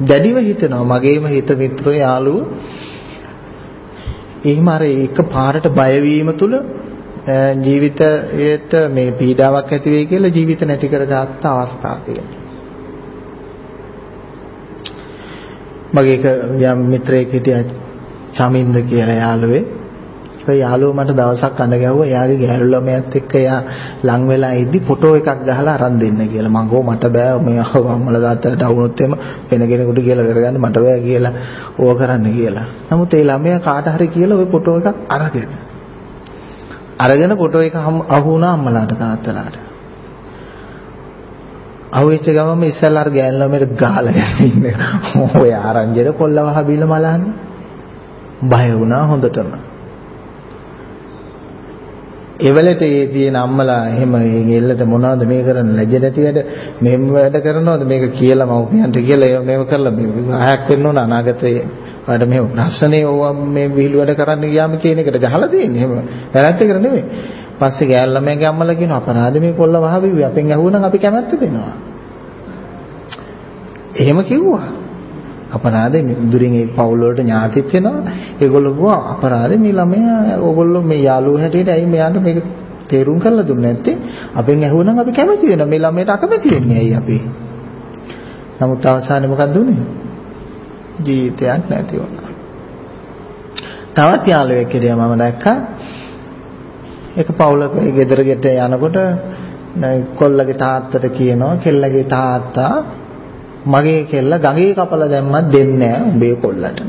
දැඩිව හිතනවා මගේම හිත මිත්‍රෝ යාළුවෝ එහෙම අර එක පාරට බය වීම තුල ජීවිතයට මේ පීඩාවක් ඇති වෙයි කියලා ජීවිත නැති කරගත්ත අවස්ථා තියෙනවා. මගේ එක යම් මිත්‍රයෙක් හිටියා චමින්ද කියලා යාළුවේ ඒ යාළුවා මට දවසක් අඬ ගැහුවා එයාගේ ගැහැළු ළමයාත් එක්ක එයා ලං වෙලා ඉද්දි ෆොටෝ එකක් ගහලා අරන් දෙන්න කියලා. මං ගෝ මට බෑ මේ අම්මලා තාත්තලාට වුණොත් එම වෙන කෙනෙකුට කියලා කරගන්න මට බෑ කියලා ඕක කරන්න කියලා. නමුත් ඒ ළමයා කාට හරි කියලා ওই ෆොටෝ එකක් අරගෙන. අරගෙන ෆොටෝ එක අහු වුණා අම්මලාට තාත්තලාට. අහුවෙච්ච ගමම ඉස්සල්ලා අර ගෑන් ළමයට ගහලා යන්නේ. ඔය ආරංජිර කොල්ලව හබිල මලන්නේ. බය වුණා හොඳටම. එවලට ඒ තියෙන අම්මලා එහෙම එල්ලට මොනවද මේ කරන්නේ? ලැජ්ජ නැති වැඩ. මෙහෙම වැඩ කරනවද? මේක කියලා මව්පියන්ට කියලා මේව කරලා ආයක් වෙන්න ඕන අනාගතයේ ඔයාලට මෙහෙම ප්‍රශ්නේ ඕවා මේ විහිළු වැඩ කරන්න ගියාම කියන එකට ගහලා තියෙන්නේ. එහෙම වැරද්ද කර නෙමෙයි. පස්සේ ගෑල් ළමයාගේ අම්මලා කියන අපරාධ මේ කොල්ල වහබිව්වේ අපෙන් ඇහුවනම් අපි කැමැත්ත දෙනවා. එහෙම කිව්වා. අපරාධේ දුරින් ඒ පවුල් වලට ඥාතිත් වෙනවා. ඒගොල්ලෝ කිව්වා අපරාධේ මේ ළමයා ඕගොල්ලෝ මේ යාළුවෝ හැටියට ඇයි මෙයාට මේක තේරුම් කරලා දුන්නේ නැත්තේ? අපෙන් ඇහුවනම් අපි කැමති වෙනවා. මේ ළමයට අකමැති වෙන්නේ ඇයි අපි? නමුත් අවසානයේ මොකක්ද උනේ? ජීවිතයක් නැති වුණා. තවත් යාළුවෙක් හිටියා මම දැක්කා. එක පවුලක ගෙදර ගෙට යනකොට කොල්ලගේ තාත්තට කියනවා කෙල්ලගේ තාත්තා මගේ කෙල්ල ගඟේ කපලා දැම්මත් දෙන්නේ නැහැ උඹේ කොල්ලට.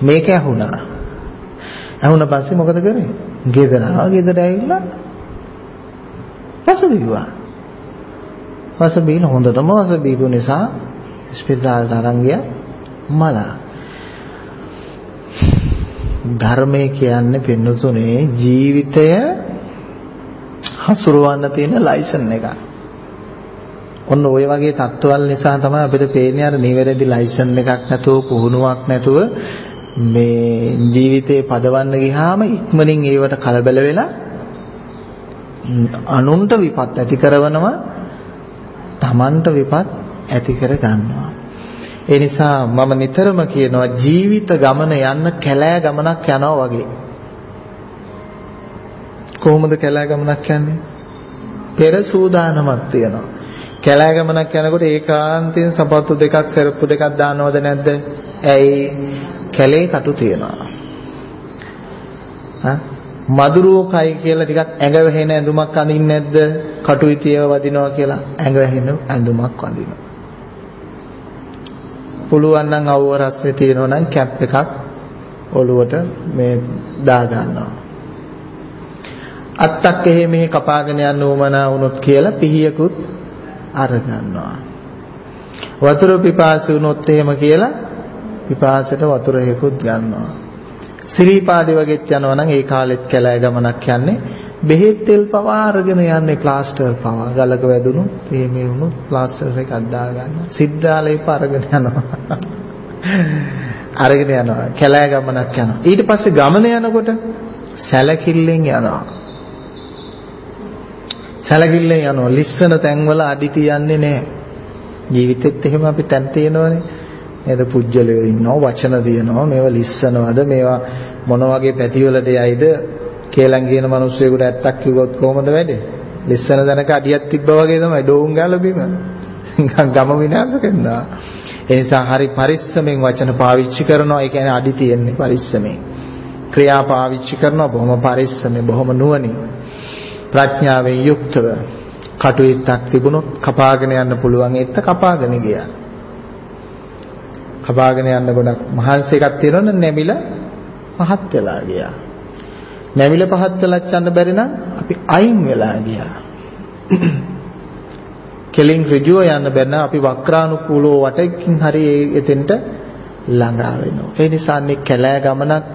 මේක ඇහුණා. ඇහුණ පස්සේ මොකද කරේ? ගෙදර ආවා ගෙදර ඇවිල්ලා පසුබිව්වා. පසුබින හොඳටම පසුබීපු නිසා ස්පිතාලට අරන් ගියා මලා. ධර්මය කියන්නේ පින්නතුනේ ජීවිතය හසුරවන්න තියෙන ලයිසන් එකක්. ඔන්න ওই වගේ තත්ත්වවල නිසා තමයි අපිට පේන්නේ අර නිවැරදි ලයිසන් එකක් නැතුව පුහුණුවක් නැතුව මේ ජීවිතේ පදවන්න ගියාම ඉක්මනින් ඒවට කලබල වෙලා අනුන්ට විපත් ඇති කරනවා තමන්ට විපත් ඇති කර ගන්නවා. ඒ නිසා මම නිතරම කියනවා ජීවිත ගමන යන්න කැලෑ ගමනක් යනවා වගේ. කොහොමද කැලෑ ගමනක් යන්නේ? පෙර සූදානමක් තියෙනවා. කැලෑ ගමනක් යනකොට ඒකාන්තයෙන් සපත්තු දෙකක් සරප්පු දෙකක් දානවද නැද්ද? ඇයි? කැලේ කටු තියනවා. හා මදුරුවෝ කයි කියලා ටිකක් ඇඟ වැහෙන ඇඳුමක් අඳින්නේ නැද්ද? කටුයි තියව වදිනවා කියලා ඇඟ වැහෙන ඇඳුමක් අඳිනවා. පුළුවන් නම් අවුව රස්සේ තියෙනවා නම් කැප් එකක් ඔළුවට මේ දා ගන්නවා. අත්තක් එහෙ මෙහෙ කපාගෙන යන්න උවමනා වුණොත් කියලා පිහියකුත් අර ගන්නවා. වතුර පිපාසු වුණොත් එහෙම කියලා පිපාසයට වතුර හේකුත් ගන්නවා. සිරීපාදේ වගේත් යනවා නම් ඒ කාලෙත් කැලෑ ගමනක් යන්නේ බෙහෙත් තෙල් පවා අරගෙන යන්නේ ප්ලාස්ටර් පවා ගලක වැදුණු එහෙම වුණොත් ප්ලාස්ටර් එකක් දා ගන්නවා. සිද්ධාලේප අරගෙන යනවා. අරගෙන යනවා කැලෑ ගමනක් යනවා. ඊට පස්සේ ගමන යනකොට සැලකිල්ලෙන් යනවා. සැලකිල්ලෙන් යනවා. ලිස්සන තැන්වල අඩි තියන්නේ නැහැ. ජීවිතෙත් එහෙම අපි තැන් තියෙනවනේ. නේද? පුජ්‍යලයෝ ඉන්නවා වචන දිනනවා මේවා ලිස්සනවද මේවා මොන වගේ පැතිවලට යයිද? කේලම් කියන මිනිස්සුයෙකුට ඇත්තක් කිව්වොත් කොහොමද වෙන්නේ ලිස්සන දනක අඩියක් තිබ්බා වගේ තමයි. ඩෝන් ගාලා බිම. ගම විනාශ කරනවා. ඒ නිසා හරි පරිස්සමෙන් වචන පාවිච්චි කරනවා. ඒ කියන්නේ අඩි තියෙන්නේ පරිස්සමෙන්. ක්‍රියා පාවිච්චි කරනවා. බොහොම පරිස්සමෙන් බොහොම නුවණින්. ප්‍රඥාවෙන් යුක්තව කටුවෙත්තක් තිබුණොත් කපාගෙන යන්න පුළුවන් එත්ත කපාගෙන ගියා. කපාගෙන යන්න ගොඩක් මහන්සි එකක් තියෙනවනේ නැමිල පහත් වෙලා ගියා. නැමිල පහත් වෙලත් යන්න බැරි නම් අපි අයින් වෙලා ගියා. කෙලින් ඍජුව යන්න බැරි නම් අපි වක්‍රානුකූලව වටකින් හරි එතෙන්ට ළඟා වෙනවා. ඒ නිසා මේ කැලෑ ගමනක්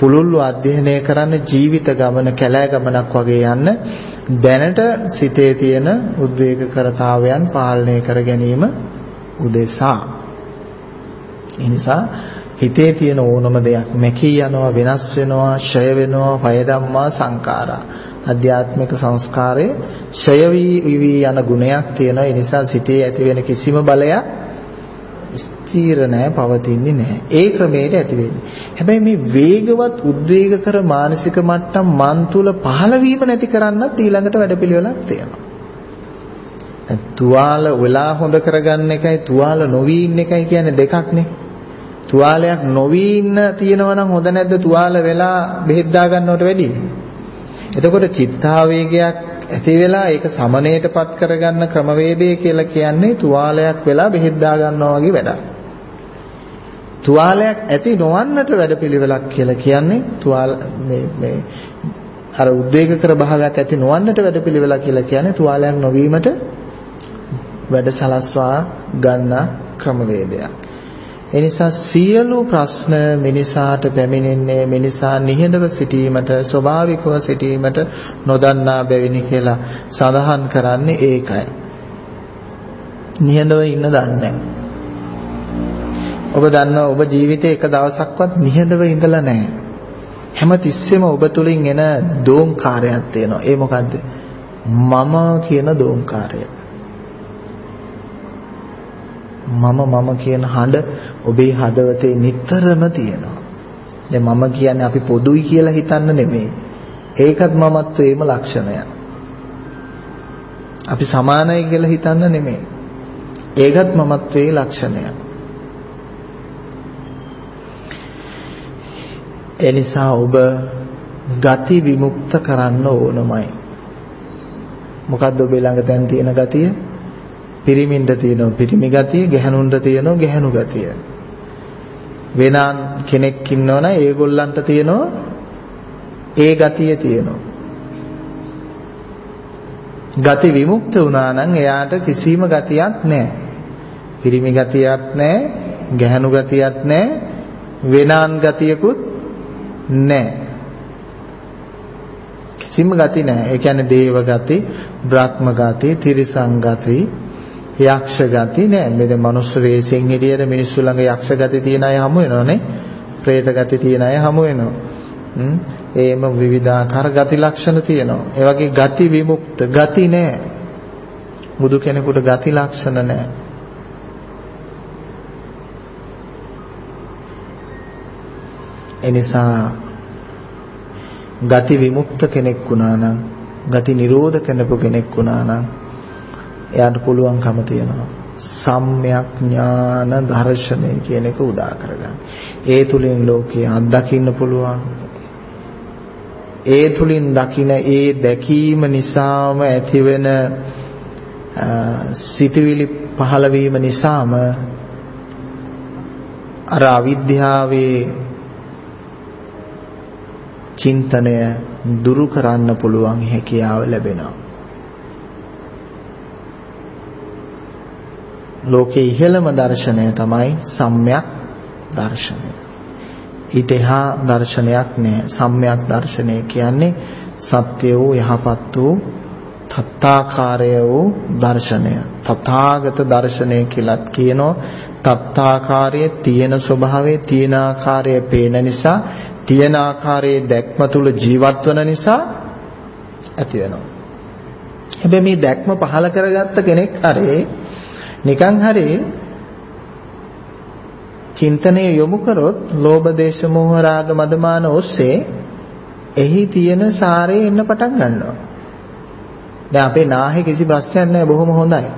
පුළුල්ව අධ්‍යයනය කරන්න ජීවිත ගමන කැලෑ ගමනක් වගේ යන්න දැනට සිතේ තියෙන උද්වේග කරතාවයන් පාලනය කර ගැනීම උදෙසා ඒ නිසා හිතේ තියෙන ඕනම දෙයක් මැකී යනවා වෙනස් වෙනවා ෂය වෙනවා වය ධම්මා සංඛාරා අධ්‍යාත්මික සංස්කාරයේ ඡය වී යන ගුණයක් තියෙනවා. ඒ නිසා සිතේ ඇති වෙන කිසිම බලයක් ස්ථීර නැහැ, පවතින්නේ නැහැ. ඒ ක්‍රමයට ඇති වෙන්නේ. හැබැයි මේ වේගවත් උද්වේගකර මානසික මට්ටම් මන් තුල පහළ වීම නැති කරන්නත් ඊළඟට වැඩපිළිවෙලක් තියෙනවා. තුවාල වෙලා හොඳ කරගන්න එකයි තුවාල නොවි ඉන්න එකයි කියන්නේ දෙකක්නේ. තුවාලයක් නොවි ඉන්න තියෙනවා නම් හොඳ නැද්ද තුවාල වෙලා බෙහෙත් දා ගන්නවට වැඩිය? එතකොට චිත්තාවේගයක් ඇති වෙලා ඒක සමනයටපත් කරගන්න ක්‍රමවේදය කියලා කියන්නේ තුවාලයක් වෙලා බෙහෙත් දා ගන්නවා වගේ වැඩක්. තුවාලයක් ඇති නොවන්නට වැඩපිළිවෙලක් කියලා කියන්නේ තුවාල මේ මේ අර උද්වේග කර භාගයක් ඇති නොවන්නට වැඩපිළිවෙලක් කියලා කියන්නේ තුවාලයක් නොවීමට වැඩ සලස්වා ගන්න ක්‍රමවේදයක්. ඒ නිසා සියලු ප්‍රශ්න මිනිසාට පැමිණෙන්නේ මිනිසා නිහඬව සිටීමට ස්වභාවිකව සිටීමට නොදන්නා බැවිනි කියලා සඳහන් කරන්නේ ඒකයි. නිහඬව ඉන්න දන්නේ ඔබ දන්නවා ඔබ ජීවිතේ එක දවසක්වත් නිහඬව ඉඳලා නැහැ. හැම තිස්සෙම ඔබ තුලින් එන දෝංකාරයක් තියෙනවා. ඒ මොකද්ද? මම කියන දෝංකාරය. මම මම කියන හඬ ඔබේ හදවතේ නිතරම තියෙනවා. දැන් මම කියන්නේ අපි පොදුයි කියලා හිතන්න නෙමෙයි. ඒකත් මමත්වයේම ලක්ෂණය. අපි සමානයි කියලා හිතන්න නෙමෙයි. ඒකත් මමත්වයේ ලක්ෂණය. ඒ නිසා ඔබ ගති විමුක්ත කරන්න ඕනමයි. මොකද්ද ඔබේ ළඟ දැන් තියෙන ගතිය? පිරිමින්ට තියෙනවා පිරිමි ගතිය, ගැහණුන්ට තියෙනවා ගැහණු ගතිය. වෙනාන් කෙනෙක් ඉන්නවනම් ඒගොල්ලන්ට තියෙනවා ඒ ගතිය තියෙනවා. ගති විමුක්ත වුණා නම් එයාට කිසිම ගතියක් නැහැ. පිරිමි ගතියක් නැහැ, ගැහණු ගතියක් නැහැ, වෙනාන් ගතියකුත් නැහැ. කිසිම ගති නැහැ. ඒ කියන්නේ දේව ගති, බ්‍රහ්ම ගති, තිරිසන් ගති, යක්ෂ ගති නෑ. මේ මනුස්ස වේසෙන් හිටියට මිනිස්සු ළඟ යක්ෂ ගති තියෙන අය හමු වෙනවනේ. പ്രേත ගති තියෙන අය හමු වෙනවා. හ්ම්. ඒම විවිධාකාර ගති ලක්ෂණ තියෙනවා. ඒ වගේ ගති විමුක්ත ගති නෑ. බුදු කෙනෙකුට ගති ලක්ෂණ නෑ. එනිසා ගති විමුක්ත කෙනෙක් වුණා නම් ගති නිරෝධ කරනපු කෙනෙක් වුණා නම් එයාට පුළුවන්කම තියෙනවා සම්‍යක් ඥාන දර්ශනය කියන එක උදා කරගන්න. ඒ තුලින් ලෝකේ අත්දකින්න පුළුවන්. ඒ තුලින් දකින ඒ දැකීම නිසාම ඇතිවෙන සිතුවිලි පහළ වීම නිසාම අර අවිද්‍යාවේ චින්තනය දුරු කරන්න පුළුවන් හැකියාව ලැබෙනවා. ලෝකයේ ඉහළම දර්ශනය තමයි සම්‍යක් දර්ශනය. ඊට එහා දර්ශනයක් නෑ. සම්‍යක් දර්ශනය කියන්නේ සත්‍ය වූ යහපත් වූ තත්තාකාරය වූ දර්ශනය. තථාගත දර්ශනය කියලත් කියනවා. තත්තාකාරයේ තියෙන ස්වභාවයේ තියෙන ආකාරයේ පේන නිසා තියෙන ආකාරයේ දැක්ම තුල ජීවත් වන නිසා ඇති වෙනවා. හැබැයි මේ දැක්ම පහල කරගත්ත කෙනෙක් හරේ නිකන් හරි චින්තනය යොමු කරොත් ලෝභ දේශ මොහ රාග මදමාන ඔස්සේ එහි තියෙන සාරේ එන්න පටන් ගන්නවා. දැන් අපේ නාහේ කිසි ප්‍රශ්නයක් නැහැ බොහොම හොඳයි.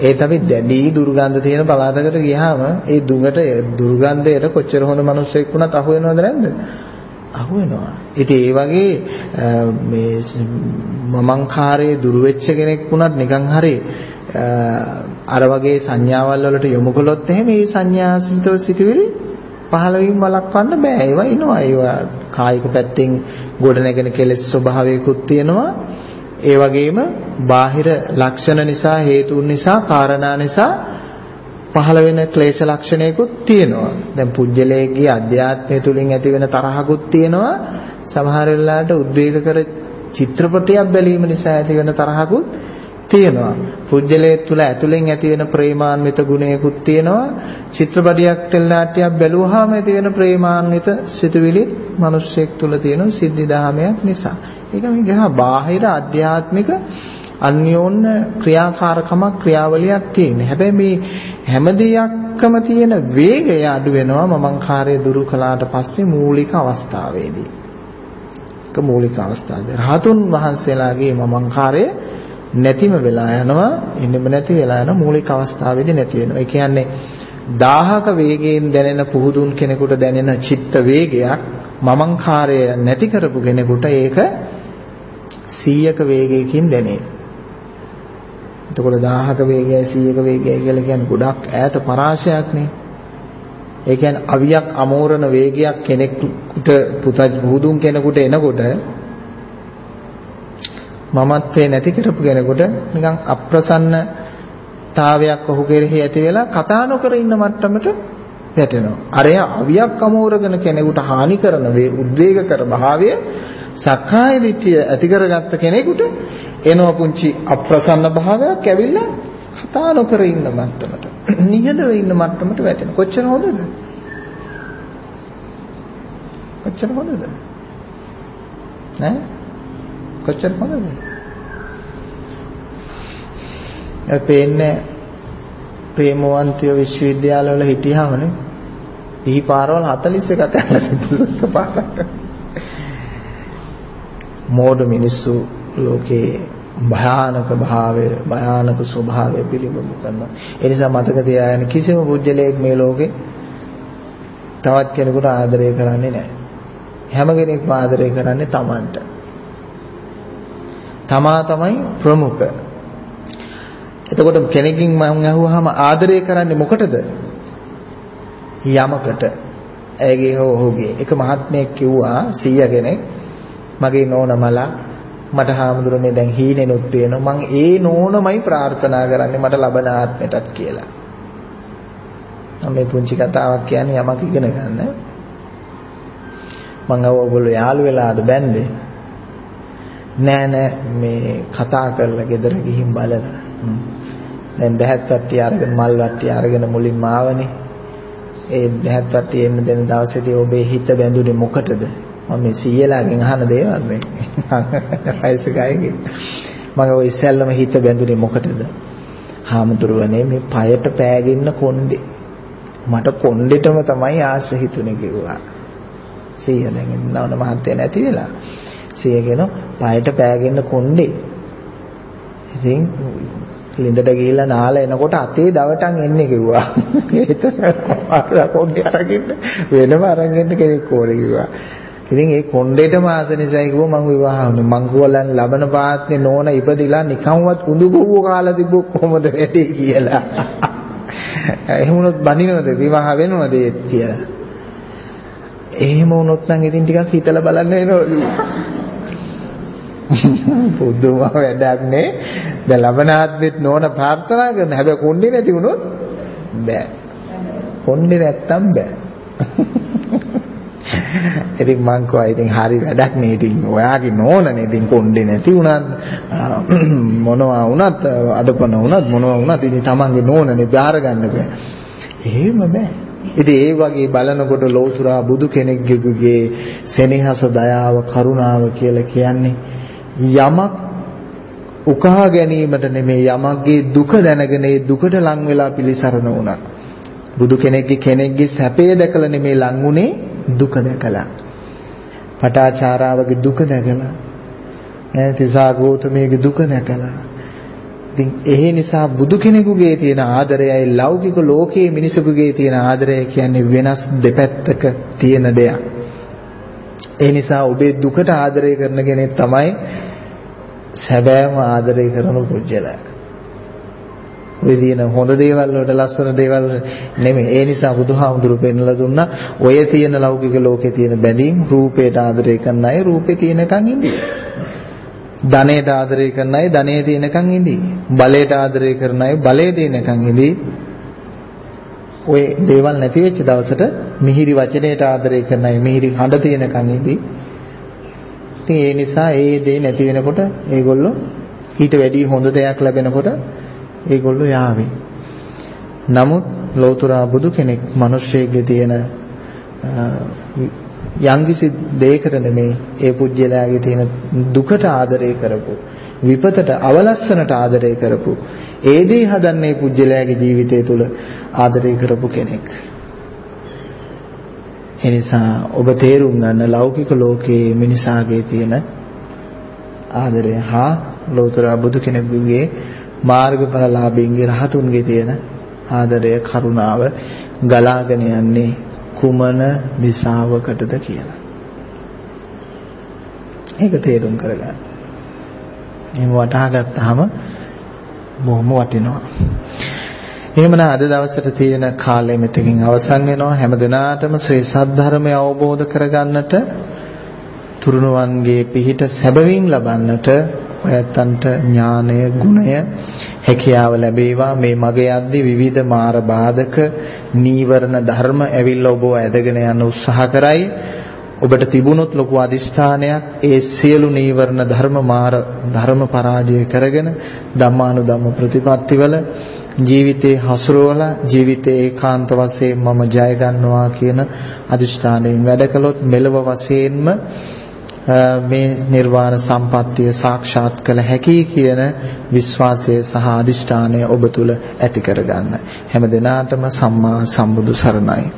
ඒ තමයි දැඩි දුර්ගන්ධ තියෙන පළාතකට ගියාම ඒ දුඟට දුර්ගන්ධයට කොච්චර හොඳ මිනිස්සෙක් වුණත් අහු වෙනවද නැද්ද? අහු වෙනවා. ඉතින් ඒ වගේ මේ මමංකාරයේ දුර වෙච්ච කෙනෙක් වුණත් නිකන් හරි අර වගේ සංඥාවල් වලට යොමු කළොත් එහෙම මේ සංඥාසිතව සිටිවිලි පහළ වීම වළක්වන්න බෑ. ඒවා එනවා. ඒවා කායික පැත්තෙන් ගොඩනැගෙන කෙලෙස් ස්වභාවයකුත් තියෙනවා. ඒ වගේම බාහිර ලක්ෂණ නිසා හේතුන් නිසා කාරණා නිසා පහළ වෙන ක්ලේශ ලක්ෂණයකුත් තියෙනවා. දැන් පුජ්‍යලයේ අධ්‍යාත්මය තුලින් ඇති වෙන තරහකුත් තියෙනවා. සමහර වෙලාවට උද්වේග කර චිත්‍රපටයක් බැලීම නිසා ඇති වෙන තරහකුත් තියෙනවා. පුජ්‍යලයේ තුල ඇතුලෙන් ඇති වෙන ප්‍රේමාන්විත ගුණයකුත් තියෙනවා. චිත්‍රපටියක් ටෙලිනාට්‍යයක් බැලුවාම ඇති වෙන ප්‍රේමාන්විත සිතුවිලි මිනිස්සෙක් තුල තියෙන සිද්ධි දහමයක් නිසා. ඒක මේ බාහිර ආධ්‍යාත්මික අන්‍යෝන්‍ය ක්‍රියාකාරකමක් ක්‍රියාවලියක් තියෙන. හැබැයි මේ හැම දෙයක්ම තියෙන වේගය අඩු වෙනවා මමංකාරය දුරු කළාට පස්සේ මූලික අවස්ථාවේදී. ඒක මූලික අවස්ථාවේ. රහතුන් වහන්සේලාගේ මමංකාරය නැතිම වෙලා යනවා, ඉන්නෙම නැති වෙලා යන මූලික අවස්ථාවේදී නැති වෙනවා. ඒ කියන්නේ 1000ක වේගයෙන් දැනෙන පුහුදුන් කෙනෙකුට දැනෙන චිත්ත වේගයක් මමංකාරය නැති කරපු කෙනෙකුට ඒක 100ක වේගයකින් දැනේ. එතකොට 1000ක වේගයයි 100ක වේගයයි කියලා කියන්නේ ගොඩක් ඈත පරාශයක් නේ. ඒ කියන්නේ අවියක් අමෝරණ වේගයක් කෙනෙකුට පුතත් බුදුන් කෙනෙකුට එනකොට මමත්වේ නැති කරපු කෙනෙකුට නිකන් අප්‍රසන්නතාවයක් ඔහු කෙරෙහි ඇති වෙලා කතා නොකර ඉන්න මට්ටමට වැටෙනවා. අරය අවියක් අමෝරගෙන කෙනෙකුට හානි කරන වේ උද්වේග කර භාවය සක්කාය දිට්ඨිය ඇති කරගත්ත කෙනෙකුට එනවා පුංචි අප්‍රසන්න භාවයක් ඇවිල්ලා කතා නොකර ඉන්න මට්ටමට නිහඬව ඉන්න මට්ටමට වැටෙන. කොච්චර හොඳද? කොච්චර හොඳද? නෑ? කොච්චර හොඳද? ඒ පේන්නේ ප්‍රේමවන්තයෝ විශ්වවිද්‍යාලවල හිටියාමනේ. ඉහි පාරවල් 41ක් ඇරලා තිබුණා පාරක්. මෝඩ මිනිස්සු ලෝකේ භයානක භාවය භයානක ස්වභාවය පිළිබඳ කරනවා. ඒ නිසා මතක තියාගන්න කිසිම පුජ්‍යලයක් මේ ලෝකේ තවත් කෙනෙකුට ආදරය කරන්නේ නැහැ. හැම කෙනෙක්ම ආදරය කරන්නේ Tamanට. තමා තමයි ප්‍රමුඛ. එතකොට කෙනකින් මම අහුවාම ආදරය කරන්නේ මොකටද? යමකට. ඇයගේ හෝ ඔහුගේ. එක මහත්මයෙක් කිව්වා සීයා කෙනෙක් මගේ නෝන මලා මට හාමුදුරනේ දැන් හීනෙනුත් පේනවා මං ඒ නෝනමයි ප්‍රාර්ථනා කරන්නේ මට ලබන ආත්මෙටත් කියලා. මම මේ පුංචි කතාවක් කියන්නේ යමක් ඉගෙන ගන්න. මං අව ඔයගොල්ලෝ යාළු වෙලාද බැන්දේ? නෑ නෑ මේ කතා කරලා ගෙදර ගිහින් බලලා. දැන් දැහත් වට්ටිය අරගෙන මල් වට්ටිය අරගෙන මුලින්ම ආවනේ. ඒ දැහත් වට්ටිය එන්න දෙන දවසේදී ඔබේ හිත බැඳුනේ මොකටද? මම මේ සීයලාගෙන් අහන දේවල් මේ. වයසකයිගේ. මම ඔය ඉස්සෙල්ලම හිත බැඳුනේ මොකටද? හාමුදුරුවනේ මේ পায়ට පෑගෙන්න කොණ්ඩේ. මට කොණ්ඩෙටම තමයි ආස හිතුනේ කිව්වා. සීය දැන් ඉන්නවන මහත්ය නැති වෙලා. සීයගෙන পায়ට පෑගෙන්න කොණ්ඩේ. ඉතින් ලිඳට ගිහිල්ලා නාලා එනකොට අතේ දවටන් එන්නේ කිව්වා. ඒතර කොණ්ඩේ අරගෙන වෙනම අරගෙන කෙනෙක් ඕනේ කිව්වා. ඉතින් ඒ කොණ්ඩේටම ආස නිසායි කිව්වා මං විවාහ වුණේ. මං ගෝලන් ලබන පාත්නේ නෝන ඉපදිලා නිකන්වත් උඳු බොව්ව කාලා තිබ්බ කොහොමද වැඩේ කියලා. එහෙම වුණොත් බඳිනවද විවාහ වෙනවද ඒත් කියලා. එහෙම වුණොත් නම් ඉතින් ටිකක් හිතලා බලන්න වෙනවා. පුදුම වැඩක් නේ. දැන් ලබන ආත්මෙත් නෝන ප්‍රාර්ථනා කරන හැබැයි කොණ්ඩේ නැති වුණොත් බෑ. කොණ්ඩේ නැත්තම් බෑ. ඉතින් මං කිව්වා ඉතින් හරි වැඩක් නේ ඉතින් ඔයාගේ නෝනනේ ඉතින් කොණ්ඩේ නැති වුණත් මොනවා වුණත් අඩපණ වුණත් මොනවා වුණත් ඉතින් තමන්ගේ නෝනනේ බාර ගන්න බෑ. එහෙම බෑ. ඉතින් ඒ වගේ බලනකොට ලෝතුරා බුදු කෙනෙක්ගේ සෙනෙහස දයාව කරුණාව කියලා කියන්නේ යමක් උකහා ගැනීමට නෙමෙයි යමක්ගේ දුක දැනගෙන ඒ දුකට ලං වෙලා පිළිසරණ වුණා. බුදු කෙනෙක්ගේ කෙනෙක්ගේ සැපේ දැකලා නෙමෙයි ලං උනේ දුක දැකලා. පටාචාරාවගේ දුක දැකලා. ඈ තිසා ගෞතමයේ දුක දැකලා. ඉතින් ඒ නිසා බුදු කෙනෙකුගේ තියෙන ආදරයයි ලෞකික ලෝකයේ මිනිසෙකුගේ තියෙන ආදරය කියන්නේ වෙනස් දෙපැත්තක තියෙන දෙයක්. ඒ නිසා ඔබේ දුකට ආදරය කරන කෙනෙක් තමයි සැබෑම ආදරය කරන පුජ්‍යලයා. ඔය තියෙන හොඳ දේවල් වලට ලස්සන දේවල් නෙමෙයි. ඒ නිසා බුදුහාමුදුරු පෙන්වලා දුන්නා ඔය තියෙන ලෞකික ලෝකේ තියෙන බැඳීම් රූපයට ආදරය කරන අය රූපේ තියෙනකන් ඉඳී. ධනයට ආදරය කරන අය ධනයේ තියෙනකන් ඉඳී. බලයට ආදරය කරන අය බලයේ තියෙනකන් ඉඳී. ඔය දේවල් නැති වෙච්ච දවසට මිහිරි වචනයට ආදරය කරන අය මිහිරි හඬ තියෙනකන් ඉඳී. ඉතින් ඒ නිසා ඒ දේ නැති වෙනකොට ඒගොල්ලෝ ඊට වැඩි හොඳ දෙයක් ලැබෙනකොට ඒගොල්ලෝ යාවේ. නමුත් ලෝතුරා බුදු කෙනෙක් මිනිස්සෙගේ තියෙන යම්කිසි දෙයකට නෙමෙයි ඒ පුජ්‍යලයාගේ තියෙන දුකට ආදරය කරපු විපතට අවලස්සනට ආදරය කරපු ඒ දේ හදන්නේ පුජ්‍යලයාගේ ජීවිතය තුළ ආදරය කරපු කෙනෙක්. එනිසා ඔබ තේරුම් ගන්න ලෞකික ලෝකයේ මිනිසාගේ තියෙන ආදරය හා ලෝතර බුදු කෙනෙකුගේ මාර්ගඵලලාභීන්ගේ රහතුන්ගේ තියෙන ආදරය කරුණාව ගලාගෙන යන්නේ කුමන දිශාවකටද කියලා. ඒක තේරුම් කරගන්න. එහෙම වටහා ගත්තාම බොහොම වටිනවා. එහෙමනම් අද දවසට තියෙන කාලය මෙතකින් අවසන් වෙනවා. හැම දිනාටම ශ්‍රී සද්ධර්මය අවබෝධ කරගන්නට තුරුණවන්ගේ පිහිට සැබවින් ලබන්නට ඔයත්තන්ට ඥානය, ගුණය, හැකියාව ලැබේවා. මේ මග යද්දී විවිධ මාර බාධක, නීවරණ ධර්ම ඇවිල්ලා ඔබව ඇදගෙන යන්න උත්සාහ කරයි. ඔබට තිබුණොත් ලොකු අදිෂ්ඨානයක් ඒ සියලු නීවරණ ධර්ම මාර ධර්ම පරාජය කරගෙන ධම්මානුධම්ම ප්‍රතිපත්තිවල ජීවිතේ හසුරවලා ජීවිතේ ඒකාන්ත වශයෙන් මම ජය ගන්නවා කියන අදිෂ්ඨානයෙන් වැඩ කළොත් මෙලව වශයෙන්ම මේ නිර්වාණ සම්පත්තිය සාක්ෂාත් කළ හැකි කියන විශ්වාසය සහ අදිෂ්ඨානය ඔබ තුල ඇති කරගන්න. හැම දිනාටම සම්මා සම්බුදු සරණයි.